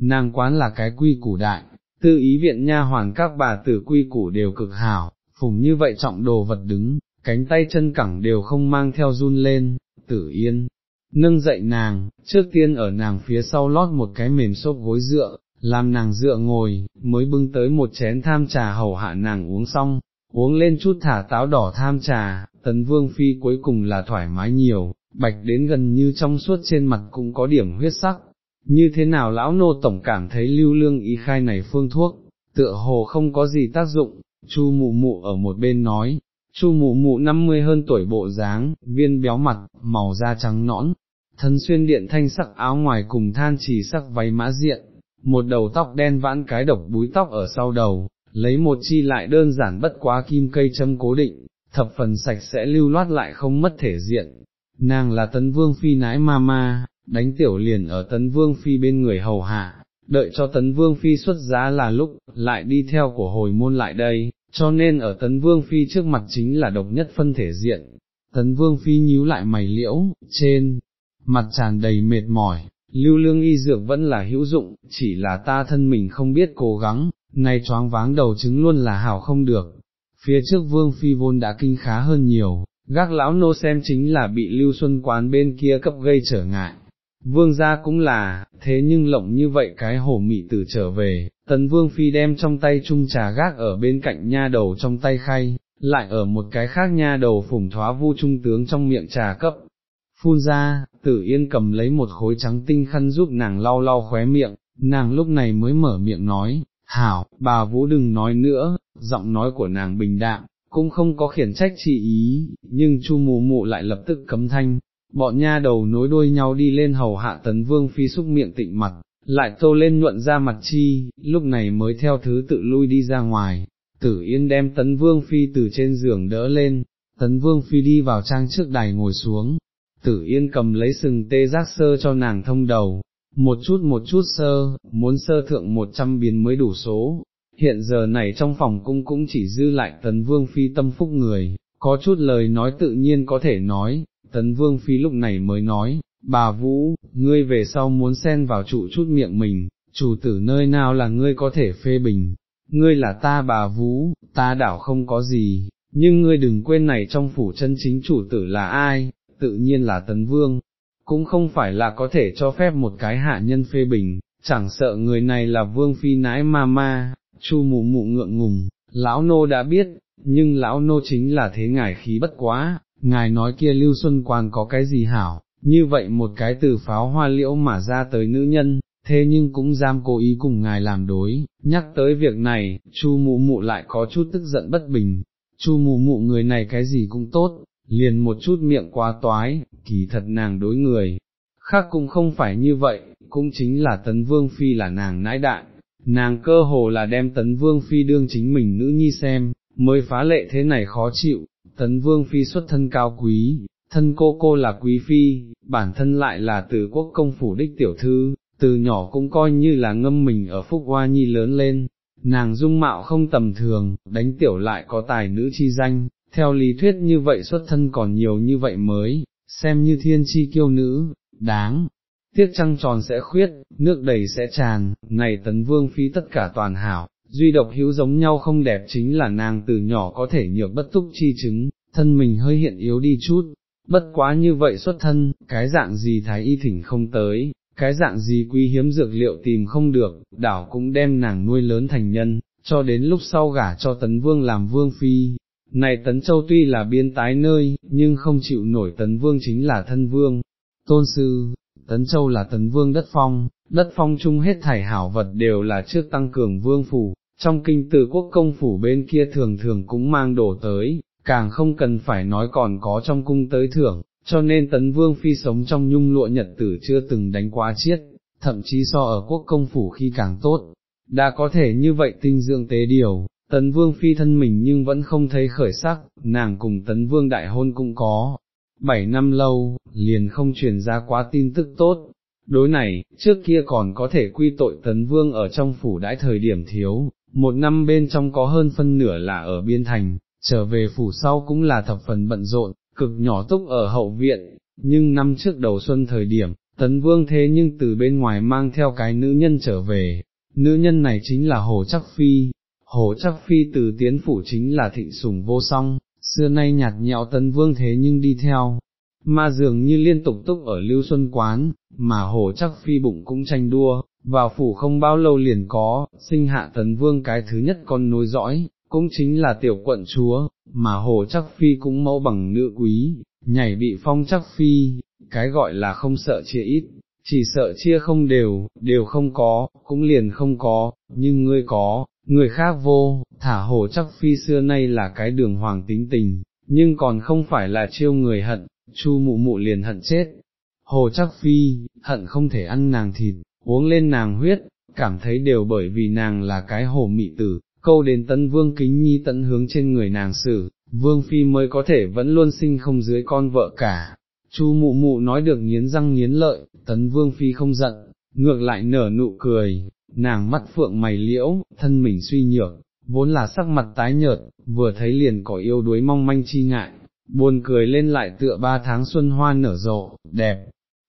nàng quán là cái quy củ đại, tư ý viện nha hoàn các bà tử quy củ đều cực hảo, phùng như vậy trọng đồ vật đứng, cánh tay chân cẳng đều không mang theo run lên, tử yên. Nâng dậy nàng, trước tiên ở nàng phía sau lót một cái mềm xốp gối dựa, làm nàng dựa ngồi, mới bưng tới một chén tham trà hầu hạ nàng uống xong, uống lên chút thả táo đỏ tham trà, tấn vương phi cuối cùng là thoải mái nhiều, bạch đến gần như trong suốt trên mặt cũng có điểm huyết sắc, như thế nào lão nô tổng cảm thấy lưu lương ý khai này phương thuốc, tựa hồ không có gì tác dụng, chu mụ mụ ở một bên nói, chu mụ mụ năm mươi hơn tuổi bộ dáng, viên béo mặt, màu da trắng nõn, thân xuyên điện thanh sắc áo ngoài cùng than chỉ sắc váy mã diện, một đầu tóc đen vãn cái độc búi tóc ở sau đầu, lấy một chi lại đơn giản bất quá kim cây châm cố định, thập phần sạch sẽ lưu loát lại không mất thể diện. Nàng là tấn vương phi nãi ma ma, đánh tiểu liền ở tấn vương phi bên người hầu hạ, đợi cho tấn vương phi xuất giá là lúc, lại đi theo của hồi môn lại đây, cho nên ở tấn vương phi trước mặt chính là độc nhất phân thể diện. Tấn vương phi nhíu lại mày liễu, trên, mặt tràn đầy mệt mỏi, lưu lương y dược vẫn là hữu dụng, chỉ là ta thân mình không biết cố gắng, nay choáng váng đầu chứng luôn là hảo không được. Phía trước vương phi vốn đã kinh khá hơn nhiều, gác lão nô xem chính là bị lưu xuân quán bên kia cấp gây trở ngại. Vương gia cũng là, thế nhưng lộng như vậy cái hổ mị tử trở về, tấn vương phi đem trong tay chung trà gác ở bên cạnh nha đầu trong tay khay, lại ở một cái khác nha đầu phủng thoá vu trung tướng trong miệng trà cấp, phun ra, tử yên cầm lấy một khối trắng tinh khăn giúp nàng lau lau khóe miệng, nàng lúc này mới mở miệng nói, hảo, bà Vũ đừng nói nữa, giọng nói của nàng bình đạm, cũng không có khiển trách chị ý, nhưng chu mù mụ lại lập tức cấm thanh, bọn nha đầu nối đuôi nhau đi lên hầu hạ tấn vương phi xúc miệng tịnh mặt, lại tô lên nhuận ra mặt chi, lúc này mới theo thứ tự lui đi ra ngoài, tử yên đem tấn vương phi từ trên giường đỡ lên, tấn vương phi đi vào trang trước đài ngồi xuống, tử yên cầm lấy sừng tê giác sơ cho nàng thông đầu, một chút một chút sơ, muốn sơ thượng một trăm biến mới đủ số, hiện giờ này trong phòng cung cũng chỉ dư lại tấn vương phi tâm phúc người, có chút lời nói tự nhiên có thể nói, tấn vương phi lúc này mới nói, bà Vũ, ngươi về sau muốn xen vào trụ chút miệng mình, chủ tử nơi nào là ngươi có thể phê bình, ngươi là ta bà Vũ, ta đảo không có gì, nhưng ngươi đừng quên này trong phủ chân chính chủ tử là ai, tự nhiên là tấn vương, cũng không phải là có thể cho phép một cái hạ nhân phê bình, chẳng sợ người này là vương phi nãi ma ma, chu mụ mụ ngượng ngùng, lão nô đã biết, nhưng lão nô chính là thế ngài khí bất quá, ngài nói kia lưu xuân quan có cái gì hảo, như vậy một cái từ pháo hoa liễu mà ra tới nữ nhân, thế nhưng cũng dám cố ý cùng ngài làm đối, nhắc tới việc này, chu mụ mụ lại có chút tức giận bất bình, chu mụ mụ người này cái gì cũng tốt, liền một chút miệng quá toái, kỳ thật nàng đối người, khác cũng không phải như vậy, cũng chính là tấn vương phi là nàng nãi đại, nàng cơ hồ là đem tấn vương phi đương chính mình nữ nhi xem, mới phá lệ thế này khó chịu, tấn vương phi xuất thân cao quý, thân cô cô là quý phi, bản thân lại là từ quốc công phủ đích tiểu thư, từ nhỏ cũng coi như là ngâm mình ở phúc hoa nhi lớn lên, nàng dung mạo không tầm thường, đánh tiểu lại có tài nữ chi danh, theo lý thuyết như vậy xuất thân còn nhiều như vậy mới, xem như thiên chi kiêu nữ, đáng, tiếc trăng tròn sẽ khuyết, nước đầy sẽ tràn, này tấn vương phi tất cả toàn hảo, duy độc hữu giống nhau không đẹp chính là nàng từ nhỏ có thể nhược bất túc chi chứng, thân mình hơi hiện yếu đi chút, bất quá như vậy xuất thân, cái dạng gì thái y thỉnh không tới, cái dạng gì quý hiếm dược liệu tìm không được, đảo cũng đem nàng nuôi lớn thành nhân, cho đến lúc sau gả cho tấn vương làm vương phi. Này tấn châu tuy là biên tái nơi, nhưng không chịu nổi tấn vương chính là thân vương, tôn sư, tấn châu là tấn vương đất phong, đất phong chung hết thảy hảo vật đều là trước tăng cường vương phủ, trong kinh từ quốc công phủ bên kia thường thường cũng mang đổ tới, càng không cần phải nói còn có trong cung tới thưởng, cho nên tấn vương phi sống trong nhung lụa nhật tử chưa từng đánh quá chiết, thậm chí so ở quốc công phủ khi càng tốt, đã có thể như vậy tinh dưỡng tế điều, tấn vương phi thân mình nhưng vẫn không thấy khởi sắc, nàng cùng tấn vương đại hôn cũng có, bảy năm lâu, liền không truyền ra quá tin tức tốt. Đối này, trước kia còn có thể quy tội tấn vương ở trong phủ đãi thời điểm thiếu, một năm bên trong có hơn phân nửa là ở biên thành, trở về phủ sau cũng là thập phần bận rộn, cực nhỏ túc ở hậu viện, nhưng năm trước đầu xuân thời điểm, tấn vương thế nhưng từ bên ngoài mang theo cái nữ nhân trở về, nữ nhân này chính là Hồ Chắc Phi, Hồ Chắc Phi từ tiến phủ chính là thịnh sủng vô song, xưa nay nhạt nhẽo tấn vương thế nhưng đi theo, mà dường như liên tục túc ở lưu xuân quán, mà Hồ Chắc Phi bụng cũng tranh đua, vào phủ không bao lâu liền có, sinh hạ tấn vương cái thứ nhất con nối dõi, cũng chính là tiểu quận chúa, mà hồ chắc phi cũng mẫu bằng nữ quý, nhảy bị phong chắc phi, cái gọi là không sợ chia ít, chỉ sợ chia không đều, đều không có, cũng liền không có, nhưng ngươi có, người khác vô, thả hồ chắc phi xưa nay là cái đường hoàng tính tình, nhưng còn không phải là chiêu người hận, chu mụ mụ liền hận chết. Hồ chắc phi, hận không thể ăn nàng thịt, uống lên nàng huyết, cảm thấy đều bởi vì nàng là cái hồ mị tử, câu đến tấn vương kính nhi tận hướng trên người nàng xử, vương phi mới có thể vẫn luôn sinh không dưới con vợ cả. Chu mụ mụ nói được nghiến răng nghiến lợi, tấn vương phi không giận, ngược lại nở nụ cười, nàng mắt phượng mày liễu, thân mình suy nhược, vốn là sắc mặt tái nhợt, vừa thấy liền có yêu đuối mong manh chi ngại, buồn cười lên lại tựa ba tháng xuân hoa nở rộ, đẹp,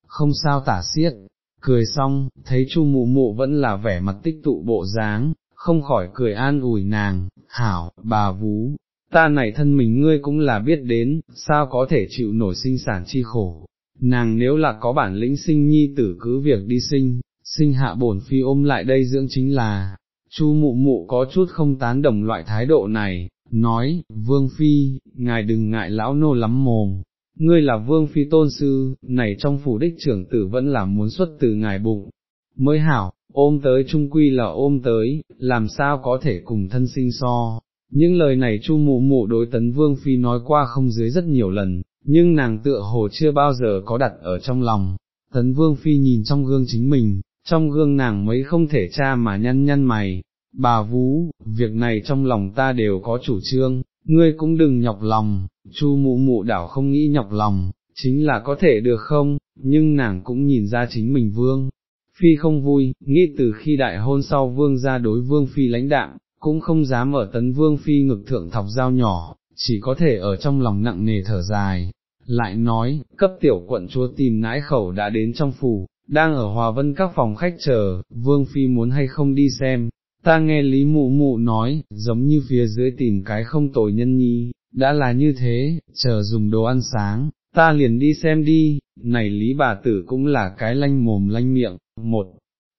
không sao tả xiết, cười xong, thấy chu mụ mụ vẫn là vẻ mặt tích tụ bộ dáng, không khỏi cười an ủi nàng, hảo, bà vú, ta này thân mình ngươi cũng là biết đến, sao có thể chịu nổi sinh sản chi khổ, nàng nếu là có bản lĩnh sinh nhi tử cứ việc đi sinh, sinh hạ bổn phi ôm lại đây dưỡng chính là, chu mụ mụ có chút không tán đồng loại thái độ này, nói, vương phi, ngài đừng ngại lão nô lắm mồm. Ngươi là vương phi tôn sư, này trong phủ đích trưởng tử vẫn là muốn xuất từ ngài bụng, mới hảo, ôm tới trung quy là ôm tới, làm sao có thể cùng thân sinh so. Những lời này chu mụ mụ đối tấn vương phi nói qua không dưới rất nhiều lần, nhưng nàng tựa hồ chưa bao giờ có đặt ở trong lòng. Tấn vương phi nhìn trong gương chính mình, trong gương nàng mấy không thể cha mà nhăn nhăn mày, bà vú, việc này trong lòng ta đều có chủ trương, ngươi cũng đừng nhọc lòng, chu mụ mụ đảo không nghĩ nhọc lòng, chính là có thể được không, nhưng nàng cũng nhìn ra chính mình vương, Phi không vui, nghĩ từ khi đại hôn sau vương ra đối vương Phi lãnh đạm, cũng không dám ở tấn vương Phi ngực thượng thọc dao nhỏ, chỉ có thể ở trong lòng nặng nề thở dài. Lại nói, cấp tiểu quận chúa tìm nãi khẩu đã đến trong phủ, đang ở hòa vân các phòng khách chờ, vương phi muốn hay không đi xem, ta nghe lý mụ mụ nói, giống như phía dưới tìm cái không tội nhân nhi, đã là như thế, chờ dùng đồ ăn sáng, ta liền đi xem đi, này lý bà tử cũng là cái lanh mồm lanh miệng, một,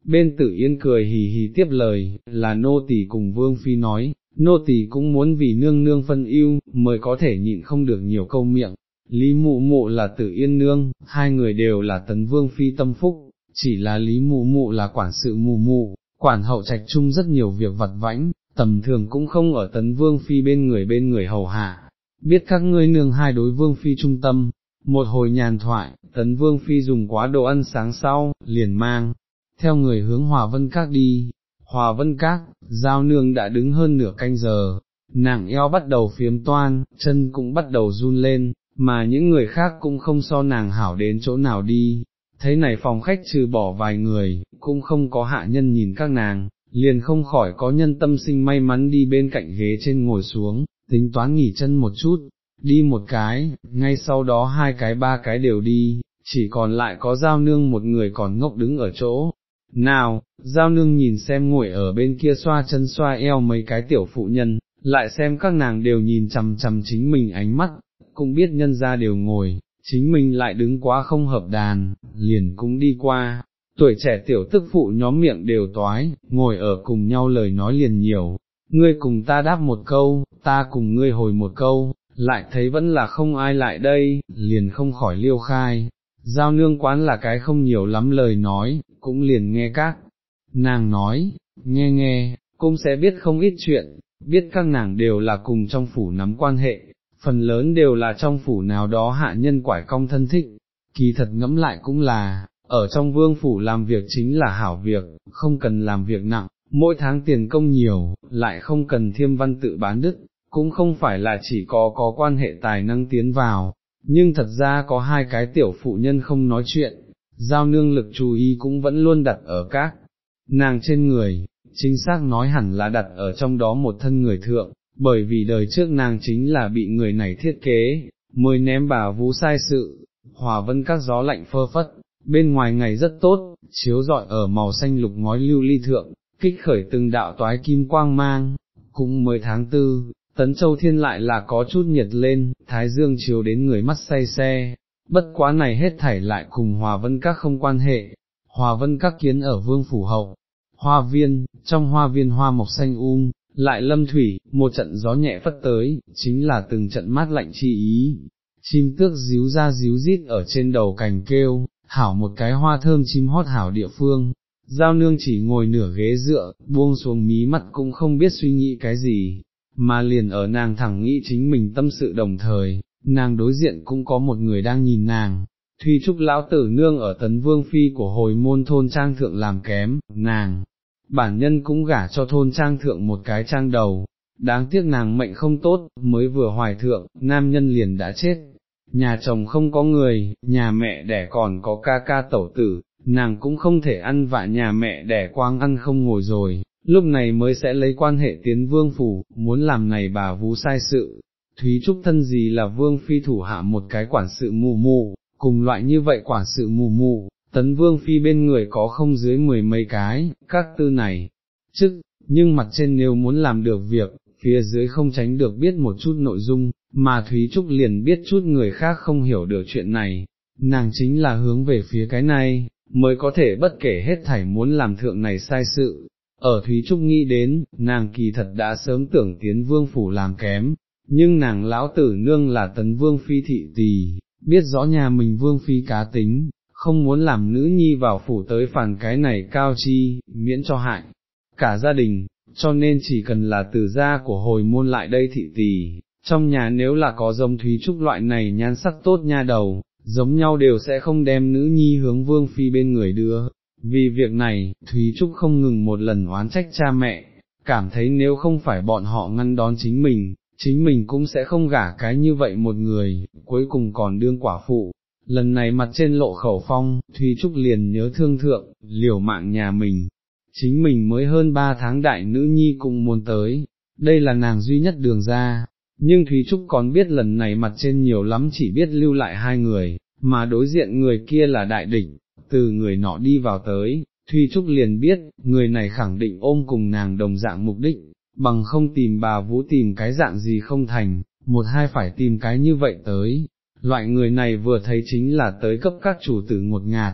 bên tử yên cười hì hì tiếp lời, là nô tỳ cùng vương phi nói, nô tỳ cũng muốn vì nương nương phân yêu mới có thể nhịn không được nhiều câu miệng, lý mụ mụ là tử yên nương, hai người đều là tấn vương phi tâm phúc, chỉ là lý mụ mụ là quản sự mụ mụ, quản hậu trạch chung rất nhiều việc vặt vãnh, tầm thường cũng không ở tấn vương phi bên người bên người hầu hạ, biết các ngươi nương hai đối vương phi trung tâm, một hồi nhàn thoại, tấn vương phi dùng quá đồ ăn sáng sau, liền mang, theo người hướng hòa vân các đi, hòa vân các, giao nương đã đứng hơn nửa canh giờ, nàng eo bắt đầu phiếm toan, chân cũng bắt đầu run lên, mà những người khác cũng không so nàng hảo đến chỗ nào đi, thấy này phòng khách trừ bỏ vài người, cũng không có hạ nhân nhìn các nàng, liền không khỏi có nhân tâm sinh may mắn đi bên cạnh ghế trên ngồi xuống, tính toán nghỉ chân một chút, đi một cái, ngay sau đó hai cái ba cái đều đi, chỉ còn lại có giao nương một người còn ngốc đứng ở chỗ, nào, giao nương nhìn xem ngồi ở bên kia xoa chân xoa eo mấy cái tiểu phụ nhân, lại xem các nàng đều nhìn chằm chằm chính mình ánh mắt, cũng biết nhân ra đều ngồi, chính mình lại đứng quá không hợp đàn, liền cũng đi qua, tuổi trẻ tiểu tức phụ nhóm miệng đều toái, ngồi ở cùng nhau lời nói liền nhiều, ngươi cùng ta đáp một câu, ta cùng ngươi hồi một câu, lại thấy vẫn là không ai lại đây, liền không khỏi liêu khai, giao nương quán là cái không nhiều lắm lời nói, cũng liền nghe các, nàng nói, nghe nghe, cũng sẽ biết không ít chuyện, biết các nàng đều là cùng trong phủ nắm quan hệ, phần lớn đều là trong phủ nào đó hạ nhân quải công thân thích, kỳ thật ngẫm lại cũng là, ở trong vương phủ làm việc chính là hảo việc, không cần làm việc nặng, mỗi tháng tiền công nhiều, lại không cần thiêm văn tự bán đức, cũng không phải là chỉ có có quan hệ tài năng tiến vào, nhưng thật ra có hai cái tiểu phụ nhân không nói chuyện, giao nương lực chú ý cũng vẫn luôn đặt ở các nàng trên người, chính xác nói hẳn là đặt ở trong đó một thân người thượng, bởi vì đời trước nàng chính là bị người này thiết kế, mới ném bà vũ sai sự, hòa vân các gió lạnh phơ phất, bên ngoài ngày rất tốt, chiếu rọi ở màu xanh lục ngói lưu ly thượng, kích khởi từng đạo toái kim quang mang, cũng mới tháng tư, tấn châu thiên lại là có chút nhiệt lên, thái dương chiếu đến người mắt say xe, bất quá này hết thảy lại cùng hòa vân các không quan hệ, hòa vân các kiến ở vương phủ hậu, hoa viên, trong hoa viên hoa mộc xanh um, lại lâm thủy, một trận gió nhẹ phất tới, chính là từng trận mát lạnh chi ý, chim tước díu ra díu rít ở trên đầu cành kêu, hảo một cái hoa thơm chim hót hảo địa phương, giao nương chỉ ngồi nửa ghế dựa, buông xuống mí mắt cũng không biết suy nghĩ cái gì, mà liền ở nàng thẳng nghĩ chính mình tâm sự đồng thời, nàng đối diện cũng có một người đang nhìn nàng. thuy Trúc lão tử nương ở tấn vương phi của hồi môn thôn trang thượng làm kém, nàng, bản nhân cũng gả cho thôn trang thượng một cái trang đầu, đáng tiếc nàng mệnh không tốt, mới vừa hoài thượng, nam nhân liền đã chết, nhà chồng không có người, nhà mẹ đẻ còn có ca ca tẩu tử, nàng cũng không thể ăn vạ nhà mẹ đẻ quang ăn không ngồi rồi, lúc này mới sẽ lấy quan hệ tiến vương phủ, muốn làm này bà vú sai sự. Thúy Trúc thân gì là vương phi thủ hạ một cái quản sự mù mù, cùng loại như vậy quản sự mù mù, tấn vương phi bên người có không dưới mười mấy cái, các tư này, chức, nhưng mặt trên nếu muốn làm được việc, phía dưới không tránh được biết một chút nội dung, mà Thúy Trúc liền biết chút người khác không hiểu được chuyện này, nàng chính là hướng về phía cái này, mới có thể bất kể hết thảy muốn làm thượng này sai sự. Ở Thúy Trúc nghĩ đến, nàng kỳ thật đã sớm tưởng tiến vương phủ làm kém, nhưng nàng lão tử nương là tấn vương phi thị tỳ, biết rõ nhà mình vương phi cá tính, không muốn làm nữ nhi vào phủ tới phản cái này cao chi, miễn cho hại, cả gia đình, cho nên chỉ cần là từ gia của hồi môn lại đây thị tỷ, trong nhà nếu là có giống thúy trúc loại này nhan sắc tốt nha đầu, giống nhau đều sẽ không đem nữ nhi hướng vương phi bên người đưa. Vì việc này, Thúy Trúc không ngừng một lần oán trách cha mẹ, cảm thấy nếu không phải bọn họ ngăn đón chính mình, chính mình cũng sẽ không gả cái như vậy một người, cuối cùng còn đương quả phụ, lần này mặt trên lộ khẩu phong, Thúy Trúc liền nhớ thương thượng, liều mạng nhà mình, chính mình mới hơn ba tháng đại nữ nhi cũng muốn tới, đây là nàng duy nhất đường ra, nhưng Thúy Trúc còn biết lần này mặt trên nhiều lắm chỉ biết lưu lại hai người, mà đối diện người kia là đại đỉnh, từ người nọ đi vào tới, Thúy Trúc liền biết, người này khẳng định ôm cùng nàng đồng dạng mục đích, bằng không tìm bà vũ tìm cái dạng gì không thành, một hai phải tìm cái như vậy tới, loại người này vừa thấy chính là tới cấp các chủ tử ngột ngạt,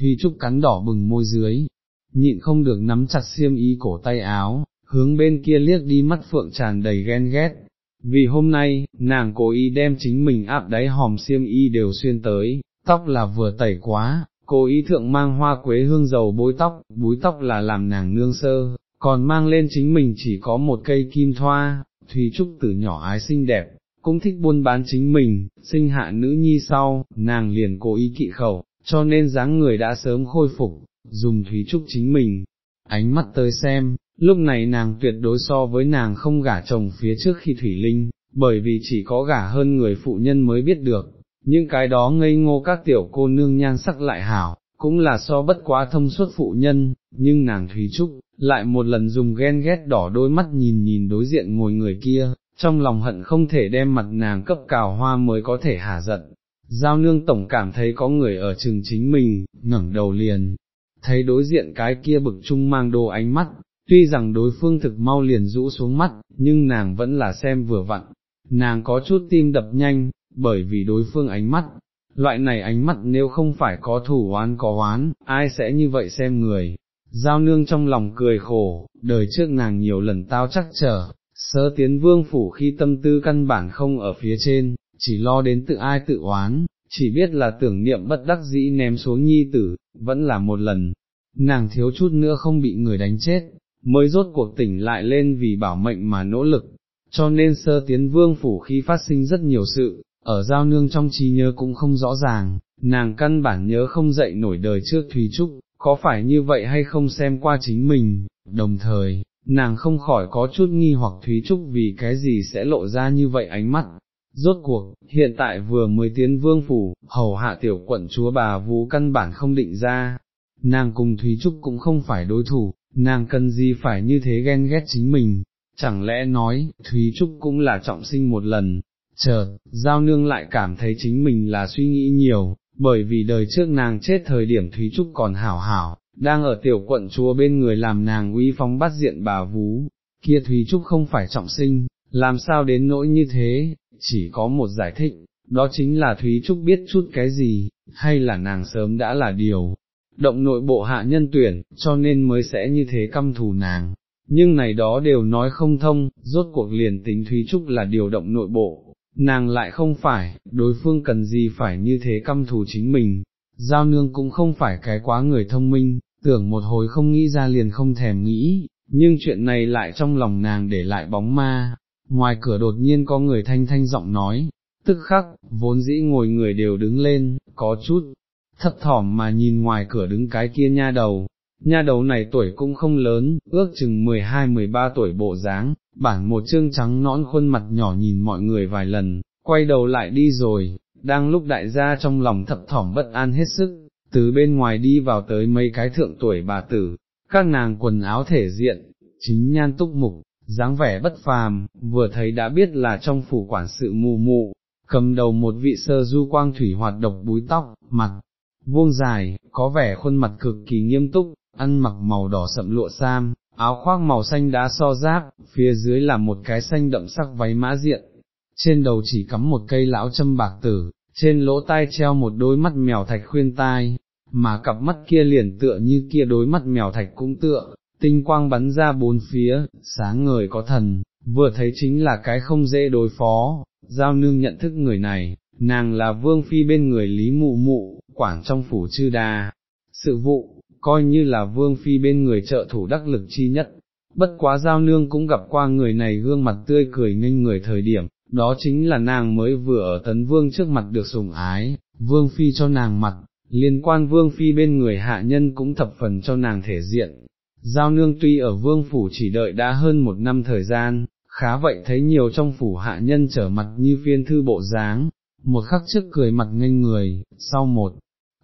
Thùy Trúc cắn đỏ bừng môi dưới, nhịn không được nắm chặt xiêm y cổ tay áo, hướng bên kia liếc đi mắt phượng tràn đầy ghen ghét, vì hôm nay, nàng cố ý đem chính mình áp đáy hòm xiêm y đều xuyên tới, tóc là vừa tẩy quá, cố ý thượng mang hoa quế hương dầu bôi tóc, búi tóc là làm nàng nương sơ, còn mang lên chính mình chỉ có một cây kim thoa, Thùy Trúc từ nhỏ ái xinh đẹp, cũng thích buôn bán chính mình, sinh hạ nữ nhi sau, nàng liền cố ý kỵ khẩu, cho nên dáng người đã sớm khôi phục, dùng thúy trúc chính mình, ánh mắt tới xem, lúc này nàng tuyệt đối so với nàng không gả chồng phía trước khi thủy linh, bởi vì chỉ có gả hơn người phụ nhân mới biết được, những cái đó ngây ngô các tiểu cô nương nhan sắc lại hảo, cũng là so bất quá thông suốt phụ nhân, nhưng nàng thủy trúc, lại một lần dùng ghen ghét đỏ đôi mắt nhìn nhìn đối diện ngồi người kia, trong lòng hận không thể đem mặt nàng cấp cào hoa mới có thể hả giận. Giao nương tổng cảm thấy có người ở chừng chính mình, ngẩng đầu liền, thấy đối diện cái kia bực trung mang đồ ánh mắt, tuy rằng đối phương thực mau liền rũ xuống mắt, nhưng nàng vẫn là xem vừa vặn, nàng có chút tim đập nhanh, bởi vì đối phương ánh mắt, loại này ánh mắt nếu không phải có thủ oán có oán, ai sẽ như vậy xem người. Giao nương trong lòng cười khổ, đời trước nàng nhiều lần tao chắc trở, sơ tiến vương phủ khi tâm tư căn bản không ở phía trên, chỉ lo đến tự ai tự oán, chỉ biết là tưởng niệm bất đắc dĩ ném xuống nhi tử, vẫn là một lần, nàng thiếu chút nữa không bị người đánh chết, mới rốt cuộc tỉnh lại lên vì bảo mệnh mà nỗ lực, cho nên sơ tiến vương phủ khi phát sinh rất nhiều sự, ở giao nương trong trí nhớ cũng không rõ ràng, nàng căn bản nhớ không dậy nổi đời trước Thùy Trúc, có phải như vậy hay không xem qua chính mình, đồng thời, nàng không khỏi có chút nghi hoặc Thúy Trúc vì cái gì sẽ lộ ra như vậy ánh mắt. Rốt cuộc, hiện tại vừa mới tiến vương phủ, hầu hạ tiểu quận chúa bà vũ căn bản không định ra, nàng cùng Thúy Trúc cũng không phải đối thủ, nàng cần gì phải như thế ghen ghét chính mình, chẳng lẽ nói, Thúy Trúc cũng là trọng sinh một lần, chợt, giao nương lại cảm thấy chính mình là suy nghĩ nhiều, bởi vì đời trước nàng chết thời điểm Thúy Trúc còn hảo hảo, đang ở tiểu quận chúa bên người làm nàng uy phong bắt diện bà vú, kia Thúy Trúc không phải trọng sinh, làm sao đến nỗi như thế, chỉ có một giải thích, đó chính là Thúy Trúc biết chút cái gì, hay là nàng sớm đã là điều, động nội bộ hạ nhân tuyển, cho nên mới sẽ như thế căm thù nàng, nhưng này đó đều nói không thông, rốt cuộc liền tính Thúy Trúc là điều động nội bộ, nàng lại không phải, đối phương cần gì phải như thế căm thù chính mình, giao nương cũng không phải cái quá người thông minh, tưởng một hồi không nghĩ ra liền không thèm nghĩ, nhưng chuyện này lại trong lòng nàng để lại bóng ma, ngoài cửa đột nhiên có người thanh thanh giọng nói, tức khắc, vốn dĩ ngồi người đều đứng lên, có chút, thấp thỏm mà nhìn ngoài cửa đứng cái kia nha đầu, nha đầu này tuổi cũng không lớn, ước chừng 12-13 tuổi bộ dáng, bản một trương trắng nõn khuôn mặt nhỏ nhìn mọi người vài lần, quay đầu lại đi rồi, đang lúc đại gia trong lòng thập thỏm bất an hết sức, từ bên ngoài đi vào tới mấy cái thượng tuổi bà tử, các nàng quần áo thể diện, chính nhan túc mục, dáng vẻ bất phàm, vừa thấy đã biết là trong phủ quản sự mù mụ, cầm đầu một vị sơ du quang thủy hoạt độc búi tóc, mặt, vuông dài, có vẻ khuôn mặt cực kỳ nghiêm túc, ăn mặc màu đỏ sậm lụa sam, áo khoác màu xanh đá so giáp, phía dưới là một cái xanh đậm sắc váy mã diện, trên đầu chỉ cắm một cây lão châm bạc tử, trên lỗ tai treo một đôi mắt mèo thạch khuyên tai, mà cặp mắt kia liền tựa như kia đôi mắt mèo thạch cũng tựa, tinh quang bắn ra bốn phía, sáng ngời có thần, vừa thấy chính là cái không dễ đối phó, giao nương nhận thức người này, nàng là vương phi bên người lý mụ mụ, quản trong phủ chư đa, sự vụ, coi như là vương phi bên người trợ thủ đắc lực chi nhất. Bất quá giao nương cũng gặp qua người này gương mặt tươi cười nghênh người thời điểm, đó chính là nàng mới vừa ở tấn vương trước mặt được sủng ái, vương phi cho nàng mặt, liên quan vương phi bên người hạ nhân cũng thập phần cho nàng thể diện. Giao nương tuy ở vương phủ chỉ đợi đã hơn một năm thời gian, khá vậy thấy nhiều trong phủ hạ nhân trở mặt như phiên thư bộ dáng, một khắc trước cười mặt nghênh người, sau một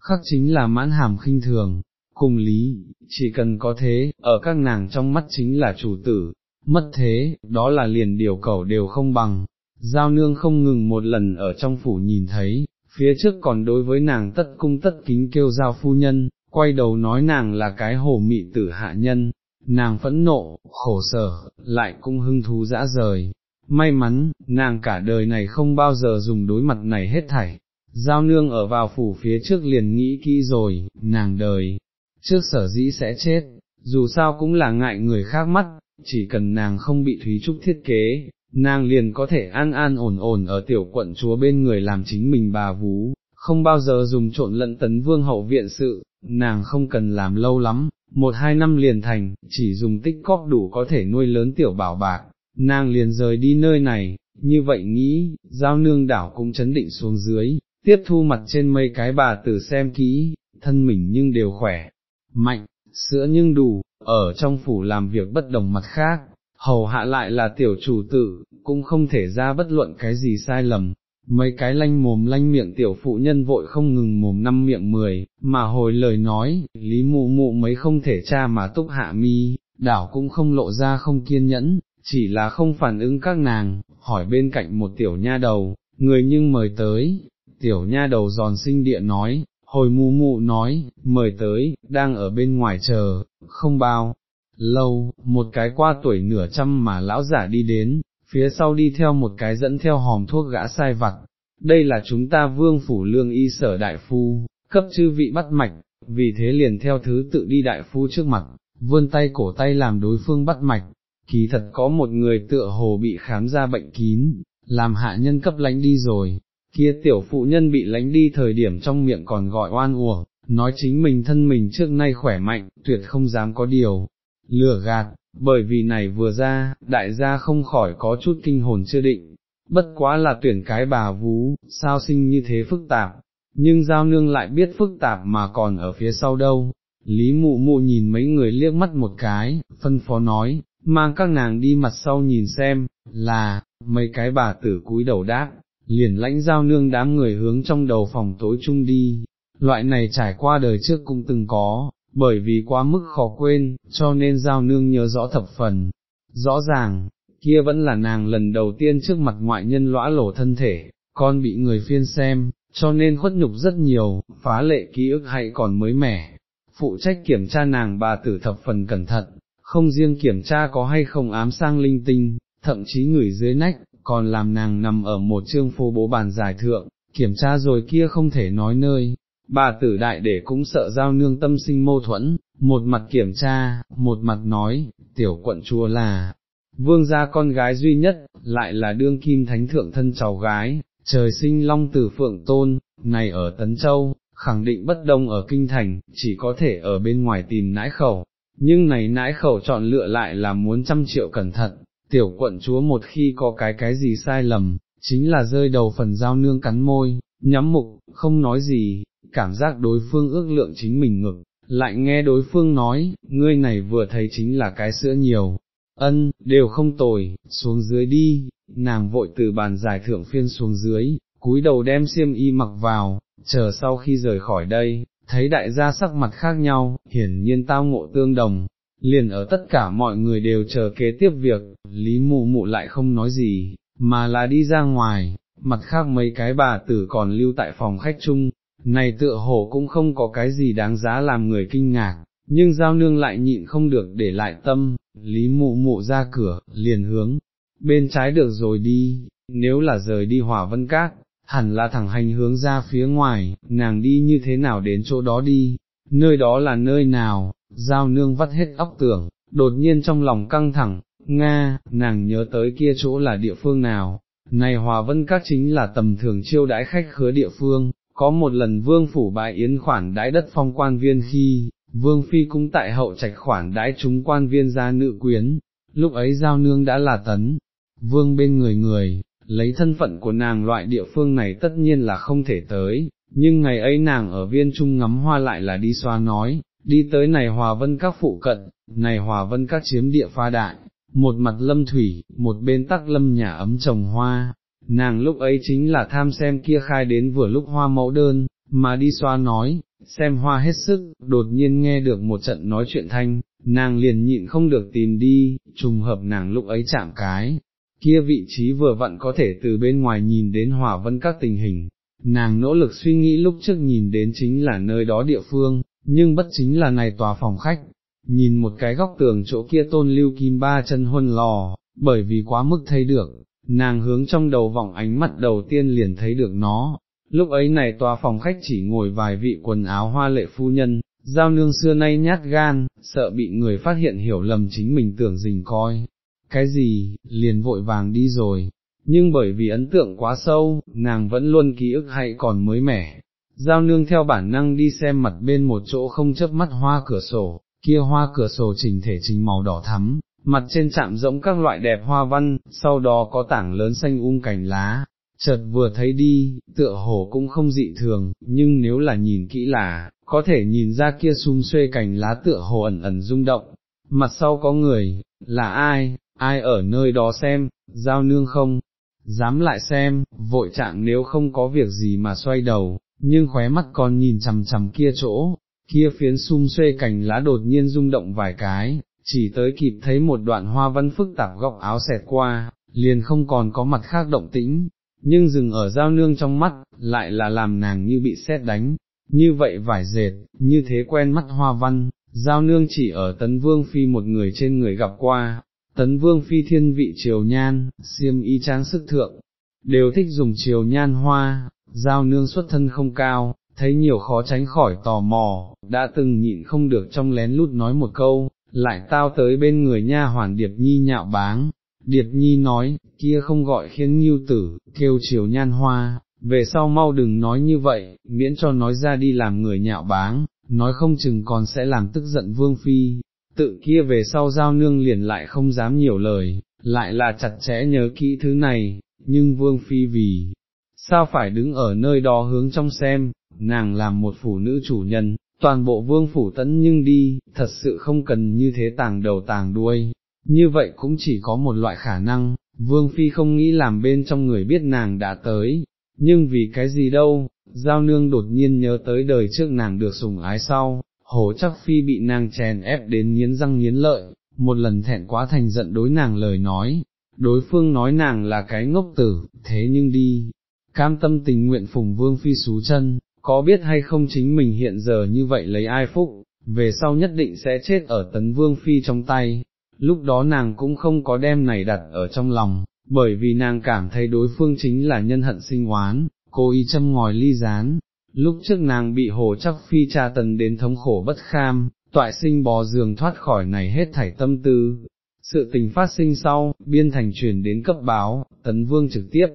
khắc chính là mãn hàm khinh thường, cùng lý, chỉ cần có thế, ở các nàng trong mắt chính là chủ tử, mất thế, đó là liền điều cầu đều không bằng. Giao nương không ngừng một lần ở trong phủ nhìn thấy, phía trước còn đối với nàng tất cung tất kính kêu giao phu nhân, quay đầu nói nàng là cái hồ mị tử hạ nhân, nàng phẫn nộ, khổ sở, lại cũng hưng thú dã rời. May mắn, nàng cả đời này không bao giờ dùng đối mặt này hết thảy. Giao nương ở vào phủ phía trước liền nghĩ kỹ rồi, nàng đời, trước sở dĩ sẽ chết, dù sao cũng là ngại người khác mắt, chỉ cần nàng không bị Thúy Trúc thiết kế, nàng liền có thể an an ổn ổn ở tiểu quận chúa bên người làm chính mình bà vú, không bao giờ dùng trộn lẫn tấn vương hậu viện sự, nàng không cần làm lâu lắm, một hai năm liền thành, chỉ dùng tích cóp đủ có thể nuôi lớn tiểu bảo bạc, nàng liền rời đi nơi này, như vậy nghĩ, giao nương đảo cũng chấn định xuống dưới, tiếp thu mặt trên mấy cái bà tử xem kỹ, thân mình nhưng đều khỏe, mạnh, sữa nhưng đủ, ở trong phủ làm việc bất đồng mặt khác, hầu hạ lại là tiểu chủ tử, cũng không thể ra bất luận cái gì sai lầm. Mấy cái lanh mồm lanh miệng tiểu phụ nhân vội không ngừng mồm năm miệng mười, mà hồi lời nói, lý mụ mụ mấy không thể cha mà túc hạ mi, đảo cũng không lộ ra không kiên nhẫn, chỉ là không phản ứng các nàng, hỏi bên cạnh một tiểu nha đầu, người nhưng mời tới, tiểu nha đầu giòn sinh địa nói, hồi mụ mụ nói, mời tới, đang ở bên ngoài chờ, không bao. Lâu, một cái qua tuổi nửa trăm mà lão giả đi đến, phía sau đi theo một cái dẫn theo hòm thuốc gã sai vặt, đây là chúng ta vương phủ lương y sở đại phu, cấp chư vị bắt mạch, vì thế liền theo thứ tự đi đại phu trước mặt, vươn tay cổ tay làm đối phương bắt mạch, kỳ thật có một người tựa hồ bị khám ra bệnh kín, làm hạ nhân cấp lánh đi rồi, kia tiểu phụ nhân bị lánh đi thời điểm trong miệng còn gọi oan uổng, nói chính mình thân mình trước nay khỏe mạnh, tuyệt không dám có điều, lừa gạt, bởi vì này vừa ra, đại gia không khỏi có chút kinh hồn chưa định, bất quá là tuyển cái bà vú, sao sinh như thế phức tạp, nhưng giao nương lại biết phức tạp mà còn ở phía sau đâu. Lý mụ mụ nhìn mấy người liếc mắt một cái, phân phó nói, mang các nàng đi mặt sau nhìn xem, là, mấy cái bà tử cúi đầu đáp, liền lãnh giao nương đám người hướng trong đầu phòng tối chung đi, loại này trải qua đời trước cũng từng có, bởi vì quá mức khó quên, cho nên giao nương nhớ rõ thập phần, rõ ràng, kia vẫn là nàng lần đầu tiên trước mặt ngoại nhân lõa lổ thân thể, con bị người phiên xem, cho nên khuất nhục rất nhiều, phá lệ ký ức hay còn mới mẻ. Phụ trách kiểm tra nàng bà tử thập phần cẩn thận, không riêng kiểm tra có hay không ám sang linh tinh, thậm chí người dưới nách, còn làm nàng nằm ở một chương phố bố bàn giải thượng, kiểm tra rồi kia không thể nói nơi. Bà tử đại để cũng sợ giao nương tâm sinh mâu thuẫn, một mặt kiểm tra, một mặt nói, tiểu quận chúa là, vương gia con gái duy nhất, lại là đương kim thánh thượng thân cháu gái, trời sinh long tử phượng tôn, này ở Tấn Châu, khẳng định bất đông ở kinh thành, chỉ có thể ở bên ngoài tìm nãi khẩu, nhưng này nãi khẩu chọn lựa lại là muốn trăm triệu cẩn thận, tiểu quận chúa một khi có cái cái gì sai lầm, chính là rơi đầu phần giao nương cắn môi, nhắm mục, không nói gì, cảm giác đối phương ước lượng chính mình ngực, lại nghe đối phương nói, ngươi này vừa thấy chính là cái sữa nhiều, ân, đều không tồi, xuống dưới đi, nàng vội từ bàn giải thượng phiên xuống dưới, cúi đầu đem xiêm y mặc vào, chờ sau khi rời khỏi đây, thấy đại gia sắc mặt khác nhau, hiển nhiên tao ngộ tương đồng, liền ở tất cả mọi người đều chờ kế tiếp việc, Lý Mụ Mụ lại không nói gì, mà là đi ra ngoài, mặt khác mấy cái bà tử còn lưu tại phòng khách chung, này tựa hồ cũng không có cái gì đáng giá làm người kinh ngạc, nhưng giao nương lại nhịn không được để lại tâm, Lý Mụ Mụ ra cửa, liền hướng, bên trái được rồi đi, nếu là rời đi hỏa vân cát, hẳn là thẳng hành hướng ra phía ngoài, nàng đi như thế nào đến chỗ đó đi, nơi đó là nơi nào, giao nương vắt hết óc tưởng, đột nhiên trong lòng căng thẳng, Nga, nàng nhớ tới kia chỗ là địa phương nào, này hòa vân các chính là tầm thường chiêu đãi khách khứa địa phương, có một lần vương phủ bài yến khoản đái đất phong quan viên khi, vương phi cũng tại hậu trạch khoản đái chúng quan viên ra nữ quyến, lúc ấy giao nương đã là tấn, vương bên người người, lấy thân phận của nàng loại địa phương này tất nhiên là không thể tới, nhưng ngày ấy nàng ở viên trung ngắm hoa lại là đi xoa nói, đi tới này hòa vân các phụ cận, này hòa vân các chiếm địa pha đại, một mặt lâm thủy, một bên tắc lâm nhà ấm trồng hoa, nàng lúc ấy chính là tham xem kia khai đến vừa lúc hoa mẫu đơn, mà đi xoa nói, xem hoa hết sức, đột nhiên nghe được một trận nói chuyện thanh, nàng liền nhịn không được tìm đi, trùng hợp nàng lúc ấy chạm cái, kia vị trí vừa vặn có thể từ bên ngoài nhìn đến hòa vân các tình hình, nàng nỗ lực suy nghĩ lúc trước nhìn đến chính là nơi đó địa phương, nhưng bất chính là này tòa phòng khách, nhìn một cái góc tường chỗ kia tôn lưu kim ba chân huân lò, bởi vì quá mức thấy được, nàng hướng trong đầu vọng ánh mắt đầu tiên liền thấy được nó, lúc ấy này tòa phòng khách chỉ ngồi vài vị quần áo hoa lệ phu nhân, giao nương xưa nay nhát gan, sợ bị người phát hiện hiểu lầm chính mình tưởng dình coi, cái gì, liền vội vàng đi rồi, nhưng bởi vì ấn tượng quá sâu, nàng vẫn luôn ký ức hay còn mới mẻ. Giao nương theo bản năng đi xem mặt bên một chỗ không chớp mắt hoa cửa sổ, kia hoa cửa sổ chỉnh thể chính màu đỏ thắm, mặt trên chạm rỗng các loại đẹp hoa văn, sau đó có tảng lớn xanh um cành lá, chợt vừa thấy đi, tựa hồ cũng không dị thường, nhưng nếu là nhìn kỹ là, có thể nhìn ra kia sum xuê cành lá tựa hồ ẩn ẩn rung động, mặt sau có người, là ai, ai ở nơi đó xem, giao nương không, dám lại xem, vội trạng nếu không có việc gì mà xoay đầu, nhưng khóe mắt còn nhìn chằm chằm kia chỗ, kia phiến sum xuê cành lá đột nhiên rung động vài cái, chỉ tới kịp thấy một đoạn hoa văn phức tạp góc áo xẹt qua, liền không còn có mặt khác động tĩnh, nhưng dừng ở giao nương trong mắt, lại là làm nàng như bị xét đánh, như vậy vải dệt, như thế quen mắt hoa văn, giao nương chỉ ở tấn vương phi một người trên người gặp qua, tấn vương phi thiên vị triều nhan, xiêm y trang sức thượng, đều thích dùng triều nhan hoa, giao nương xuất thân không cao, thấy nhiều khó tránh khỏi tò mò, đã từng nhịn không được trong lén lút nói một câu, lại tao tới bên người nha hoàn Điệp Nhi nhạo báng. Điệp Nhi nói, kia không gọi khiến nghiêu tử, kêu chiều nhan hoa, về sau mau đừng nói như vậy, miễn cho nói ra đi làm người nhạo báng, nói không chừng còn sẽ làm tức giận Vương Phi, tự kia về sau giao nương liền lại không dám nhiều lời, lại là chặt chẽ nhớ kỹ thứ này, nhưng Vương Phi vì, sao phải đứng ở nơi đó hướng trong xem, nàng làm một phụ nữ chủ nhân, toàn bộ vương phủ tấn nhưng đi, thật sự không cần như thế tàng đầu tàng đuôi, như vậy cũng chỉ có một loại khả năng, vương phi không nghĩ làm bên trong người biết nàng đã tới, nhưng vì cái gì đâu, giao nương đột nhiên nhớ tới đời trước nàng được sủng ái sau, hổ chắc phi bị nàng chèn ép đến nghiến răng nghiến lợi, một lần thẹn quá thành giận đối nàng lời nói, đối phương nói nàng là cái ngốc tử, thế nhưng đi, cam tâm tình nguyện phùng vương phi xú chân, có biết hay không chính mình hiện giờ như vậy lấy ai phúc, về sau nhất định sẽ chết ở tấn vương phi trong tay, lúc đó nàng cũng không có đem này đặt ở trong lòng, bởi vì nàng cảm thấy đối phương chính là nhân hận sinh oán, cô y châm ngòi ly gián, lúc trước nàng bị hồ chắc phi tra tần đến thống khổ bất kham, toại sinh bò giường thoát khỏi này hết thảy tâm tư. Sự tình phát sinh sau, biên thành truyền đến cấp báo, tấn vương trực tiếp,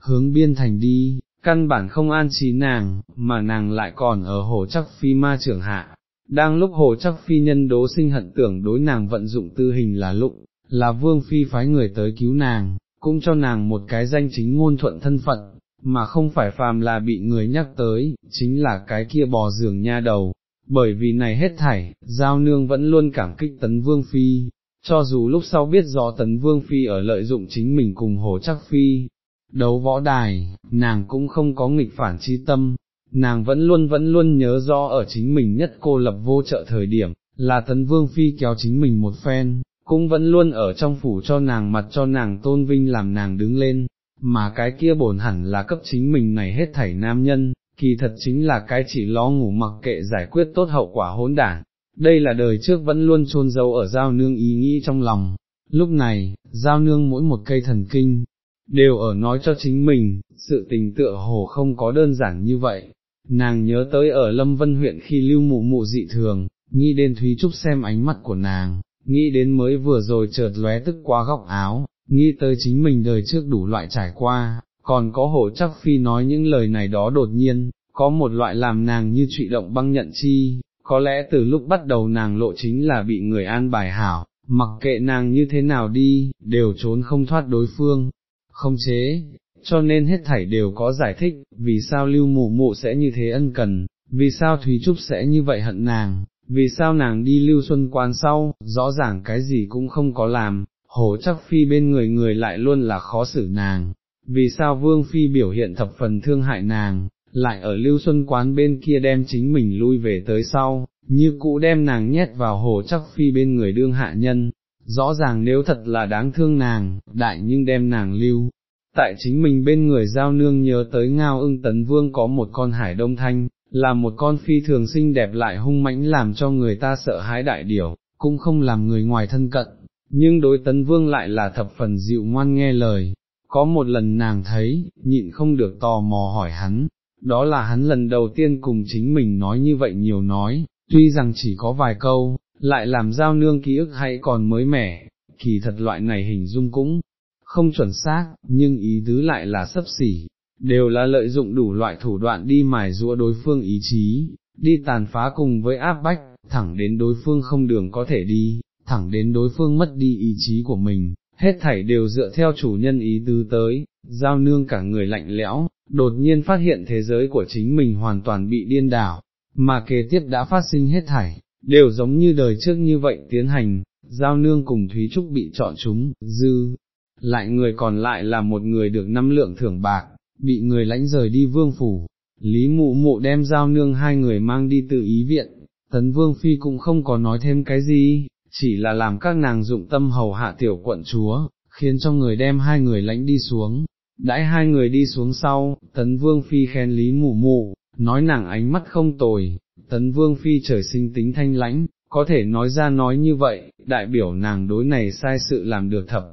hướng biên thành đi, căn bản không an trí nàng, mà nàng lại còn ở hồ chắc phi ma trưởng hạ. Đang lúc hồ chắc phi nhân đố sinh hận tưởng đối nàng vận dụng tư hình là lụng, là vương phi phái người tới cứu nàng, cũng cho nàng một cái danh chính ngôn thuận thân phận, mà không phải phàm là bị người nhắc tới, chính là cái kia bò giường nha đầu. Bởi vì này hết thảy, giao nương vẫn luôn cảm kích tấn vương phi, cho dù lúc sau biết rõ tấn vương phi ở lợi dụng chính mình cùng hồ chắc phi, đấu võ đài, nàng cũng không có nghịch phản chi tâm, nàng vẫn luôn vẫn luôn nhớ do ở chính mình nhất cô lập vô trợ thời điểm, là tấn vương phi kéo chính mình một phen, cũng vẫn luôn ở trong phủ cho nàng mặt cho nàng tôn vinh làm nàng đứng lên, mà cái kia bổn hẳn là cấp chính mình này hết thảy nam nhân, kỳ thật chính là cái chỉ lo ngủ mặc kệ giải quyết tốt hậu quả hỗn đản. Đây là đời trước vẫn luôn chôn giấu ở giao nương ý nghĩ trong lòng, lúc này, giao nương mỗi một cây thần kinh, đều ở nói cho chính mình, sự tình tựa hồ không có đơn giản như vậy. Nàng nhớ tới ở Lâm Vân huyện khi lưu mụ mụ dị thường, nghĩ đến Thúy Trúc xem ánh mắt của nàng, nghĩ đến mới vừa rồi chợt lóe tức qua góc áo, nghĩ tới chính mình đời trước đủ loại trải qua, còn có hổ chắc phi nói những lời này đó đột nhiên, có một loại làm nàng như trụy động băng nhận chi, có lẽ từ lúc bắt đầu nàng lộ chính là bị người an bài hảo, mặc kệ nàng như thế nào đi, đều trốn không thoát đối phương, không chế, cho nên hết thảy đều có giải thích, vì sao lưu mụ mụ sẽ như thế ân cần, vì sao Thúy Trúc sẽ như vậy hận nàng, vì sao nàng đi lưu xuân quan sau, rõ ràng cái gì cũng không có làm, hổ chắc phi bên người người lại luôn là khó xử nàng, vì sao vương phi biểu hiện thập phần thương hại nàng, lại ở lưu xuân quán bên kia đem chính mình lui về tới sau, như cũ đem nàng nhét vào hồ chắc phi bên người đương hạ nhân, rõ ràng nếu thật là đáng thương nàng, đại nhưng đem nàng lưu. Tại chính mình bên người giao nương nhớ tới ngao ưng tấn vương có một con hải đông thanh, là một con phi thường xinh đẹp lại hung mãnh làm cho người ta sợ hãi đại điểu, cũng không làm người ngoài thân cận, nhưng đối tấn vương lại là thập phần dịu ngoan nghe lời. Có một lần nàng thấy, nhịn không được tò mò hỏi hắn, đó là hắn lần đầu tiên cùng chính mình nói như vậy nhiều nói, tuy rằng chỉ có vài câu, lại làm giao nương ký ức hay còn mới mẻ, kỳ thật loại này hình dung cũng không chuẩn xác, nhưng ý tứ lại là sấp xỉ, đều là lợi dụng đủ loại thủ đoạn đi mài rũa đối phương ý chí, đi tàn phá cùng với áp bách, thẳng đến đối phương không đường có thể đi, thẳng đến đối phương mất đi ý chí của mình, hết thảy đều dựa theo chủ nhân ý tứ tới, giao nương cả người lạnh lẽo, đột nhiên phát hiện thế giới của chính mình hoàn toàn bị điên đảo, mà kế tiếp đã phát sinh hết thảy, đều giống như đời trước như vậy tiến hành, giao nương cùng Thúy Trúc bị chọn chúng, dư, lại người còn lại là một người được năm lượng thưởng bạc, bị người lãnh rời đi vương phủ, Lý mụ mụ đem giao nương hai người mang đi tự ý viện, tấn vương phi cũng không có nói thêm cái gì, chỉ là làm các nàng dụng tâm hầu hạ tiểu quận chúa, khiến cho người đem hai người lãnh đi xuống. Đãi hai người đi xuống sau, tấn vương phi khen lý mụ mụ, nói nàng ánh mắt không tồi, tấn vương phi trời sinh tính thanh lãnh, có thể nói ra nói như vậy, đại biểu nàng đối này sai sự làm được thập,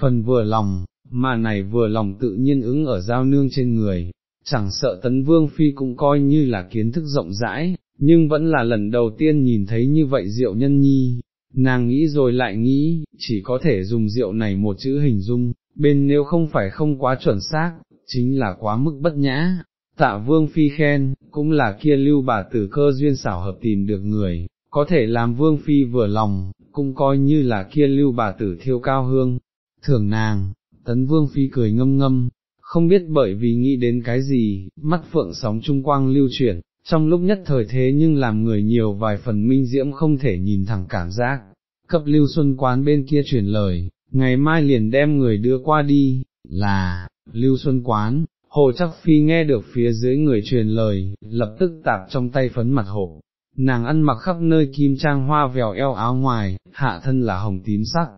phần vừa lòng, mà này vừa lòng tự nhiên ứng ở giao nương trên người, chẳng sợ tấn vương phi cũng coi như là kiến thức rộng rãi, nhưng vẫn là lần đầu tiên nhìn thấy như vậy rượu nhân nhi, nàng nghĩ rồi lại nghĩ, chỉ có thể dùng rượu này một chữ hình dung, bên nếu không phải không quá chuẩn xác, chính là quá mức bất nhã. Tạ vương phi khen, cũng là kia lưu bà tử cơ duyên xảo hợp tìm được người, có thể làm vương phi vừa lòng, cũng coi như là kia lưu bà tử thiêu cao hương, thưởng nàng, tấn vương phi cười ngâm ngâm, không biết bởi vì nghĩ đến cái gì, mắt phượng sóng trung quang lưu chuyển, trong lúc nhất thời thế nhưng làm người nhiều vài phần minh diễm không thể nhìn thẳng cảm giác, cấp lưu xuân quán bên kia truyền lời, ngày mai liền đem người đưa qua đi, là, lưu xuân quán, hồ chắc phi nghe được phía dưới người truyền lời, lập tức tạp trong tay phấn mặt hổ, nàng ăn mặc khắp nơi kim trang hoa vèo eo áo ngoài, hạ thân là hồng tím sắc,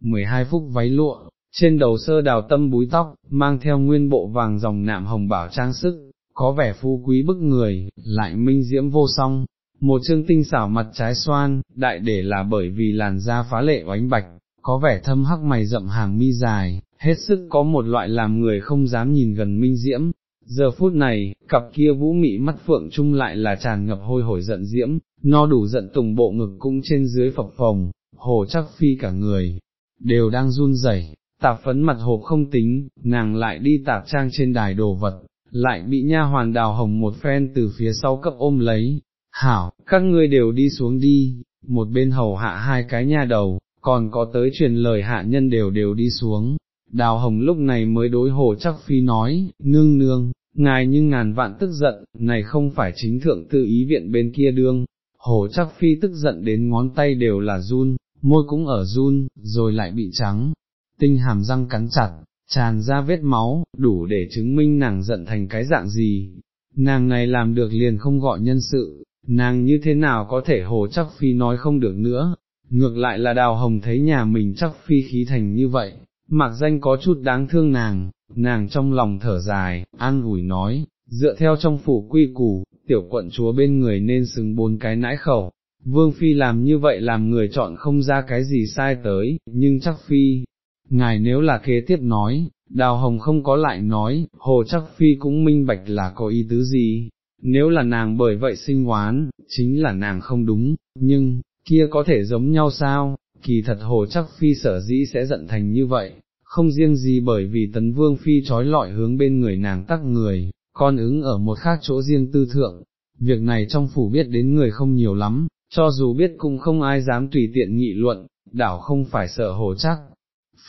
12 phút váy lụa, trên đầu sơ đào tâm búi tóc, mang theo nguyên bộ vàng dòng nạm hồng bảo trang sức, có vẻ phú quý bức người, lại minh diễm vô song, một chương tinh xảo mặt trái xoan, đại để là bởi vì làn da phá lệ oánh bạch, có vẻ thâm hắc mày rậm hàng mi dài, hết sức có một loại làm người không dám nhìn gần minh diễm. Giờ phút này, cặp kia vũ mị mắt phượng chung lại là tràn ngập hôi hổi giận diễm, no đủ giận tùng bộ ngực cũng trên dưới phập phồng, hồ chắc phi cả người, đều đang run rẩy, tạp phấn mặt hộp không tính, nàng lại đi tạp trang trên đài đồ vật, lại bị nha hoàn đào hồng một phen từ phía sau cấp ôm lấy, hảo, các ngươi đều đi xuống đi, một bên hầu hạ hai cái nha đầu, còn có tới truyền lời hạ nhân đều đều đi xuống, đào hồng lúc này mới đối hồ chắc phi nói, nương nương, ngài nhưng ngàn vạn tức giận, này không phải chính thượng tự ý viện bên kia đương, hồ chắc phi tức giận đến ngón tay đều là run, môi cũng ở run, rồi lại bị trắng, tinh hàm răng cắn chặt, tràn ra vết máu, đủ để chứng minh nàng giận thành cái dạng gì, nàng này làm được liền không gọi nhân sự, nàng như thế nào có thể hồ chắc phi nói không được nữa, ngược lại là đào hồng thấy nhà mình chắc phi khí thành như vậy, mặc danh có chút đáng thương nàng, nàng trong lòng thở dài, an ủi nói, dựa theo trong phủ quy củ, tiểu quận chúa bên người nên xứng bốn cái nãi khẩu, vương phi làm như vậy làm người chọn không ra cái gì sai tới, nhưng chắc phi, ngài nếu là kế tiếp nói, đào hồng không có lại nói, hồ chắc phi cũng minh bạch là có ý tứ gì, nếu là nàng bởi vậy sinh hoán, chính là nàng không đúng, nhưng, kia có thể giống nhau sao, kỳ thật hồ chắc phi sở dĩ sẽ giận thành như vậy, không riêng gì bởi vì tấn vương phi trói lọi hướng bên người nàng tắc người, con ứng ở một khác chỗ riêng tư thượng, việc này trong phủ biết đến người không nhiều lắm, cho dù biết cũng không ai dám tùy tiện nghị luận, đảo không phải sợ hồ chắc,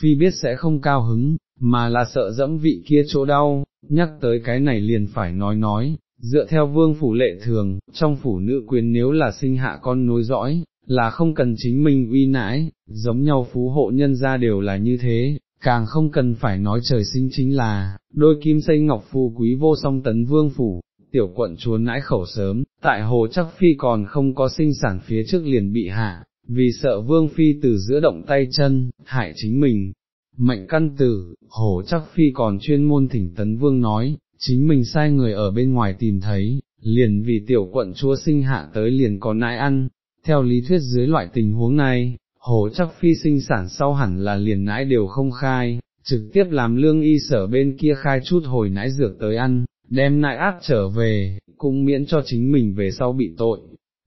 phi biết sẽ không cao hứng, mà là sợ dẫm vị kia chỗ đau, nhắc tới cái này liền phải nói nói, dựa theo vương phủ lệ thường, trong phủ nữ quyền nếu là sinh hạ con nối dõi, là không cần chính mình uy nãi, giống nhau phú hộ nhân ra đều là như thế, càng không cần phải nói trời sinh chính là, đôi kim xây ngọc phù quý vô song tấn vương phủ, tiểu quận chúa nãi khẩu sớm, tại hồ chắc phi còn không có sinh sản phía trước liền bị hạ, vì sợ vương phi từ giữa động tay chân, hại chính mình. Mệnh căn tử, hồ chắc phi còn chuyên môn thỉnh tấn vương nói, chính mình sai người ở bên ngoài tìm thấy, liền vì tiểu quận chúa sinh hạ tới liền có nãi ăn, theo lý thuyết dưới loại tình huống này, hồ chắc phi sinh sản sau hẳn là liền nãi đều không khai, trực tiếp làm lương y sở bên kia khai chút hồi nãi dược tới ăn, đem nãi ác trở về, cũng miễn cho chính mình về sau bị tội.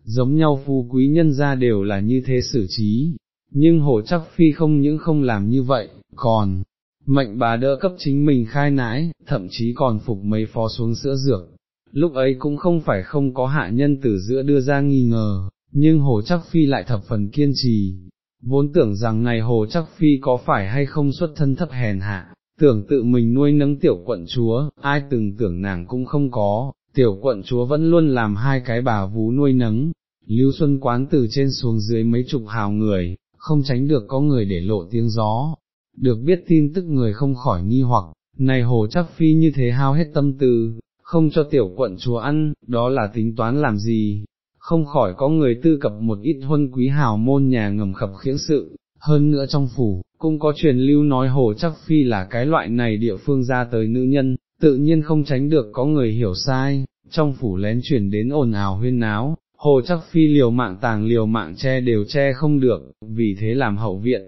Giống nhau phú quý nhân ra đều là như thế xử trí, nhưng hồ chắc phi không những không làm như vậy, còn, mệnh bà đỡ cấp chính mình khai nãi, thậm chí còn phục mấy phó xuống sữa dược. Lúc ấy cũng không phải không có hạ nhân từ giữa đưa ra nghi ngờ, nhưng hồ chắc phi lại thập phần kiên trì, vốn tưởng rằng này hồ chắc phi có phải hay không xuất thân thấp hèn hạ, tưởng tự mình nuôi nấng tiểu quận chúa, ai từng tưởng nàng cũng không có, tiểu quận chúa vẫn luôn làm hai cái bà vú nuôi nấng, lưu xuân quán từ trên xuống dưới mấy chục hào người, không tránh được có người để lộ tiếng gió, được biết tin tức người không khỏi nghi hoặc, này hồ chắc phi như thế hao hết tâm tư, không cho tiểu quận chúa ăn, đó là tính toán làm gì, không khỏi có người tư cập một ít huân quý hào môn nhà ngầm khập khiễng sự, hơn nữa trong phủ, cũng có truyền lưu nói hồ chắc phi là cái loại này địa phương ra tới nữ nhân, tự nhiên không tránh được có người hiểu sai, trong phủ lén chuyển đến ồn ào huyên náo, hồ chắc phi liều mạng tàng liều mạng che đều che không được, vì thế làm hậu viện.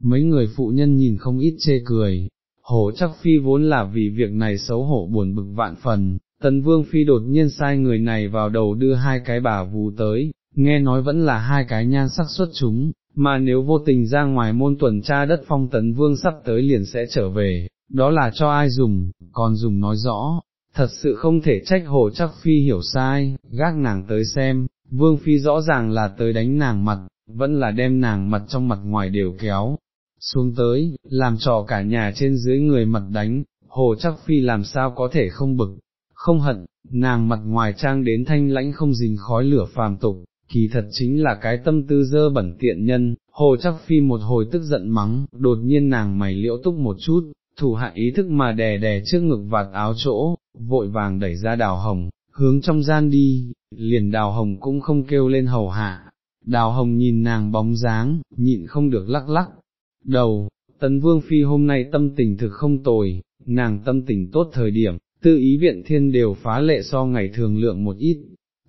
Mấy người phụ nhân nhìn không ít chê cười, hồ chắc phi vốn là vì việc này xấu hổ buồn bực vạn phần, tấn vương phi đột nhiên sai người này vào đầu đưa hai cái bả vù tới, nghe nói vẫn là hai cái nhan sắc xuất chúng, mà nếu vô tình ra ngoài môn tuần tra đất phong tấn vương sắp tới liền sẽ trở về, đó là cho ai dùng, còn dùng nói rõ, thật sự không thể trách hồ chắc phi hiểu sai, gác nàng tới xem, vương phi rõ ràng là tới đánh nàng mặt, vẫn là đem nàng mặt trong mặt ngoài đều kéo, xuống tới, làm trò cả nhà trên dưới người mặt đánh, hồ chắc phi làm sao có thể không bực, không hận, nàng mặt ngoài trang đến thanh lãnh không dính khói lửa phàm tục, kỳ thật chính là cái tâm tư dơ bẩn tiện nhân, hồ chắc phi một hồi tức giận mắng, đột nhiên nàng mày liễu túc một chút, thủ hạ ý thức mà đè đè trước ngực vạt áo chỗ, vội vàng đẩy ra đào hồng, hướng trong gian đi, liền đào hồng cũng không kêu lên hầu hạ, đào hồng nhìn nàng bóng dáng, nhịn không được lắc lắc, đầu, tấn vương phi hôm nay tâm tình thực không tồi, nàng tâm tình tốt thời điểm, tư ý viện thiên đều phá lệ so ngày thường lượng một ít,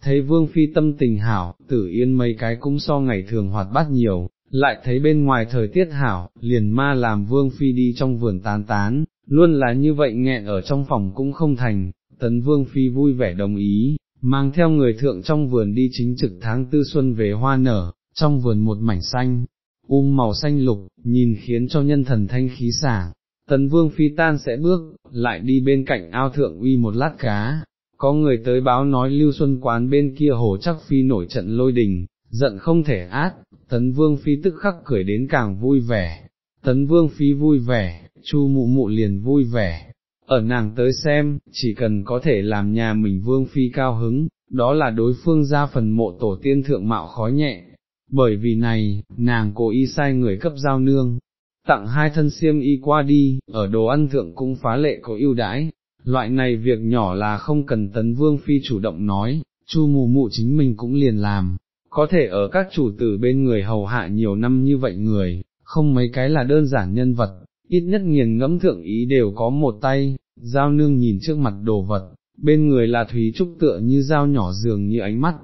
thấy vương phi tâm tình hảo, tử yên mấy cái cũng so ngày thường hoạt bát nhiều, lại thấy bên ngoài thời tiết hảo, liền ma làm vương phi đi trong vườn tán tán, luôn là như vậy nghẹn ở trong phòng cũng không thành, tấn vương phi vui vẻ đồng ý, mang theo người thượng trong vườn đi chính trực tháng tư xuân về hoa nở, trong vườn một mảnh xanh, um màu xanh lục, nhìn khiến cho nhân thần thanh khí sảng. Tấn vương phi tan sẽ bước, lại đi bên cạnh ao thượng uy một lát cá, có người tới báo nói lưu xuân quán bên kia hồ chắc phi nổi trận lôi đình, giận không thể át, tấn vương phi tức khắc cười đến càng vui vẻ, tấn vương phi vui vẻ, chu mụ mụ liền vui vẻ, ở nàng tới xem, chỉ cần có thể làm nhà mình vương phi cao hứng, đó là đối phương ra phần mộ tổ tiên thượng mạo khói nhẹ, bởi vì này, nàng cố ý sai người cấp giao nương, tặng hai thân xiêm y qua đi, ở đồ ăn thượng cũng phá lệ có ưu đãi, loại này việc nhỏ là không cần tấn vương phi chủ động nói, chu mù mụ chính mình cũng liền làm, có thể ở các chủ tử bên người hầu hạ nhiều năm như vậy người, không mấy cái là đơn giản nhân vật, ít nhất nghiền ngẫm thượng ý đều có một tay, giao nương nhìn trước mặt đồ vật, bên người là thúy trúc tựa như dao nhỏ dường như ánh mắt,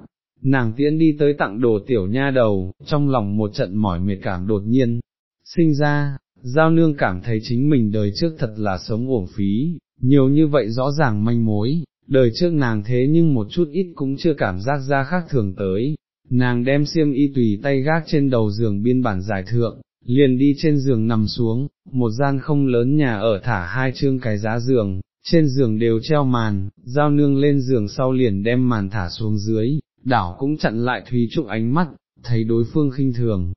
nàng tiễn đi tới tặng đồ tiểu nha đầu, trong lòng một trận mỏi mệt cảm đột nhiên, sinh ra, giao nương cảm thấy chính mình đời trước thật là sống uổng phí, nhiều như vậy rõ ràng manh mối, đời trước nàng thế nhưng một chút ít cũng chưa cảm giác ra khác thường tới, nàng đem xiêm y tùy tay gác trên đầu giường biên bản giải thượng, liền đi trên giường nằm xuống, một gian không lớn nhà ở thả hai chương cái giá giường, trên giường đều treo màn, giao nương lên giường sau liền đem màn thả xuống dưới, đảo cũng chặn lại Thúy Trúc ánh mắt, thấy đối phương khinh thường,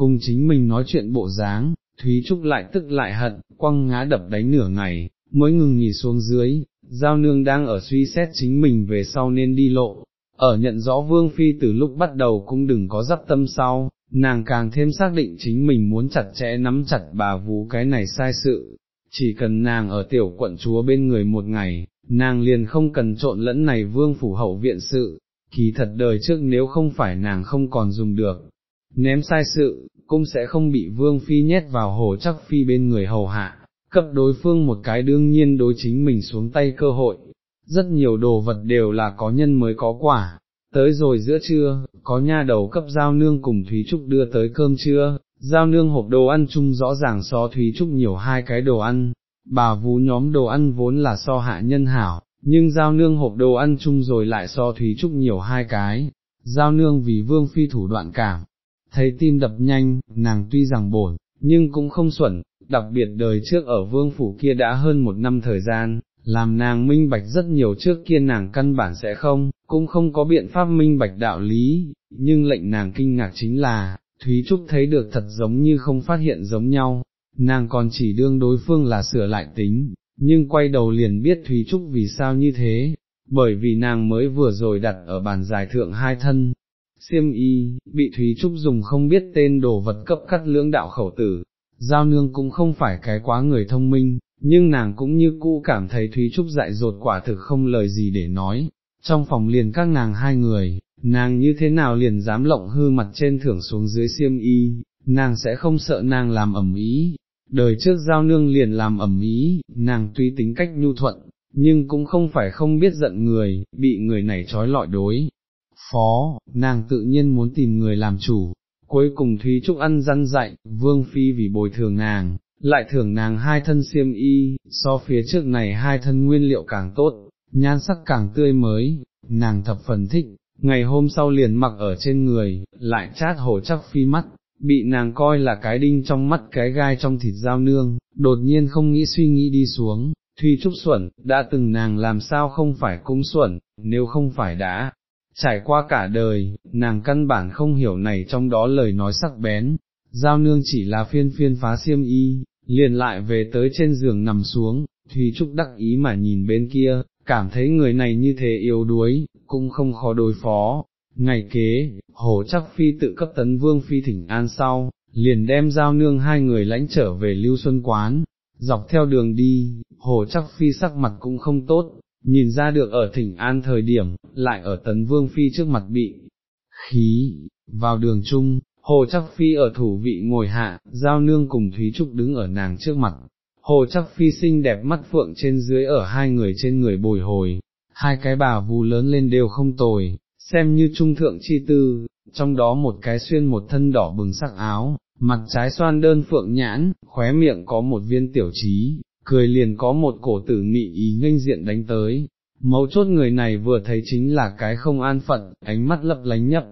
cùng chính mình nói chuyện bộ dáng, Thúy Trúc lại tức lại hận, quăng ngã đập đánh nửa ngày, mới ngừng nghỉ xuống dưới, giao nương đang ở suy xét chính mình về sau nên đi lộ, ở nhận rõ Vương Phi từ lúc bắt đầu cũng đừng có dắp tâm sau, nàng càng thêm xác định chính mình muốn chặt chẽ nắm chặt bà vú cái này sai sự, chỉ cần nàng ở tiểu quận chúa bên người một ngày, nàng liền không cần trộn lẫn này vương phủ hậu viện sự, kỳ thật đời trước nếu không phải nàng không còn dùng được, ném sai sự, cũng sẽ không bị vương phi nhét vào hồ chắc phi bên người hầu hạ, cấp đối phương một cái đương nhiên đối chính mình xuống tay cơ hội, rất nhiều đồ vật đều là có nhân mới có quả, tới rồi giữa trưa, có nha đầu cấp giao nương cùng Thúy Trúc đưa tới cơm trưa, giao nương hộp đồ ăn chung rõ ràng so Thúy Trúc nhiều hai cái đồ ăn, bà vú nhóm đồ ăn vốn là so hạ nhân hảo, nhưng giao nương hộp đồ ăn chung rồi lại so Thúy Trúc nhiều hai cái, giao nương vì vương phi thủ đoạn cảm, thấy tim đập nhanh, nàng tuy rằng bổn, nhưng cũng không xuẩn, đặc biệt đời trước ở vương phủ kia đã hơn một năm thời gian, làm nàng minh bạch rất nhiều trước kia nàng căn bản sẽ không, cũng không có biện pháp minh bạch đạo lý, nhưng lệnh nàng kinh ngạc chính là, Thúy Trúc thấy được thật giống như không phát hiện giống nhau, nàng còn chỉ đương đối phương là sửa lại tính, nhưng quay đầu liền biết Thúy Trúc vì sao như thế, bởi vì nàng mới vừa rồi đặt ở bàn giải thượng hai thân. Siêm y, bị Thúy Trúc dùng không biết tên đồ vật cấp cắt lưỡng đạo khẩu tử, giao nương cũng không phải cái quá người thông minh, nhưng nàng cũng như cũ cảm thấy Thúy Trúc dại dột quả thực không lời gì để nói, trong phòng liền các nàng hai người, nàng như thế nào liền dám lộng hư mặt trên thưởng xuống dưới Siêm y, nàng sẽ không sợ nàng làm ẩm ý, đời trước giao nương liền làm ẩm ý, nàng tuy tính cách nhu thuận, nhưng cũng không phải không biết giận người, bị người này trói lọi đối. Phó, nàng tự nhiên muốn tìm người làm chủ, cuối cùng Thúy Trúc ăn răn dạy, Vương Phi vì bồi thường nàng, lại thưởng nàng hai thân xiêm y, so phía trước này hai thân nguyên liệu càng tốt, nhan sắc càng tươi mới, nàng thập phần thích, ngày hôm sau liền mặc ở trên người, lại chát hổ chắc phi mắt, bị nàng coi là cái đinh trong mắt cái gai trong thịt dao nương, đột nhiên không nghĩ suy nghĩ đi xuống, Thuy Trúc Xuẩn, đã từng nàng làm sao không phải cung Xuẩn, nếu không phải đã, trải qua cả đời, nàng căn bản không hiểu này trong đó lời nói sắc bén, giao nương chỉ là phiên phiên phá xiêm y, liền lại về tới trên giường nằm xuống, Thùy Trúc đắc ý mà nhìn bên kia, cảm thấy người này như thế yếu đuối, cũng không khó đối phó. Ngày kế, hồ chắc phi tự cấp tấn vương phi thỉnh an sau, liền đem giao nương hai người lãnh trở về lưu xuân quán, dọc theo đường đi, hồ chắc phi sắc mặt cũng không tốt, nhìn ra được ở thỉnh an thời điểm, lại ở tấn vương phi trước mặt bị khí, vào đường chung, hồ chắc phi ở thủ vị ngồi hạ, giao nương cùng Thúy Trúc đứng ở nàng trước mặt, hồ chắc phi xinh đẹp mắt phượng trên dưới ở hai người trên người bồi hồi, hai cái bà vù lớn lên đều không tồi, xem như trung thượng chi tư, trong đó một cái xuyên một thân đỏ bừng sắc áo, mặt trái xoan đơn phượng nhãn, khóe miệng có một viên tiểu trí, cười liền có một cổ tử mị ý nghênh diện đánh tới. Mấu chốt người này vừa thấy chính là cái không an phận, ánh mắt lấp lánh nhấp,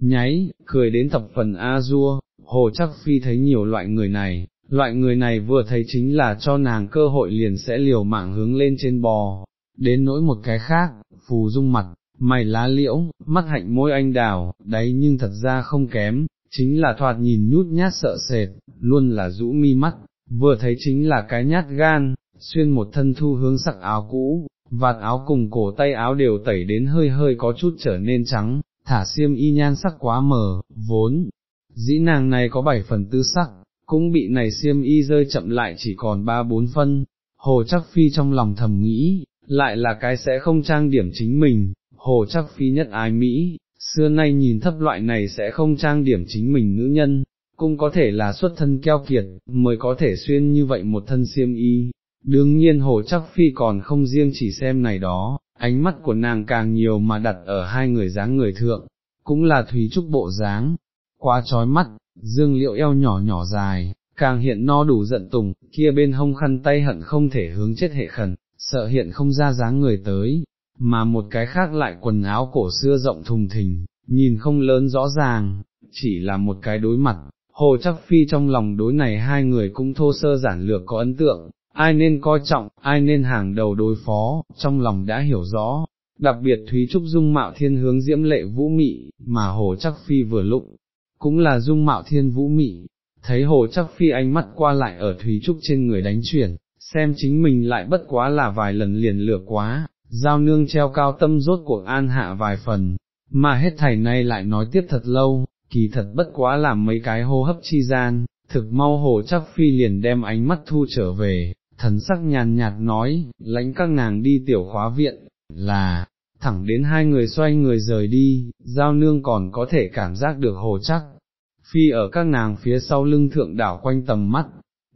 nháy, cười đến thập phần a dua, hồ chắc phi thấy nhiều loại người này, loại người này vừa thấy chính là cho nàng cơ hội liền sẽ liều mạng hướng lên trên bò, đến nỗi một cái khác, phù dung mặt, mày lá liễu, mắt hạnh môi anh đào, đấy nhưng thật ra không kém, chính là thoạt nhìn nhút nhát sợ sệt, luôn là rũ mi mắt, vừa thấy chính là cái nhát gan, xuyên một thân thu hướng sắc áo cũ, vạt áo cùng cổ tay áo đều tẩy đến hơi hơi có chút trở nên trắng, thả xiêm y nhan sắc quá mờ, vốn, dĩ nàng này có bảy phần tư sắc, cũng bị này xiêm y rơi chậm lại chỉ còn ba bốn phân, hồ chắc phi trong lòng thầm nghĩ, lại là cái sẽ không trang điểm chính mình, hồ chắc phi nhất ái Mỹ, xưa nay nhìn thấp loại này sẽ không trang điểm chính mình nữ nhân, cũng có thể là xuất thân keo kiệt, mới có thể xuyên như vậy một thân xiêm y. Đương nhiên hồ chắc phi còn không riêng chỉ xem này đó, ánh mắt của nàng càng nhiều mà đặt ở hai người dáng người thượng, cũng là thúy trúc bộ dáng, quá trói mắt, dương liệu eo nhỏ nhỏ dài, càng hiện no đủ giận tùng, kia bên hông khăn tay hận không thể hướng chết hệ khẩn, sợ hiện không ra dáng người tới, mà một cái khác lại quần áo cổ xưa rộng thùng thình, nhìn không lớn rõ ràng, chỉ là một cái đối mặt, hồ chắc phi trong lòng đối này hai người cũng thô sơ giản lược có ấn tượng, ai nên coi trọng, ai nên hàng đầu đối phó, trong lòng đã hiểu rõ, đặc biệt Thúy Trúc dung mạo thiên hướng diễm lệ vũ mị, mà hồ chắc phi vừa lụng, cũng là dung mạo thiên vũ mị, thấy hồ chắc phi ánh mắt qua lại ở Thúy Trúc trên người đánh chuyển, xem chính mình lại bất quá là vài lần liền lửa quá, giao nương treo cao tâm rốt cuộc an hạ vài phần, mà hết thảy này lại nói tiếp thật lâu, kỳ thật bất quá làm mấy cái hô hấp chi gian, thực mau hồ chắc phi liền đem ánh mắt thu trở về, thần sắc nhàn nhạt nói, lãnh các nàng đi tiểu khóa viện, là, thẳng đến hai người xoay người rời đi, giao nương còn có thể cảm giác được hồ chắc, phi ở các nàng phía sau lưng thượng đảo quanh tầm mắt,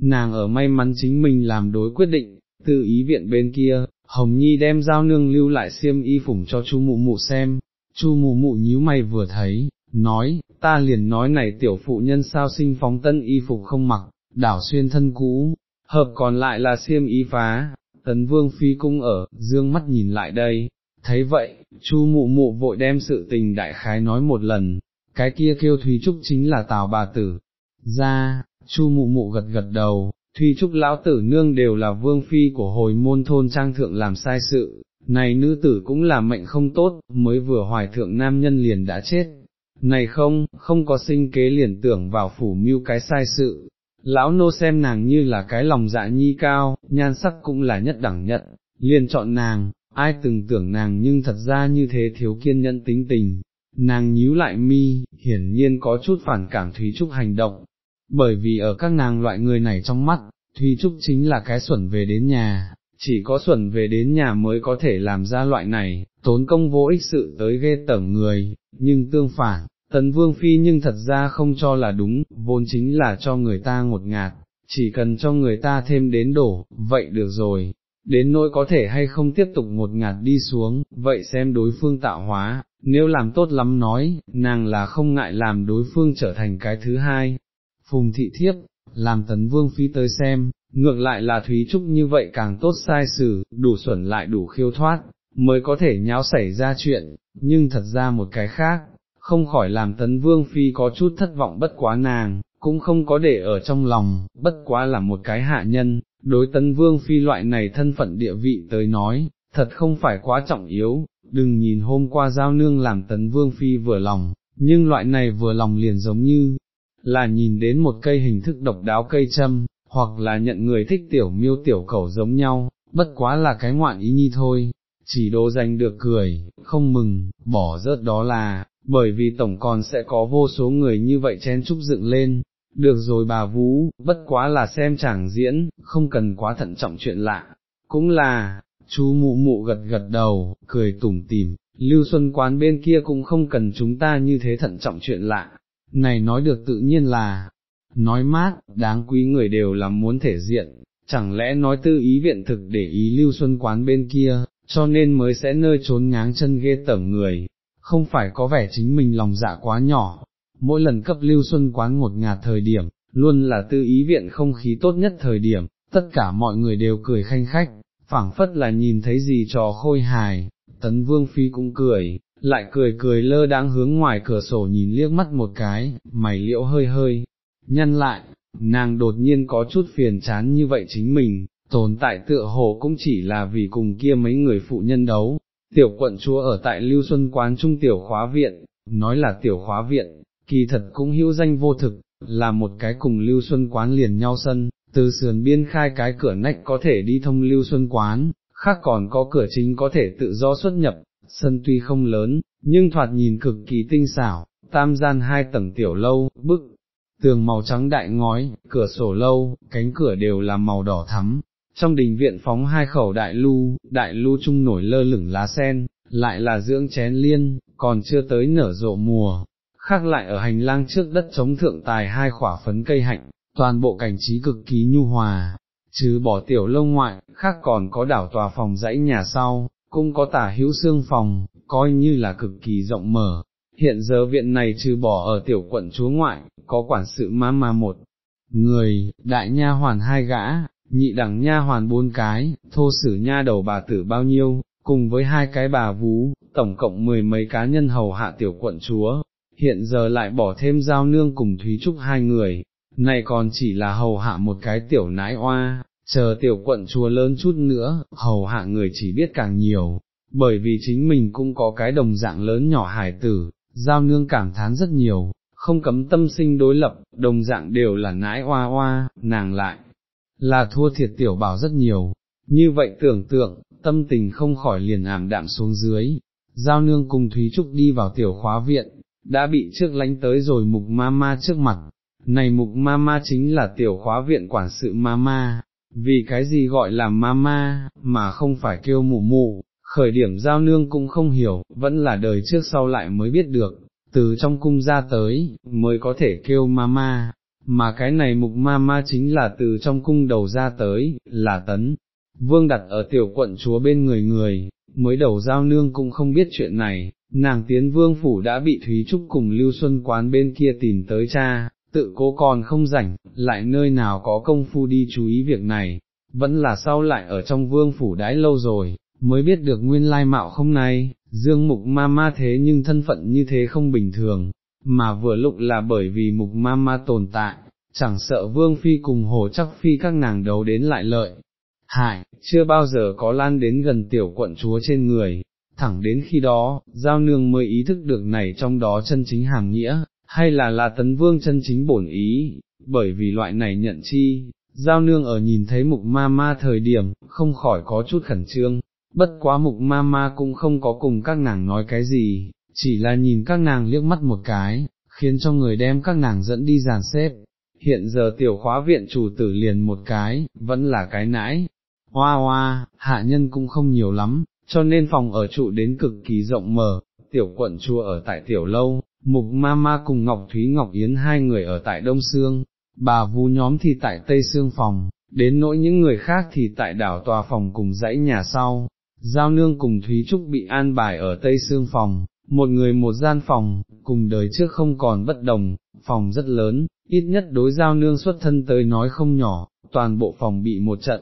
nàng ở may mắn chính mình làm đối quyết định, tự ý viện bên kia, Hồng Nhi đem giao nương lưu lại xiêm y phủng cho chu mụ mụ xem, chu mụ mụ nhíu mày vừa thấy, nói, ta liền nói này tiểu phụ nhân sao sinh phóng tân y phục không mặc, đảo xuyên thân cũ, hợp còn lại là xiêm y phá, tấn vương phi cung ở, dương mắt nhìn lại đây, thấy vậy, chu mụ mụ vội đem sự tình đại khái nói một lần, cái kia kêu Thúy Trúc chính là tào bà tử, ra, chu mụ mụ gật gật đầu, Thúy Trúc lão tử nương đều là vương phi của hồi môn thôn trang thượng làm sai sự, này nữ tử cũng là mệnh không tốt, mới vừa hoài thượng nam nhân liền đã chết. Này không, không có sinh kế liền tưởng vào phủ mưu cái sai sự, lão nô xem nàng như là cái lòng dạ nhi cao, nhan sắc cũng là nhất đẳng nhận, liền chọn nàng, ai từng tưởng nàng nhưng thật ra như thế thiếu kiên nhẫn tính tình, nàng nhíu lại mi, hiển nhiên có chút phản cảm Thúy Trúc hành động, bởi vì ở các nàng loại người này trong mắt, Thúy Trúc chính là cái xuẩn về đến nhà, chỉ có xuẩn về đến nhà mới có thể làm ra loại này, tốn công vô ích sự tới ghê tởm người, nhưng tương phản, tấn vương phi nhưng thật ra không cho là đúng, vốn chính là cho người ta ngột ngạt, chỉ cần cho người ta thêm đến đổ, vậy được rồi, đến nỗi có thể hay không tiếp tục một ngạt đi xuống, vậy xem đối phương tạo hóa, nếu làm tốt lắm nói, nàng là không ngại làm đối phương trở thành cái thứ hai. Phùng thị thiếp, làm tấn vương phi tới xem, ngược lại là Thúy Trúc như vậy càng tốt sai xử, đủ xuẩn lại đủ khiêu thoát, mới có thể nháo xảy ra chuyện, nhưng thật ra một cái khác, không khỏi làm tấn vương phi có chút thất vọng bất quá nàng, cũng không có để ở trong lòng, bất quá là một cái hạ nhân, đối tấn vương phi loại này thân phận địa vị tới nói, thật không phải quá trọng yếu, đừng nhìn hôm qua giao nương làm tấn vương phi vừa lòng, nhưng loại này vừa lòng liền giống như, là nhìn đến một cây hình thức độc đáo cây châm, hoặc là nhận người thích tiểu miêu tiểu cẩu giống nhau, bất quá là cái ngoạn ý nhi thôi, chỉ đố danh được cười, không mừng, bỏ rớt đó là, bởi vì tổng còn sẽ có vô số người như vậy chen chúc dựng lên. Được rồi bà Vũ, bất quá là xem chàng diễn, không cần quá thận trọng chuyện lạ, cũng là, chú mụ mụ gật gật đầu, cười tủm tỉm, lưu xuân quán bên kia cũng không cần chúng ta như thế thận trọng chuyện lạ, này nói được tự nhiên là, nói mát, đáng quý người đều là muốn thể diện, chẳng lẽ nói tư ý viện thực để ý lưu xuân quán bên kia, cho nên mới sẽ nơi trốn ngáng chân ghê tởm người, không phải có vẻ chính mình lòng dạ quá nhỏ, mỗi lần cấp lưu xuân quán một ngạt thời điểm, luôn là tư ý viện không khí tốt nhất thời điểm, tất cả mọi người đều cười khanh khách, phảng phất là nhìn thấy gì trò khôi hài, tấn vương phi cũng cười, lại cười cười lơ đang hướng ngoài cửa sổ nhìn liếc mắt một cái, mày liễu hơi hơi, nhăn lại, nàng đột nhiên có chút phiền chán như vậy chính mình, tồn tại tựa hồ cũng chỉ là vì cùng kia mấy người phụ nhân đấu. Tiểu quận chúa ở tại Lưu Xuân Quán Trung Tiểu Khóa Viện, nói là Tiểu Khóa Viện, kỳ thật cũng hữu danh vô thực, là một cái cùng Lưu Xuân Quán liền nhau sân, từ sườn biên khai cái cửa nách có thể đi thông Lưu Xuân Quán, khác còn có cửa chính có thể tự do xuất nhập, sân tuy không lớn, nhưng thoạt nhìn cực kỳ tinh xảo, tam gian hai tầng tiểu lâu, bức, tường màu trắng đại ngói, cửa sổ lâu, cánh cửa đều là màu đỏ thắm. Trong đình viện phóng hai khẩu đại lưu, đại lưu trung nổi lơ lửng lá sen, lại là dưỡng chén liên, còn chưa tới nở rộ mùa, khác lại ở hành lang trước đất chống thượng tài hai khỏa phấn cây hạnh, toàn bộ cảnh trí cực kỳ nhu hòa, chứ bỏ tiểu lâu ngoại, khác còn có đảo tòa phòng dãy nhà sau, cũng có tả hữu xương phòng, coi như là cực kỳ rộng mở. Hiện giờ viện này trừ bỏ ở tiểu quận chúa ngoại, có quản sự má ma một. Người, đại nha hoàn hai gã, nhị đẳng nha hoàn bốn cái, thô sử nha đầu bà tử bao nhiêu, cùng với hai cái bà vú, tổng cộng mười mấy cá nhân hầu hạ tiểu quận chúa, hiện giờ lại bỏ thêm giao nương cùng Thúy Trúc hai người, này còn chỉ là hầu hạ một cái tiểu nãi oa, chờ tiểu quận chúa lớn chút nữa, hầu hạ người chỉ biết càng nhiều, bởi vì chính mình cũng có cái đồng dạng lớn nhỏ hải tử, giao nương cảm thán rất nhiều, không cấm tâm sinh đối lập, đồng dạng đều là nãi hoa hoa, nàng lại, là thua thiệt tiểu bảo rất nhiều, như vậy tưởng tượng, tâm tình không khỏi liền ảm đạm xuống dưới, giao nương cùng Thúy Trúc đi vào tiểu khóa viện, đã bị trước lánh tới rồi mục ma ma trước mặt, này mục ma ma chính là tiểu khóa viện quản sự ma ma, vì cái gì gọi là ma ma, mà không phải kêu mụ mụ, khởi điểm giao nương cũng không hiểu, vẫn là đời trước sau lại mới biết được, từ trong cung ra tới, mới có thể kêu ma ma, mà cái này mục ma ma chính là từ trong cung đầu ra tới, là tấn. Vương đặt ở tiểu quận chúa bên người người, mới đầu giao nương cũng không biết chuyện này, nàng tiến vương phủ đã bị Thúy Trúc cùng Lưu Xuân quán bên kia tìm tới cha, tự cố còn không rảnh, lại nơi nào có công phu đi chú ý việc này, vẫn là sau lại ở trong vương phủ đãi lâu rồi, mới biết được nguyên lai mạo không này, dương mục ma ma thế nhưng thân phận như thế không bình thường, mà vừa lúc là bởi vì mục ma ma tồn tại, chẳng sợ vương phi cùng hồ chắc phi các nàng đấu đến lại lợi. Hại, chưa bao giờ có lan đến gần tiểu quận chúa trên người, thẳng đến khi đó, giao nương mới ý thức được này trong đó chân chính hàm nghĩa, hay là là tấn vương chân chính bổn ý, bởi vì loại này nhận chi, giao nương ở nhìn thấy mục ma ma thời điểm, không khỏi có chút khẩn trương, bất quá mục ma ma cũng không có cùng các nàng nói cái gì, chỉ là nhìn các nàng liếc mắt một cái, khiến cho người đem các nàng dẫn đi giàn xếp. Hiện giờ tiểu khóa viện chủ tử liền một cái, vẫn là cái nãi, hoa hoa, hạ nhân cũng không nhiều lắm, cho nên phòng ở trụ đến cực kỳ rộng mở, tiểu quận chùa ở tại tiểu lâu, mục ma ma cùng Ngọc Thúy Ngọc Yến hai người ở tại Đông Sương, bà vu nhóm thì tại Tây Sương phòng, đến nỗi những người khác thì tại đảo tòa phòng cùng dãy nhà sau, Giao Nương cùng Thúy Trúc bị an bài ở Tây Sương phòng, một người một gian phòng, cùng đời trước không còn bất đồng, phòng rất lớn, ít nhất đối Giao Nương xuất thân tới nói không nhỏ, toàn bộ phòng bị một trận.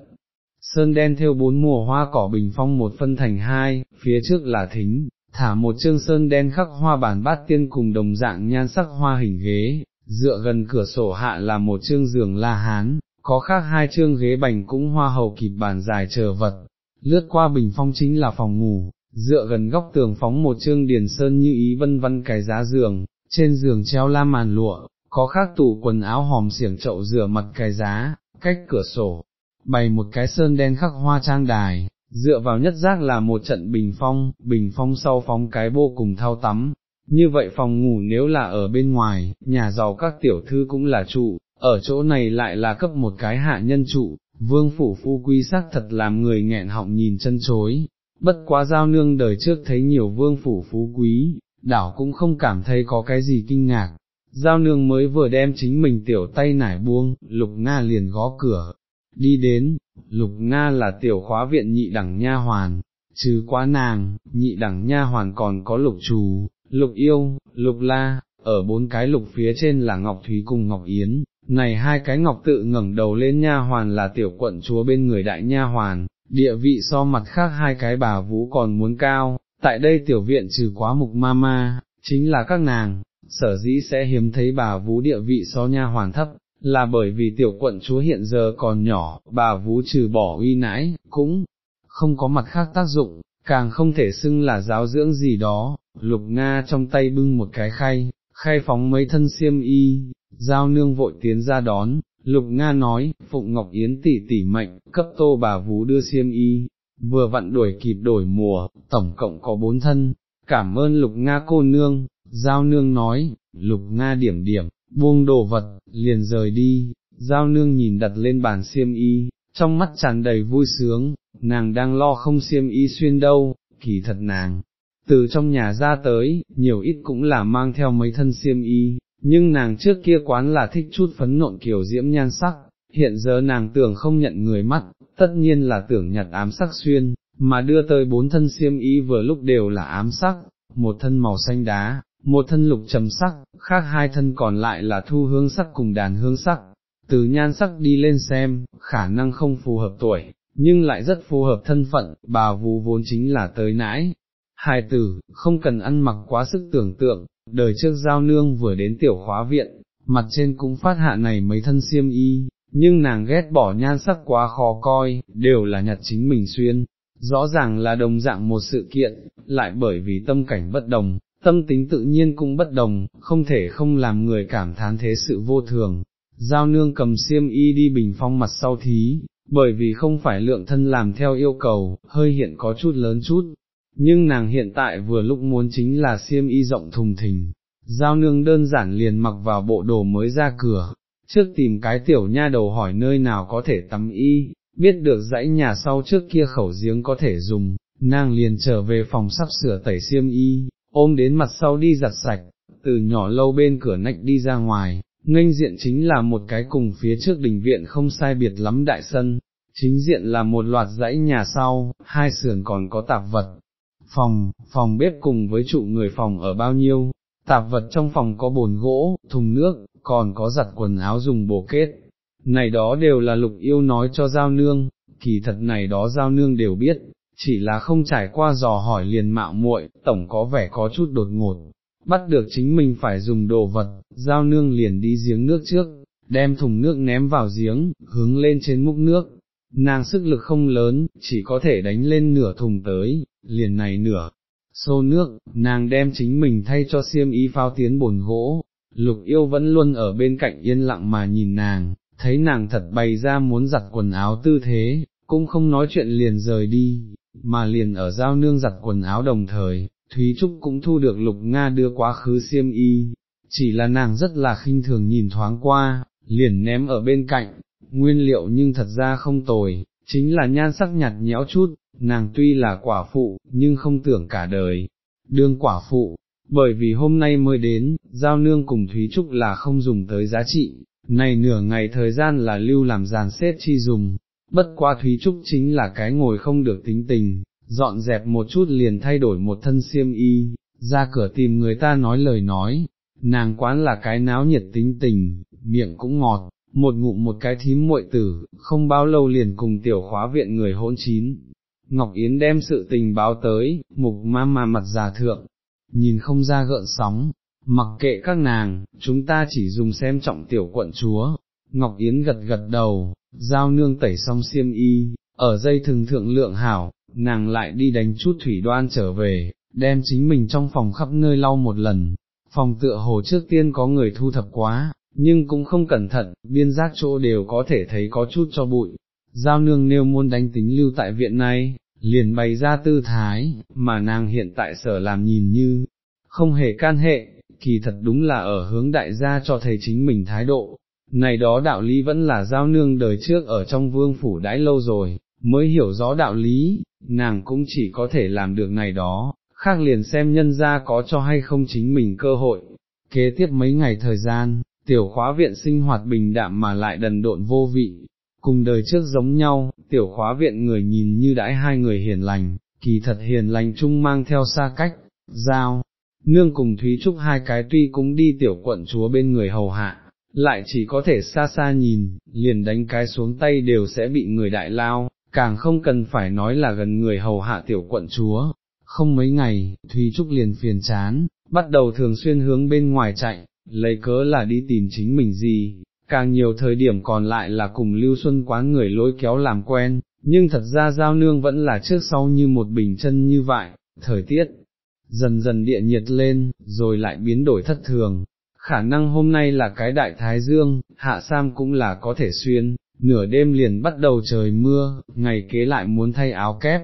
Sơn đen theo bốn mùa hoa cỏ bình phong một phân thành hai, phía trước là thính, thả một chương sơn đen khắc hoa bản bát tiên cùng đồng dạng nhan sắc hoa hình ghế, dựa gần cửa sổ hạ là một chương giường la hán, có khác hai chương ghế bành cũng hoa hầu kịp bàn dài chờ vật, lướt qua bình phong chính là phòng ngủ, dựa gần góc tường phóng một chương điền sơn như ý vân vân cái giá giường, trên giường treo la màn lụa, có khác tủ quần áo hòm xiển chậu rửa mặt cái giá, cách cửa sổ, bày một cái sơn đen khắc hoa trang đài, dựa vào nhất giác là một trận bình phong, bình phong sau phóng cái vô cùng thao tắm. Như vậy phòng ngủ nếu là ở bên ngoài, nhà giàu các tiểu thư cũng là trụ, ở chỗ này lại là cấp một cái hạ nhân trụ, vương phủ phu quy sắc thật làm người nghẹn họng nhìn chân chối, bất quá giao nương đời trước thấy nhiều vương phủ phú quý, đảo cũng không cảm thấy có cái gì kinh ngạc. Giao nương mới vừa đem chính mình tiểu tay nải buông, lục Nga liền gõ cửa, đi đến, lục Nga là tiểu khóa viện nhị đẳng nha hoàn, trừ quá nàng, nhị đẳng nha hoàn còn có lục trù, lục yêu, lục la, ở bốn cái lục phía trên là Ngọc Thúy cùng Ngọc Yến, này hai cái ngọc tự ngẩng đầu lên nha hoàn là tiểu quận chúa bên người đại nha hoàn, địa vị so mặt khác hai cái bà vũ còn muốn cao, tại đây tiểu viện trừ quá mục ma ma, chính là các nàng, sở dĩ sẽ hiếm thấy bà vũ địa vị so nha hoàn thấp, là bởi vì tiểu quận chúa hiện giờ còn nhỏ, bà vũ trừ bỏ uy nãi, cũng không có mặt khác tác dụng, càng không thể xưng là giáo dưỡng gì đó, lục Nga trong tay bưng một cái khay, khay phóng mấy thân xiêm y, giao nương vội tiến ra đón, Lục Nga nói, Phụng Ngọc Yến tỷ tỷ mệnh, cấp tô bà vú đưa xiêm y, vừa vặn đuổi kịp đổi mùa, tổng cộng có bốn thân, cảm ơn Lục Nga cô nương, Giao nương nói, Lục Nga điểm điểm, buông đồ vật, liền rời đi, Giao nương nhìn đặt lên bàn xiêm y, trong mắt tràn đầy vui sướng, nàng đang lo không xiêm y xuyên đâu, kỳ thật nàng. Từ trong nhà ra tới, nhiều ít cũng là mang theo mấy thân xiêm y, nhưng nàng trước kia quán là thích chút phấn nộn kiểu diễm nhan sắc, hiện giờ nàng tưởng không nhận người mắt, tất nhiên là tưởng nhặt ám sắc xuyên, mà đưa tới bốn thân xiêm y vừa lúc đều là ám sắc, một thân màu xanh đá, một thân lục trầm sắc, khác hai thân còn lại là thu hương sắc cùng đàn hương sắc, từ nhan sắc đi lên xem, khả năng không phù hợp tuổi, nhưng lại rất phù hợp thân phận, bà vú vốn chính là tới nãi. Hài tử, không cần ăn mặc quá sức tưởng tượng, đời trước giao nương vừa đến tiểu khóa viện, mặt trên cũng phát hạ này mấy thân xiêm y, nhưng nàng ghét bỏ nhan sắc quá khó coi, đều là nhặt chính mình xuyên, rõ ràng là đồng dạng một sự kiện, lại bởi vì tâm cảnh bất đồng, tâm tính tự nhiên cũng bất đồng, không thể không làm người cảm thán thế sự vô thường. Giao nương cầm xiêm y đi bình phong mặt sau thí, bởi vì không phải lượng thân làm theo yêu cầu, hơi hiện có chút lớn chút, nhưng nàng hiện tại vừa lúc muốn chính là xiêm y rộng thùng thình, giao nương đơn giản liền mặc vào bộ đồ mới ra cửa, trước tìm cái tiểu nha đầu hỏi nơi nào có thể tắm y, biết được dãy nhà sau trước kia khẩu giếng có thể dùng, nàng liền trở về phòng sắp sửa tẩy xiêm y, ôm đến mặt sau đi giặt sạch, từ nhỏ lâu bên cửa nách đi ra ngoài, nghênh diện chính là một cái cùng phía trước đình viện không sai biệt lắm đại sân, chính diện là một loạt dãy nhà sau, hai sườn còn có tạp vật, phòng, phòng bếp cùng với trụ người phòng ở bao nhiêu, tạp vật trong phòng có bồn gỗ, thùng nước, còn có giặt quần áo dùng bổ kết, này đó đều là lục yêu nói cho giao nương, kỳ thật này đó giao nương đều biết, chỉ là không trải qua dò hỏi liền mạo muội, tổng có vẻ có chút đột ngột, bắt được chính mình phải dùng đồ vật, giao nương liền đi giếng nước trước, đem thùng nước ném vào giếng, hướng lên trên múc nước, nàng sức lực không lớn, chỉ có thể đánh lên nửa thùng tới, liền này nửa, xô nước, nàng đem chính mình thay cho xiêm y phao tiến bồn gỗ, lục yêu vẫn luôn ở bên cạnh yên lặng mà nhìn nàng, thấy nàng thật bày ra muốn giặt quần áo tư thế, cũng không nói chuyện liền rời đi, mà liền ở giao nương giặt quần áo đồng thời, Thúy Trúc cũng thu được lục Nga đưa quá khứ xiêm y, chỉ là nàng rất là khinh thường nhìn thoáng qua, liền ném ở bên cạnh, nguyên liệu nhưng thật ra không tồi, chính là nhan sắc nhạt nhẽo chút, nàng tuy là quả phụ, nhưng không tưởng cả đời, đương quả phụ, bởi vì hôm nay mới đến, giao nương cùng Thúy Trúc là không dùng tới giá trị, này nửa ngày thời gian là lưu làm giàn xếp chi dùng, bất qua Thúy Trúc chính là cái ngồi không được tính tình, dọn dẹp một chút liền thay đổi một thân xiêm y, ra cửa tìm người ta nói lời nói, nàng quán là cái náo nhiệt tính tình, miệng cũng ngọt, một ngụm một cái thím muội tử, không bao lâu liền cùng tiểu khóa viện người hỗn chín. Ngọc Yến đem sự tình báo tới, mục ma ma mặt già thượng, nhìn không ra gợn sóng, mặc kệ các nàng, chúng ta chỉ dùng xem trọng tiểu quận chúa. Ngọc Yến gật gật đầu, giao nương tẩy xong xiêm y, ở dây thường thượng lượng hảo, nàng lại đi đánh chút thủy đoan trở về, đem chính mình trong phòng khắp nơi lau một lần, phòng tựa hồ trước tiên có người thu thập quá, nhưng cũng không cẩn thận, biên giác chỗ đều có thể thấy có chút cho bụi. Giao nương nêu môn đánh tính lưu tại viện này, liền bày ra tư thái, mà nàng hiện tại sở làm nhìn như, không hề can hệ, kỳ thật đúng là ở hướng đại gia cho thầy chính mình thái độ. Này đó đạo lý vẫn là giao nương đời trước ở trong vương phủ đãi lâu rồi, mới hiểu rõ đạo lý, nàng cũng chỉ có thể làm được này đó, khác liền xem nhân ra có cho hay không chính mình cơ hội. Kế tiếp mấy ngày thời gian, tiểu khóa viện sinh hoạt bình đạm mà lại đần độn vô vị, cùng đời trước giống nhau, tiểu khóa viện người nhìn như đãi hai người hiền lành, kỳ thật hiền lành chung mang theo xa cách, giao, nương cùng Thúy Trúc hai cái tuy cũng đi tiểu quận chúa bên người hầu hạ, lại chỉ có thể xa xa nhìn, liền đánh cái xuống tay đều sẽ bị người đại lao, càng không cần phải nói là gần người hầu hạ tiểu quận chúa. Không mấy ngày, Thúy Trúc liền phiền chán, bắt đầu thường xuyên hướng bên ngoài chạy, lấy cớ là đi tìm chính mình gì, càng nhiều thời điểm còn lại là cùng Lưu Xuân quán người lối kéo làm quen, nhưng thật ra giao nương vẫn là trước sau như một bình chân như vậy, thời tiết dần dần địa nhiệt lên, rồi lại biến đổi thất thường. Khả năng hôm nay là cái đại thái dương, hạ sam cũng là có thể xuyên, nửa đêm liền bắt đầu trời mưa, ngày kế lại muốn thay áo kép.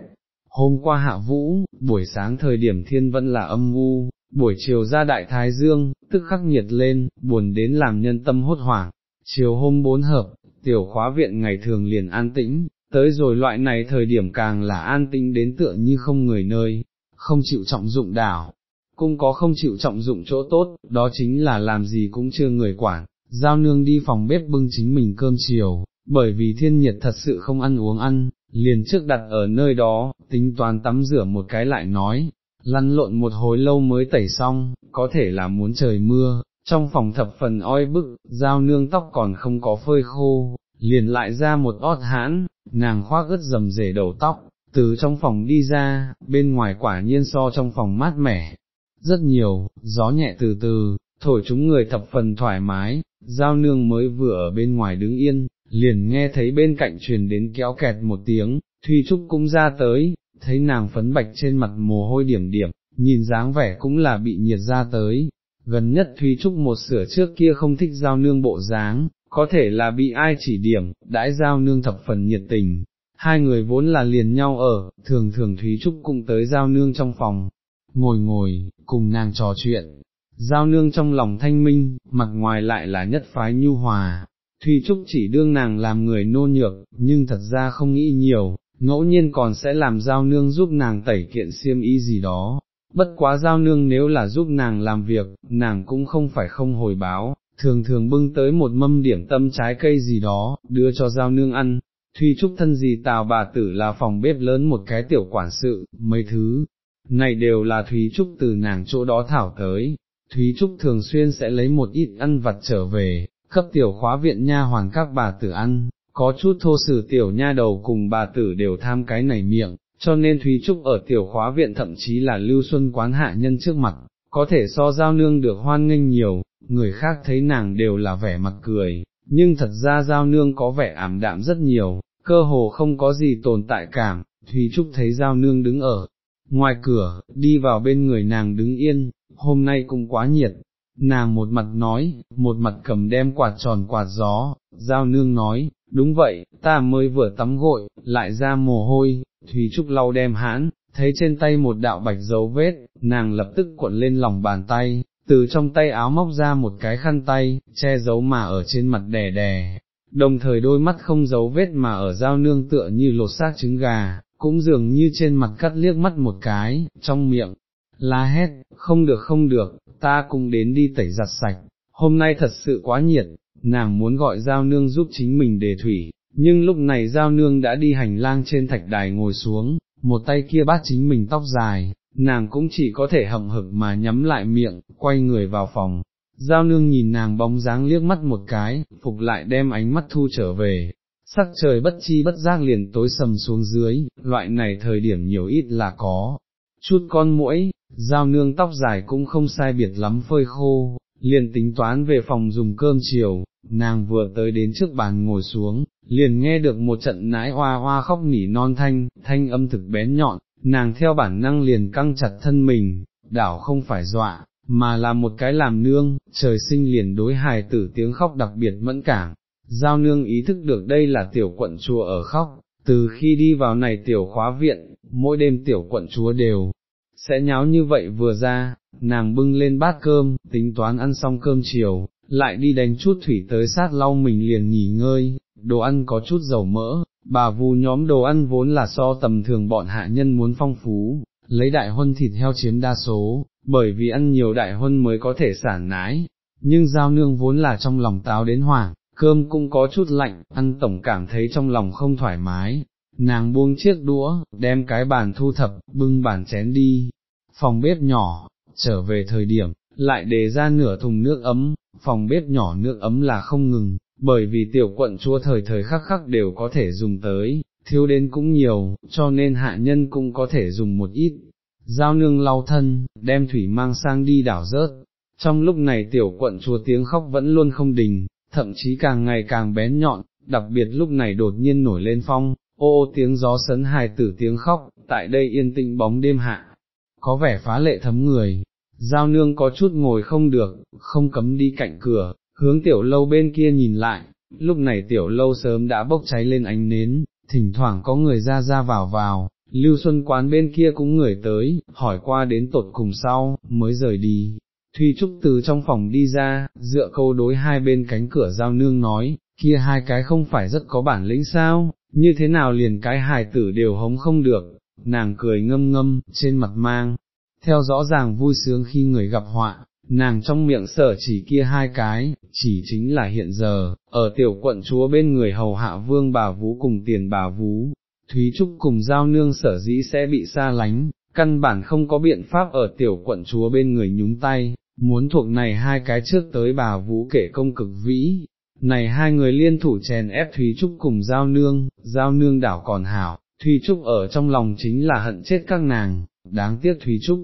Hôm qua hạ vũ, buổi sáng thời điểm thiên vẫn là âm u, buổi chiều ra đại thái dương, tức khắc nhiệt lên, buồn đến làm nhân tâm hốt hoảng. Chiều hôm bốn hợp, tiểu khóa viện ngày thường liền an tĩnh, tới rồi loại này thời điểm càng là an tĩnh đến tựa như không người nơi, không chịu trọng dụng đảo, cũng có không chịu trọng dụng chỗ tốt, đó chính là làm gì cũng chưa người quản, giao nương đi phòng bếp bưng chính mình cơm chiều, bởi vì thiên nhiệt thật sự không ăn uống ăn, liền trước đặt ở nơi đó, tính toán tắm rửa một cái lại nói, lăn lộn một hồi lâu mới tẩy xong, có thể là muốn trời mưa, trong phòng thập phần oi bức, giao nương tóc còn không có phơi khô, liền lại ra một ót hãn, nàng khoác ướt dầm rể đầu tóc, từ trong phòng đi ra, bên ngoài quả nhiên so trong phòng mát mẻ, rất nhiều, gió nhẹ từ từ, thổi chúng người thập phần thoải mái, giao nương mới vừa ở bên ngoài đứng yên, liền nghe thấy bên cạnh truyền đến kéo kẹt một tiếng, Thuy Trúc cũng ra tới, thấy nàng phấn bạch trên mặt mồ hôi điểm điểm, nhìn dáng vẻ cũng là bị nhiệt ra tới, gần nhất Thúy Trúc một sửa trước kia không thích giao nương bộ dáng, có thể là bị ai chỉ điểm, đãi giao nương thập phần nhiệt tình, hai người vốn là liền nhau ở, thường thường Thúy Trúc cũng tới giao nương trong phòng, ngồi ngồi, cùng nàng trò chuyện, giao nương trong lòng thanh minh, mặt ngoài lại là nhất phái nhu hòa, Thúy Trúc chỉ đương nàng làm người nô nhược, nhưng thật ra không nghĩ nhiều, ngẫu nhiên còn sẽ làm giao nương giúp nàng tẩy kiện xiêm y gì đó. Bất quá giao nương nếu là giúp nàng làm việc, nàng cũng không phải không hồi báo, thường thường bưng tới một mâm điểm tâm trái cây gì đó, đưa cho giao nương ăn, Thuy Trúc thân gì tào bà tử là phòng bếp lớn một cái tiểu quản sự, mấy thứ, này đều là Thúy Trúc từ nàng chỗ đó thảo tới, Thúy Trúc thường xuyên sẽ lấy một ít ăn vặt trở về, cấp tiểu khóa viện nha hoàn các bà tử ăn, có chút thô sử tiểu nha đầu cùng bà tử đều tham cái này miệng, cho nên Thúy Trúc ở tiểu khóa viện thậm chí là lưu xuân quán hạ nhân trước mặt, có thể so giao nương được hoan nghênh nhiều, người khác thấy nàng đều là vẻ mặt cười, nhưng thật ra giao nương có vẻ ảm đạm rất nhiều, cơ hồ không có gì tồn tại cảm, Thúy Trúc thấy giao nương đứng ở ngoài cửa, đi vào bên người nàng đứng yên, hôm nay cũng quá nhiệt, nàng một mặt nói, một mặt cầm đem quạt tròn quạt gió, giao nương nói, đúng vậy, ta mới vừa tắm gội, lại ra mồ hôi, Thúy Trúc lau đem hãn, thấy trên tay một đạo bạch dấu vết, nàng lập tức cuộn lên lòng bàn tay, từ trong tay áo móc ra một cái khăn tay, che dấu mà ở trên mặt đè đè, đồng thời đôi mắt không dấu vết mà ở giao nương tựa như lột xác trứng gà, cũng dường như trên mặt cắt liếc mắt một cái, trong miệng, la hét, không được không được, ta cũng đến đi tẩy giặt sạch, hôm nay thật sự quá nhiệt, nàng muốn gọi giao nương giúp chính mình đề thủy, nhưng lúc này giao nương đã đi hành lang trên thạch đài ngồi xuống, một tay kia bắt chính mình tóc dài, nàng cũng chỉ có thể hậm hực mà nhắm lại miệng, quay người vào phòng. Giao nương nhìn nàng bóng dáng liếc mắt một cái, phục lại đem ánh mắt thu trở về, sắc trời bất chi bất giác liền tối sầm xuống dưới, loại này thời điểm nhiều ít là có. Chút con muỗi, giao nương tóc dài cũng không sai biệt lắm phơi khô, liền tính toán về phòng dùng cơm chiều, nàng vừa tới đến trước bàn ngồi xuống, liền nghe được một trận nãi hoa hoa khóc nỉ non thanh, thanh âm thực bén nhọn, nàng theo bản năng liền căng chặt thân mình, đảo không phải dọa, mà là một cái làm nương, trời sinh liền đối hài tử tiếng khóc đặc biệt mẫn cảm. Giao nương ý thức được đây là tiểu quận chùa ở khóc, từ khi đi vào này tiểu khóa viện, mỗi đêm tiểu quận chúa đều sẽ nháo như vậy vừa ra, nàng bưng lên bát cơm, tính toán ăn xong cơm chiều, lại đi đánh chút thủy tới sát lau mình liền nghỉ ngơi, đồ ăn có chút dầu mỡ, bà vu nhóm đồ ăn vốn là so tầm thường bọn hạ nhân muốn phong phú, lấy đại huân thịt heo chiếm đa số, bởi vì ăn nhiều đại huân mới có thể sản nái, nhưng giao nương vốn là trong lòng táo đến hoảng, cơm cũng có chút lạnh, ăn tổng cảm thấy trong lòng không thoải mái, nàng buông chiếc đũa, đem cái bàn thu thập, bưng bàn chén đi, phòng bếp nhỏ, trở về thời điểm, lại đề ra nửa thùng nước ấm, phòng bếp nhỏ nước ấm là không ngừng, bởi vì tiểu quận chúa thời thời khắc khắc đều có thể dùng tới, thiếu đến cũng nhiều, cho nên hạ nhân cũng có thể dùng một ít. Giao nương lau thân, đem thủy mang sang đi đảo rớt, trong lúc này tiểu quận chúa tiếng khóc vẫn luôn không đình, thậm chí càng ngày càng bén nhọn, đặc biệt lúc này đột nhiên nổi lên phong, ô ô tiếng gió sấn hài tử tiếng khóc, tại đây yên tĩnh bóng đêm hạ, có vẻ phá lệ thấm người, giao nương có chút ngồi không được, không cấm đi cạnh cửa, hướng tiểu lâu bên kia nhìn lại, lúc này tiểu lâu sớm đã bốc cháy lên ánh nến, thỉnh thoảng có người ra ra vào vào, lưu xuân quán bên kia cũng người tới, hỏi qua đến tột cùng sau, mới rời đi. Thuy Trúc từ trong phòng đi ra, dựa câu đối hai bên cánh cửa giao nương nói, kia hai cái không phải rất có bản lĩnh sao, như thế nào liền cái hài tử đều hống không được, nàng cười ngâm ngâm, trên mặt mang, theo rõ ràng vui sướng khi người gặp họa, nàng trong miệng sở chỉ kia hai cái, chỉ chính là hiện giờ, ở tiểu quận chúa bên người hầu hạ vương bà vú cùng tiền bà vú, Thúy Trúc cùng giao nương sở dĩ sẽ bị xa lánh, căn bản không có biện pháp ở tiểu quận chúa bên người nhúng tay, muốn thuộc này hai cái trước tới bà vũ kể công cực vĩ, này hai người liên thủ chèn ép Thúy Trúc cùng giao nương, giao nương đảo còn hảo, Thúy Trúc ở trong lòng chính là hận chết các nàng, đáng tiếc Thúy Trúc,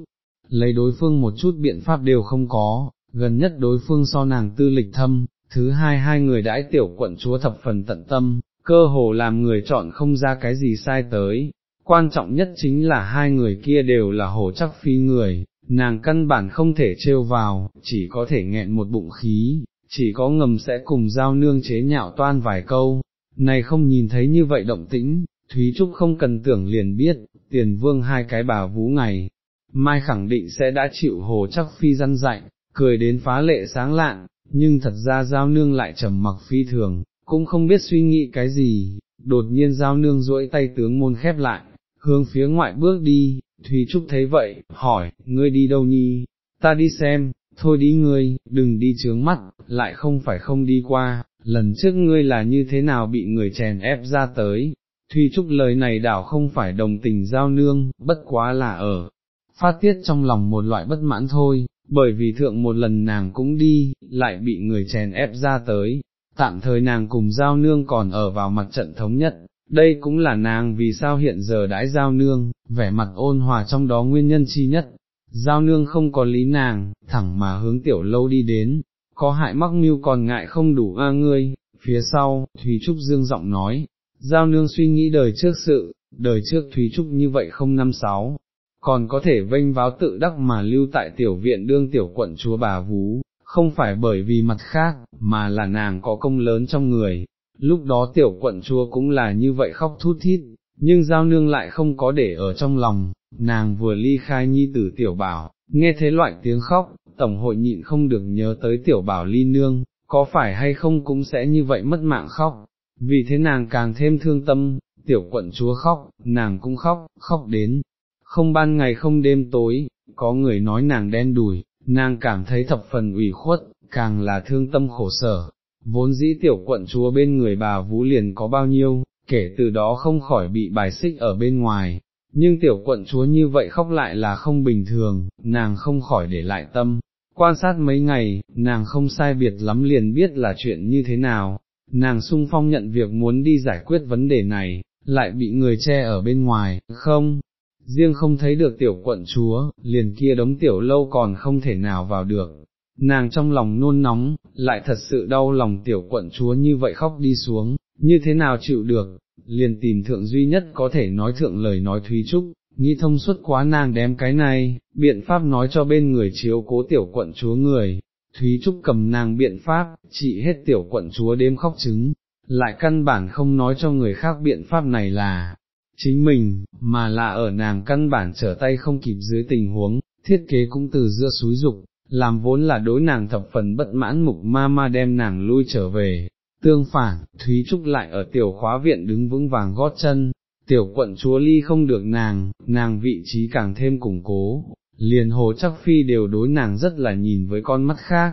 lấy đối phương một chút biện pháp đều không có, gần nhất đối phương so nàng tư lịch thâm, thứ hai hai người đãi tiểu quận chúa thập phần tận tâm, cơ hồ làm người chọn không ra cái gì sai tới, quan trọng nhất chính là hai người kia đều là hồ chắc phi người, nàng căn bản không thể trêu vào, chỉ có thể nghẹn một bụng khí, chỉ có ngầm sẽ cùng giao nương chế nhạo toan vài câu, này không nhìn thấy như vậy động tĩnh, Thúy Trúc không cần tưởng liền biết, tiền vương hai cái bà vú ngày, mai khẳng định sẽ đã chịu hồ chắc phi răn dạy, cười đến phá lệ sáng lạng, nhưng thật ra giao nương lại trầm mặc phi thường, cũng không biết suy nghĩ cái gì, đột nhiên giao nương duỗi tay tướng môn khép lại, hướng phía ngoại bước đi, Thúy Trúc thấy vậy, hỏi, ngươi đi đâu nhi, ta đi xem, thôi đi ngươi, đừng đi trướng mắt, lại không phải không đi qua, lần trước ngươi là như thế nào bị người chèn ép ra tới. Thùy Trúc lời này đảo không phải đồng tình giao nương, bất quá là ở, phát tiết trong lòng một loại bất mãn thôi, bởi vì thượng một lần nàng cũng đi, lại bị người chèn ép ra tới, tạm thời nàng cùng giao nương còn ở vào mặt trận thống nhất, đây cũng là nàng vì sao hiện giờ đãi giao nương, vẻ mặt ôn hòa trong đó nguyên nhân chi nhất, giao nương không có lý nàng, thẳng mà hướng tiểu lâu đi đến, có hại mắc mưu còn ngại không đủ a ngươi, phía sau, Thùy Trúc dương giọng nói, giao nương suy nghĩ đời trước sự, đời trước Thúy Trúc như vậy không năm sáu, còn có thể vênh váo tự đắc mà lưu tại tiểu viện đương tiểu quận chúa bà vú, không phải bởi vì mặt khác, mà là nàng có công lớn trong người, lúc đó tiểu quận chúa cũng là như vậy khóc thút thít, nhưng giao nương lại không có để ở trong lòng, nàng vừa ly khai nhi tử tiểu bảo, nghe thấy loại tiếng khóc, tổng hội nhịn không được nhớ tới tiểu bảo ly nương, có phải hay không cũng sẽ như vậy mất mạng khóc, vì thế nàng càng thêm thương tâm, tiểu quận chúa khóc, nàng cũng khóc, khóc đến, không ban ngày không đêm tối, có người nói nàng đen đùi, nàng cảm thấy thập phần ủy khuất, càng là thương tâm khổ sở, vốn dĩ tiểu quận chúa bên người bà Vũ liền có bao nhiêu, kể từ đó không khỏi bị bài xích ở bên ngoài, nhưng tiểu quận chúa như vậy khóc lại là không bình thường, nàng không khỏi để lại tâm. Quan sát mấy ngày, nàng không sai biệt lắm liền biết là chuyện như thế nào, nàng sung phong nhận việc muốn đi giải quyết vấn đề này, lại bị người che ở bên ngoài, không, riêng không thấy được tiểu quận chúa, liền kia đống tiểu lâu còn không thể nào vào được. Nàng trong lòng nôn nóng, lại thật sự đau lòng tiểu quận chúa như vậy khóc đi xuống, như thế nào chịu được, liền tìm thượng duy nhất có thể nói thượng lời nói Thúy Trúc, nghĩ thông suốt quá nàng đem cái này, biện pháp nói cho bên người chiếu cố tiểu quận chúa người, Thúy Trúc cầm nàng biện pháp, trị hết tiểu quận chúa đêm khóc trứng, lại căn bản không nói cho người khác biện pháp này là chính mình, mà là ở nàng căn bản trở tay không kịp dưới tình huống, thiết kế cũng từ giữa suối dục, làm vốn là đối nàng thập phần bất mãn mục ma ma đem nàng lui trở về. Tương phản, Thúy Trúc lại ở tiểu khóa viện đứng vững vàng gót chân, tiểu quận chúa ly không được nàng, nàng vị trí càng thêm củng cố, liền hồ chắc phi đều đối nàng rất là nhìn với con mắt khác.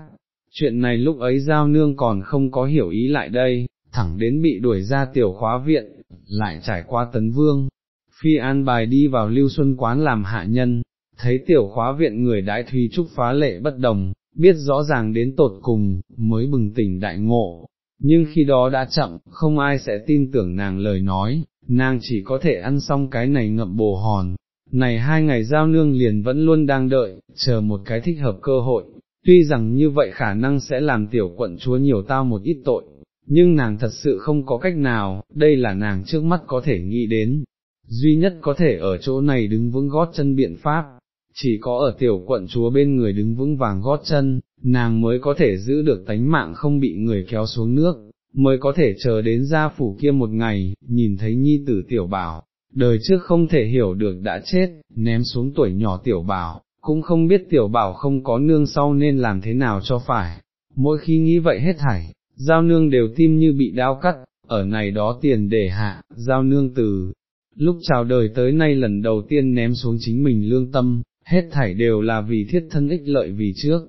Chuyện này lúc ấy giao nương còn không có hiểu ý lại đây, thẳng đến bị đuổi ra tiểu khóa viện, lại trải qua tấn vương. Phi an bài đi vào lưu xuân quán làm hạ nhân, thấy tiểu khóa viện người đãi thùy trúc phá lệ bất đồng, biết rõ ràng đến tột cùng, mới bừng tỉnh đại ngộ. Nhưng khi đó đã chậm, không ai sẽ tin tưởng nàng lời nói, nàng chỉ có thể ăn xong cái này ngậm bồ hòn, này hai ngày giao nương liền vẫn luôn đang đợi, chờ một cái thích hợp cơ hội, tuy rằng như vậy khả năng sẽ làm tiểu quận chúa nhiều tao một ít tội, nhưng nàng thật sự không có cách nào, đây là nàng trước mắt có thể nghĩ đến, duy nhất có thể ở chỗ này đứng vững gót chân biện pháp, chỉ có ở tiểu quận chúa bên người đứng vững vàng gót chân, nàng mới có thể giữ được tánh mạng không bị người kéo xuống nước, mới có thể chờ đến gia phủ kia một ngày, nhìn thấy nhi tử tiểu bảo, đời trước không thể hiểu được đã chết, ném xuống tuổi nhỏ tiểu bảo, cũng không biết tiểu bảo không có nương sau nên làm thế nào cho phải, mỗi khi nghĩ vậy hết thảy, giao nương đều tim như bị đao cắt, ở này đó tiền để hạ, giao nương từ, lúc chào đời tới nay lần đầu tiên ném xuống chính mình lương tâm, hết thảy đều là vì thiết thân ích lợi vì trước.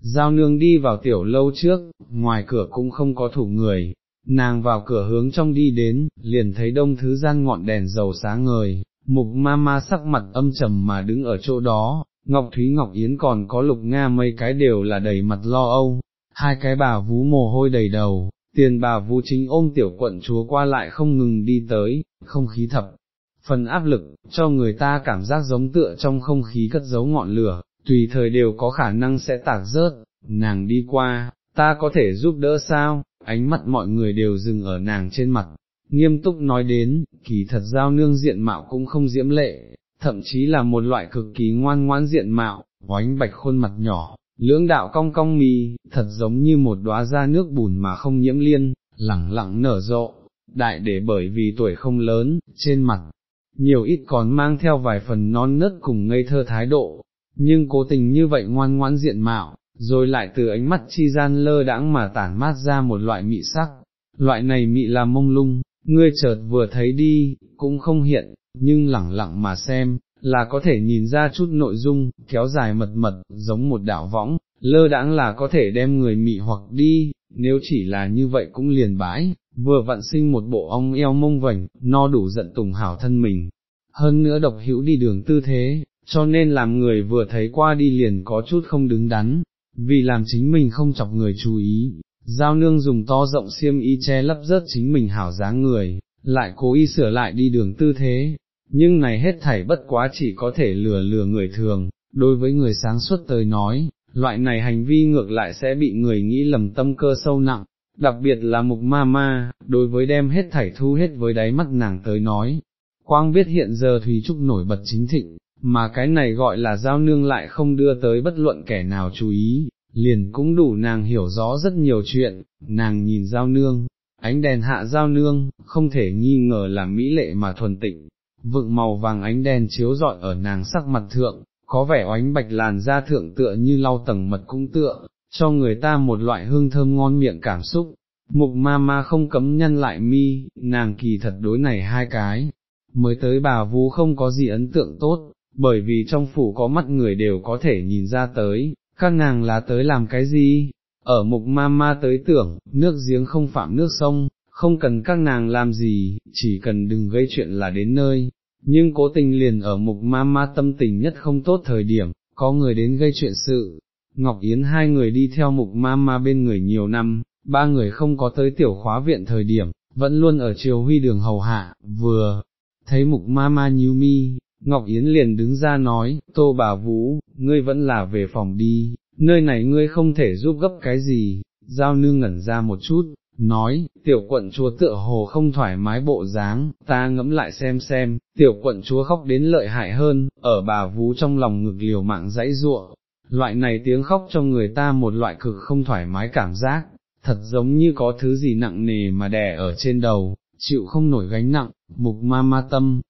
Giao nương đi vào tiểu lâu trước, ngoài cửa cũng không có thủ người, nàng vào cửa hướng trong đi đến, liền thấy đông thứ gian ngọn đèn dầu sáng ngời, mục ma ma sắc mặt âm trầm mà đứng ở chỗ đó, Ngọc Thúy Ngọc Yến còn có lục Nga mấy cái đều là đầy mặt lo âu, hai cái bà vú mồ hôi đầy đầu, tiền bà vú chính ôm tiểu quận chúa qua lại không ngừng đi tới, không khí thập, phần áp lực, cho người ta cảm giác giống tựa trong không khí cất giấu ngọn lửa, tùy thời đều có khả năng sẽ tạc rớt, nàng đi qua, ta có thể giúp đỡ sao, ánh mắt mọi người đều dừng ở nàng trên mặt, nghiêm túc nói đến, kỳ thật giao nương diện mạo cũng không diễm lệ, thậm chí là một loại cực kỳ ngoan ngoãn diện mạo, oánh bạch khuôn mặt nhỏ, lưỡng đạo cong cong mì, thật giống như một đóa ra nước bùn mà không nhiễm liên, lẳng lặng nở rộ, đại để bởi vì tuổi không lớn, trên mặt, nhiều ít còn mang theo vài phần non nớt cùng ngây thơ thái độ, nhưng cố tình như vậy ngoan ngoãn diện mạo, rồi lại từ ánh mắt chi gian lơ đãng mà tản mát ra một loại mị sắc, loại này mị là mông lung, ngươi chợt vừa thấy đi, cũng không hiện, nhưng lẳng lặng mà xem, là có thể nhìn ra chút nội dung, kéo dài mật mật, giống một đảo võng, lơ đãng là có thể đem người mị hoặc đi, nếu chỉ là như vậy cũng liền bãi, vừa vặn sinh một bộ ong eo mông vành, no đủ giận tùng hảo thân mình. Hơn nữa độc hữu đi đường tư thế, cho nên làm người vừa thấy qua đi liền có chút không đứng đắn, vì làm chính mình không chọc người chú ý, giao nương dùng to rộng xiêm y che lấp rớt chính mình hảo dáng người, lại cố ý sửa lại đi đường tư thế, nhưng này hết thảy bất quá chỉ có thể lừa lừa người thường, đối với người sáng suốt tới nói, loại này hành vi ngược lại sẽ bị người nghĩ lầm tâm cơ sâu nặng, đặc biệt là mục ma ma, đối với đem hết thảy thu hết với đáy mắt nàng tới nói. Quang biết hiện giờ Thúy Trúc nổi bật chính thịnh, mà cái này gọi là giao nương lại không đưa tới bất luận kẻ nào chú ý, liền cũng đủ nàng hiểu rõ rất nhiều chuyện, nàng nhìn giao nương, ánh đèn hạ giao nương, không thể nghi ngờ là mỹ lệ mà thuần tịnh, vựng màu vàng ánh đèn chiếu rọi ở nàng sắc mặt thượng, có vẻ oánh bạch làn da thượng tựa như lau tầng mật cũng tựa, cho người ta một loại hương thơm ngon miệng cảm xúc. Mục ma ma không cấm nhân lại mi, nàng kỳ thật đối này hai cái, mới tới bà vú không có gì ấn tượng tốt, bởi vì trong phủ có mắt người đều có thể nhìn ra tới, các nàng là tới làm cái gì, ở mục ma ma tới tưởng, nước giếng không phạm nước sông, không cần các nàng làm gì, chỉ cần đừng gây chuyện là đến nơi, nhưng cố tình liền ở mục ma ma tâm tình nhất không tốt thời điểm, có người đến gây chuyện sự. Ngọc Yến hai người đi theo mục ma ma bên người nhiều năm, ba người không có tới tiểu khóa viện thời điểm, vẫn luôn ở triều huy đường hầu hạ, vừa, thấy mục ma ma nhíu mi, Ngọc Yến liền đứng ra nói, tô bà Vũ, ngươi vẫn là về phòng đi, nơi này ngươi không thể giúp gấp cái gì, giao nương ngẩn ra một chút, nói, tiểu quận chúa tựa hồ không thoải mái bộ dáng, ta ngẫm lại xem xem, tiểu quận chúa khóc đến lợi hại hơn, ở bà Vũ trong lòng ngực liều mạng dãy ruộng, loại này tiếng khóc cho người ta một loại cực không thoải mái cảm giác, thật giống như có thứ gì nặng nề mà đè ở trên đầu, chịu không nổi gánh nặng, mục ma ma tâm,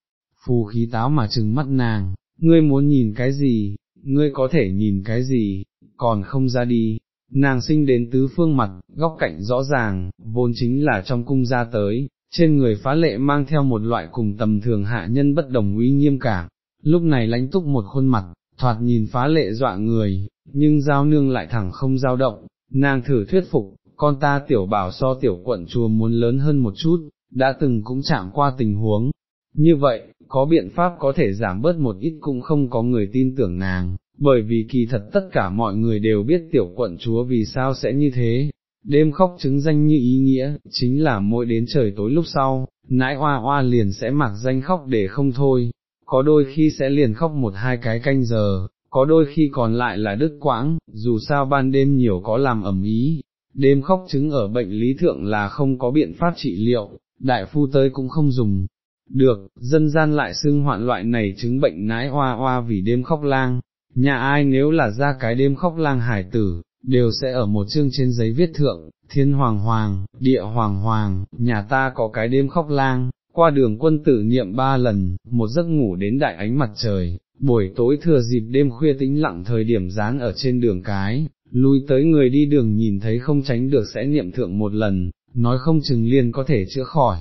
phù khí táo mà trừng mắt nàng, ngươi muốn nhìn cái gì, ngươi có thể nhìn cái gì, còn không ra đi, nàng sinh đến tứ phương mặt, góc cạnh rõ ràng, vốn chính là trong cung ra tới, trên người phá lệ mang theo một loại cùng tầm thường hạ nhân bất đồng uy nghiêm cả. lúc này lánh túc một khuôn mặt, thoạt nhìn phá lệ dọa người, nhưng giao nương lại thẳng không giao động, nàng thử thuyết phục, con ta tiểu bảo so tiểu quận chùa muốn lớn hơn một chút, đã từng cũng chạm qua tình huống, như vậy, có biện pháp có thể giảm bớt một ít cũng không có người tin tưởng nàng, bởi vì kỳ thật tất cả mọi người đều biết tiểu quận chúa vì sao sẽ như thế. Đêm khóc chứng danh như ý nghĩa, chính là mỗi đến trời tối lúc sau, nãi hoa hoa liền sẽ mặc danh khóc để không thôi, có đôi khi sẽ liền khóc một hai cái canh giờ, có đôi khi còn lại là đứt quãng, dù sao ban đêm nhiều có làm ẩm ý, đêm khóc chứng ở bệnh lý thượng là không có biện pháp trị liệu, đại phu tới cũng không dùng, được, dân gian lại xưng hoạn loại này chứng bệnh nái hoa hoa vì đêm khóc lang, nhà ai nếu là ra cái đêm khóc lang hải tử, đều sẽ ở một chương trên giấy viết thượng, thiên hoàng hoàng, địa hoàng hoàng, nhà ta có cái đêm khóc lang, qua đường quân tử niệm ba lần, một giấc ngủ đến đại ánh mặt trời, buổi tối thừa dịp đêm khuya tĩnh lặng thời điểm dán ở trên đường cái, lui tới người đi đường nhìn thấy không tránh được sẽ niệm thượng một lần, nói không chừng liền có thể chữa khỏi.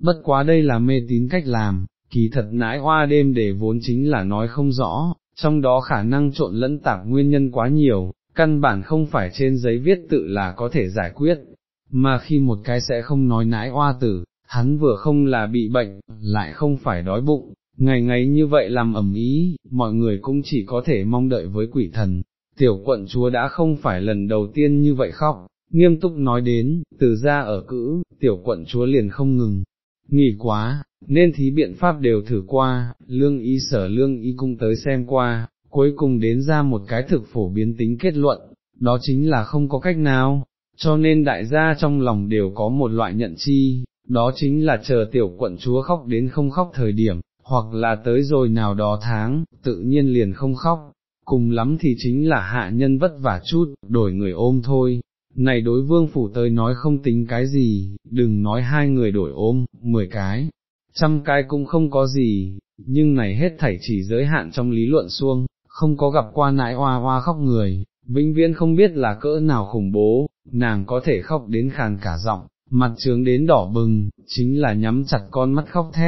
Bất quá đây là mê tín cách làm, kỳ thật nãi hoa đêm để vốn chính là nói không rõ, trong đó khả năng trộn lẫn tạp nguyên nhân quá nhiều, căn bản không phải trên giấy viết tự là có thể giải quyết, mà khi một cái sẽ không nói nãi hoa tử, hắn vừa không là bị bệnh, lại không phải đói bụng, ngày ngày như vậy làm ẩm ý, mọi người cũng chỉ có thể mong đợi với quỷ thần. Tiểu quận chúa đã không phải lần đầu tiên như vậy khóc, nghiêm túc nói đến, từ ra ở cữ, tiểu quận chúa liền không ngừng, nghỉ quá, nên thí biện pháp đều thử qua, lương y sở lương y cung tới xem qua, cuối cùng đến ra một cái thực phổ biến tính kết luận, đó chính là không có cách nào, cho nên đại gia trong lòng đều có một loại nhận chi, đó chính là chờ tiểu quận chúa khóc đến không khóc thời điểm, hoặc là tới rồi nào đó tháng, tự nhiên liền không khóc, cùng lắm thì chính là hạ nhân vất vả chút, đổi người ôm thôi, này đối vương phủ tới nói không tính cái gì, đừng nói hai người đổi ôm, mười cái, trăm cái cũng không có gì, nhưng này hết thảy chỉ giới hạn trong lý luận xuông, không có gặp qua nãi hoa hoa khóc người, vĩnh viễn không biết là cỡ nào khủng bố, nàng có thể khóc đến khàn cả giọng, mặt trướng đến đỏ bừng, chính là nhắm chặt con mắt khóc thét.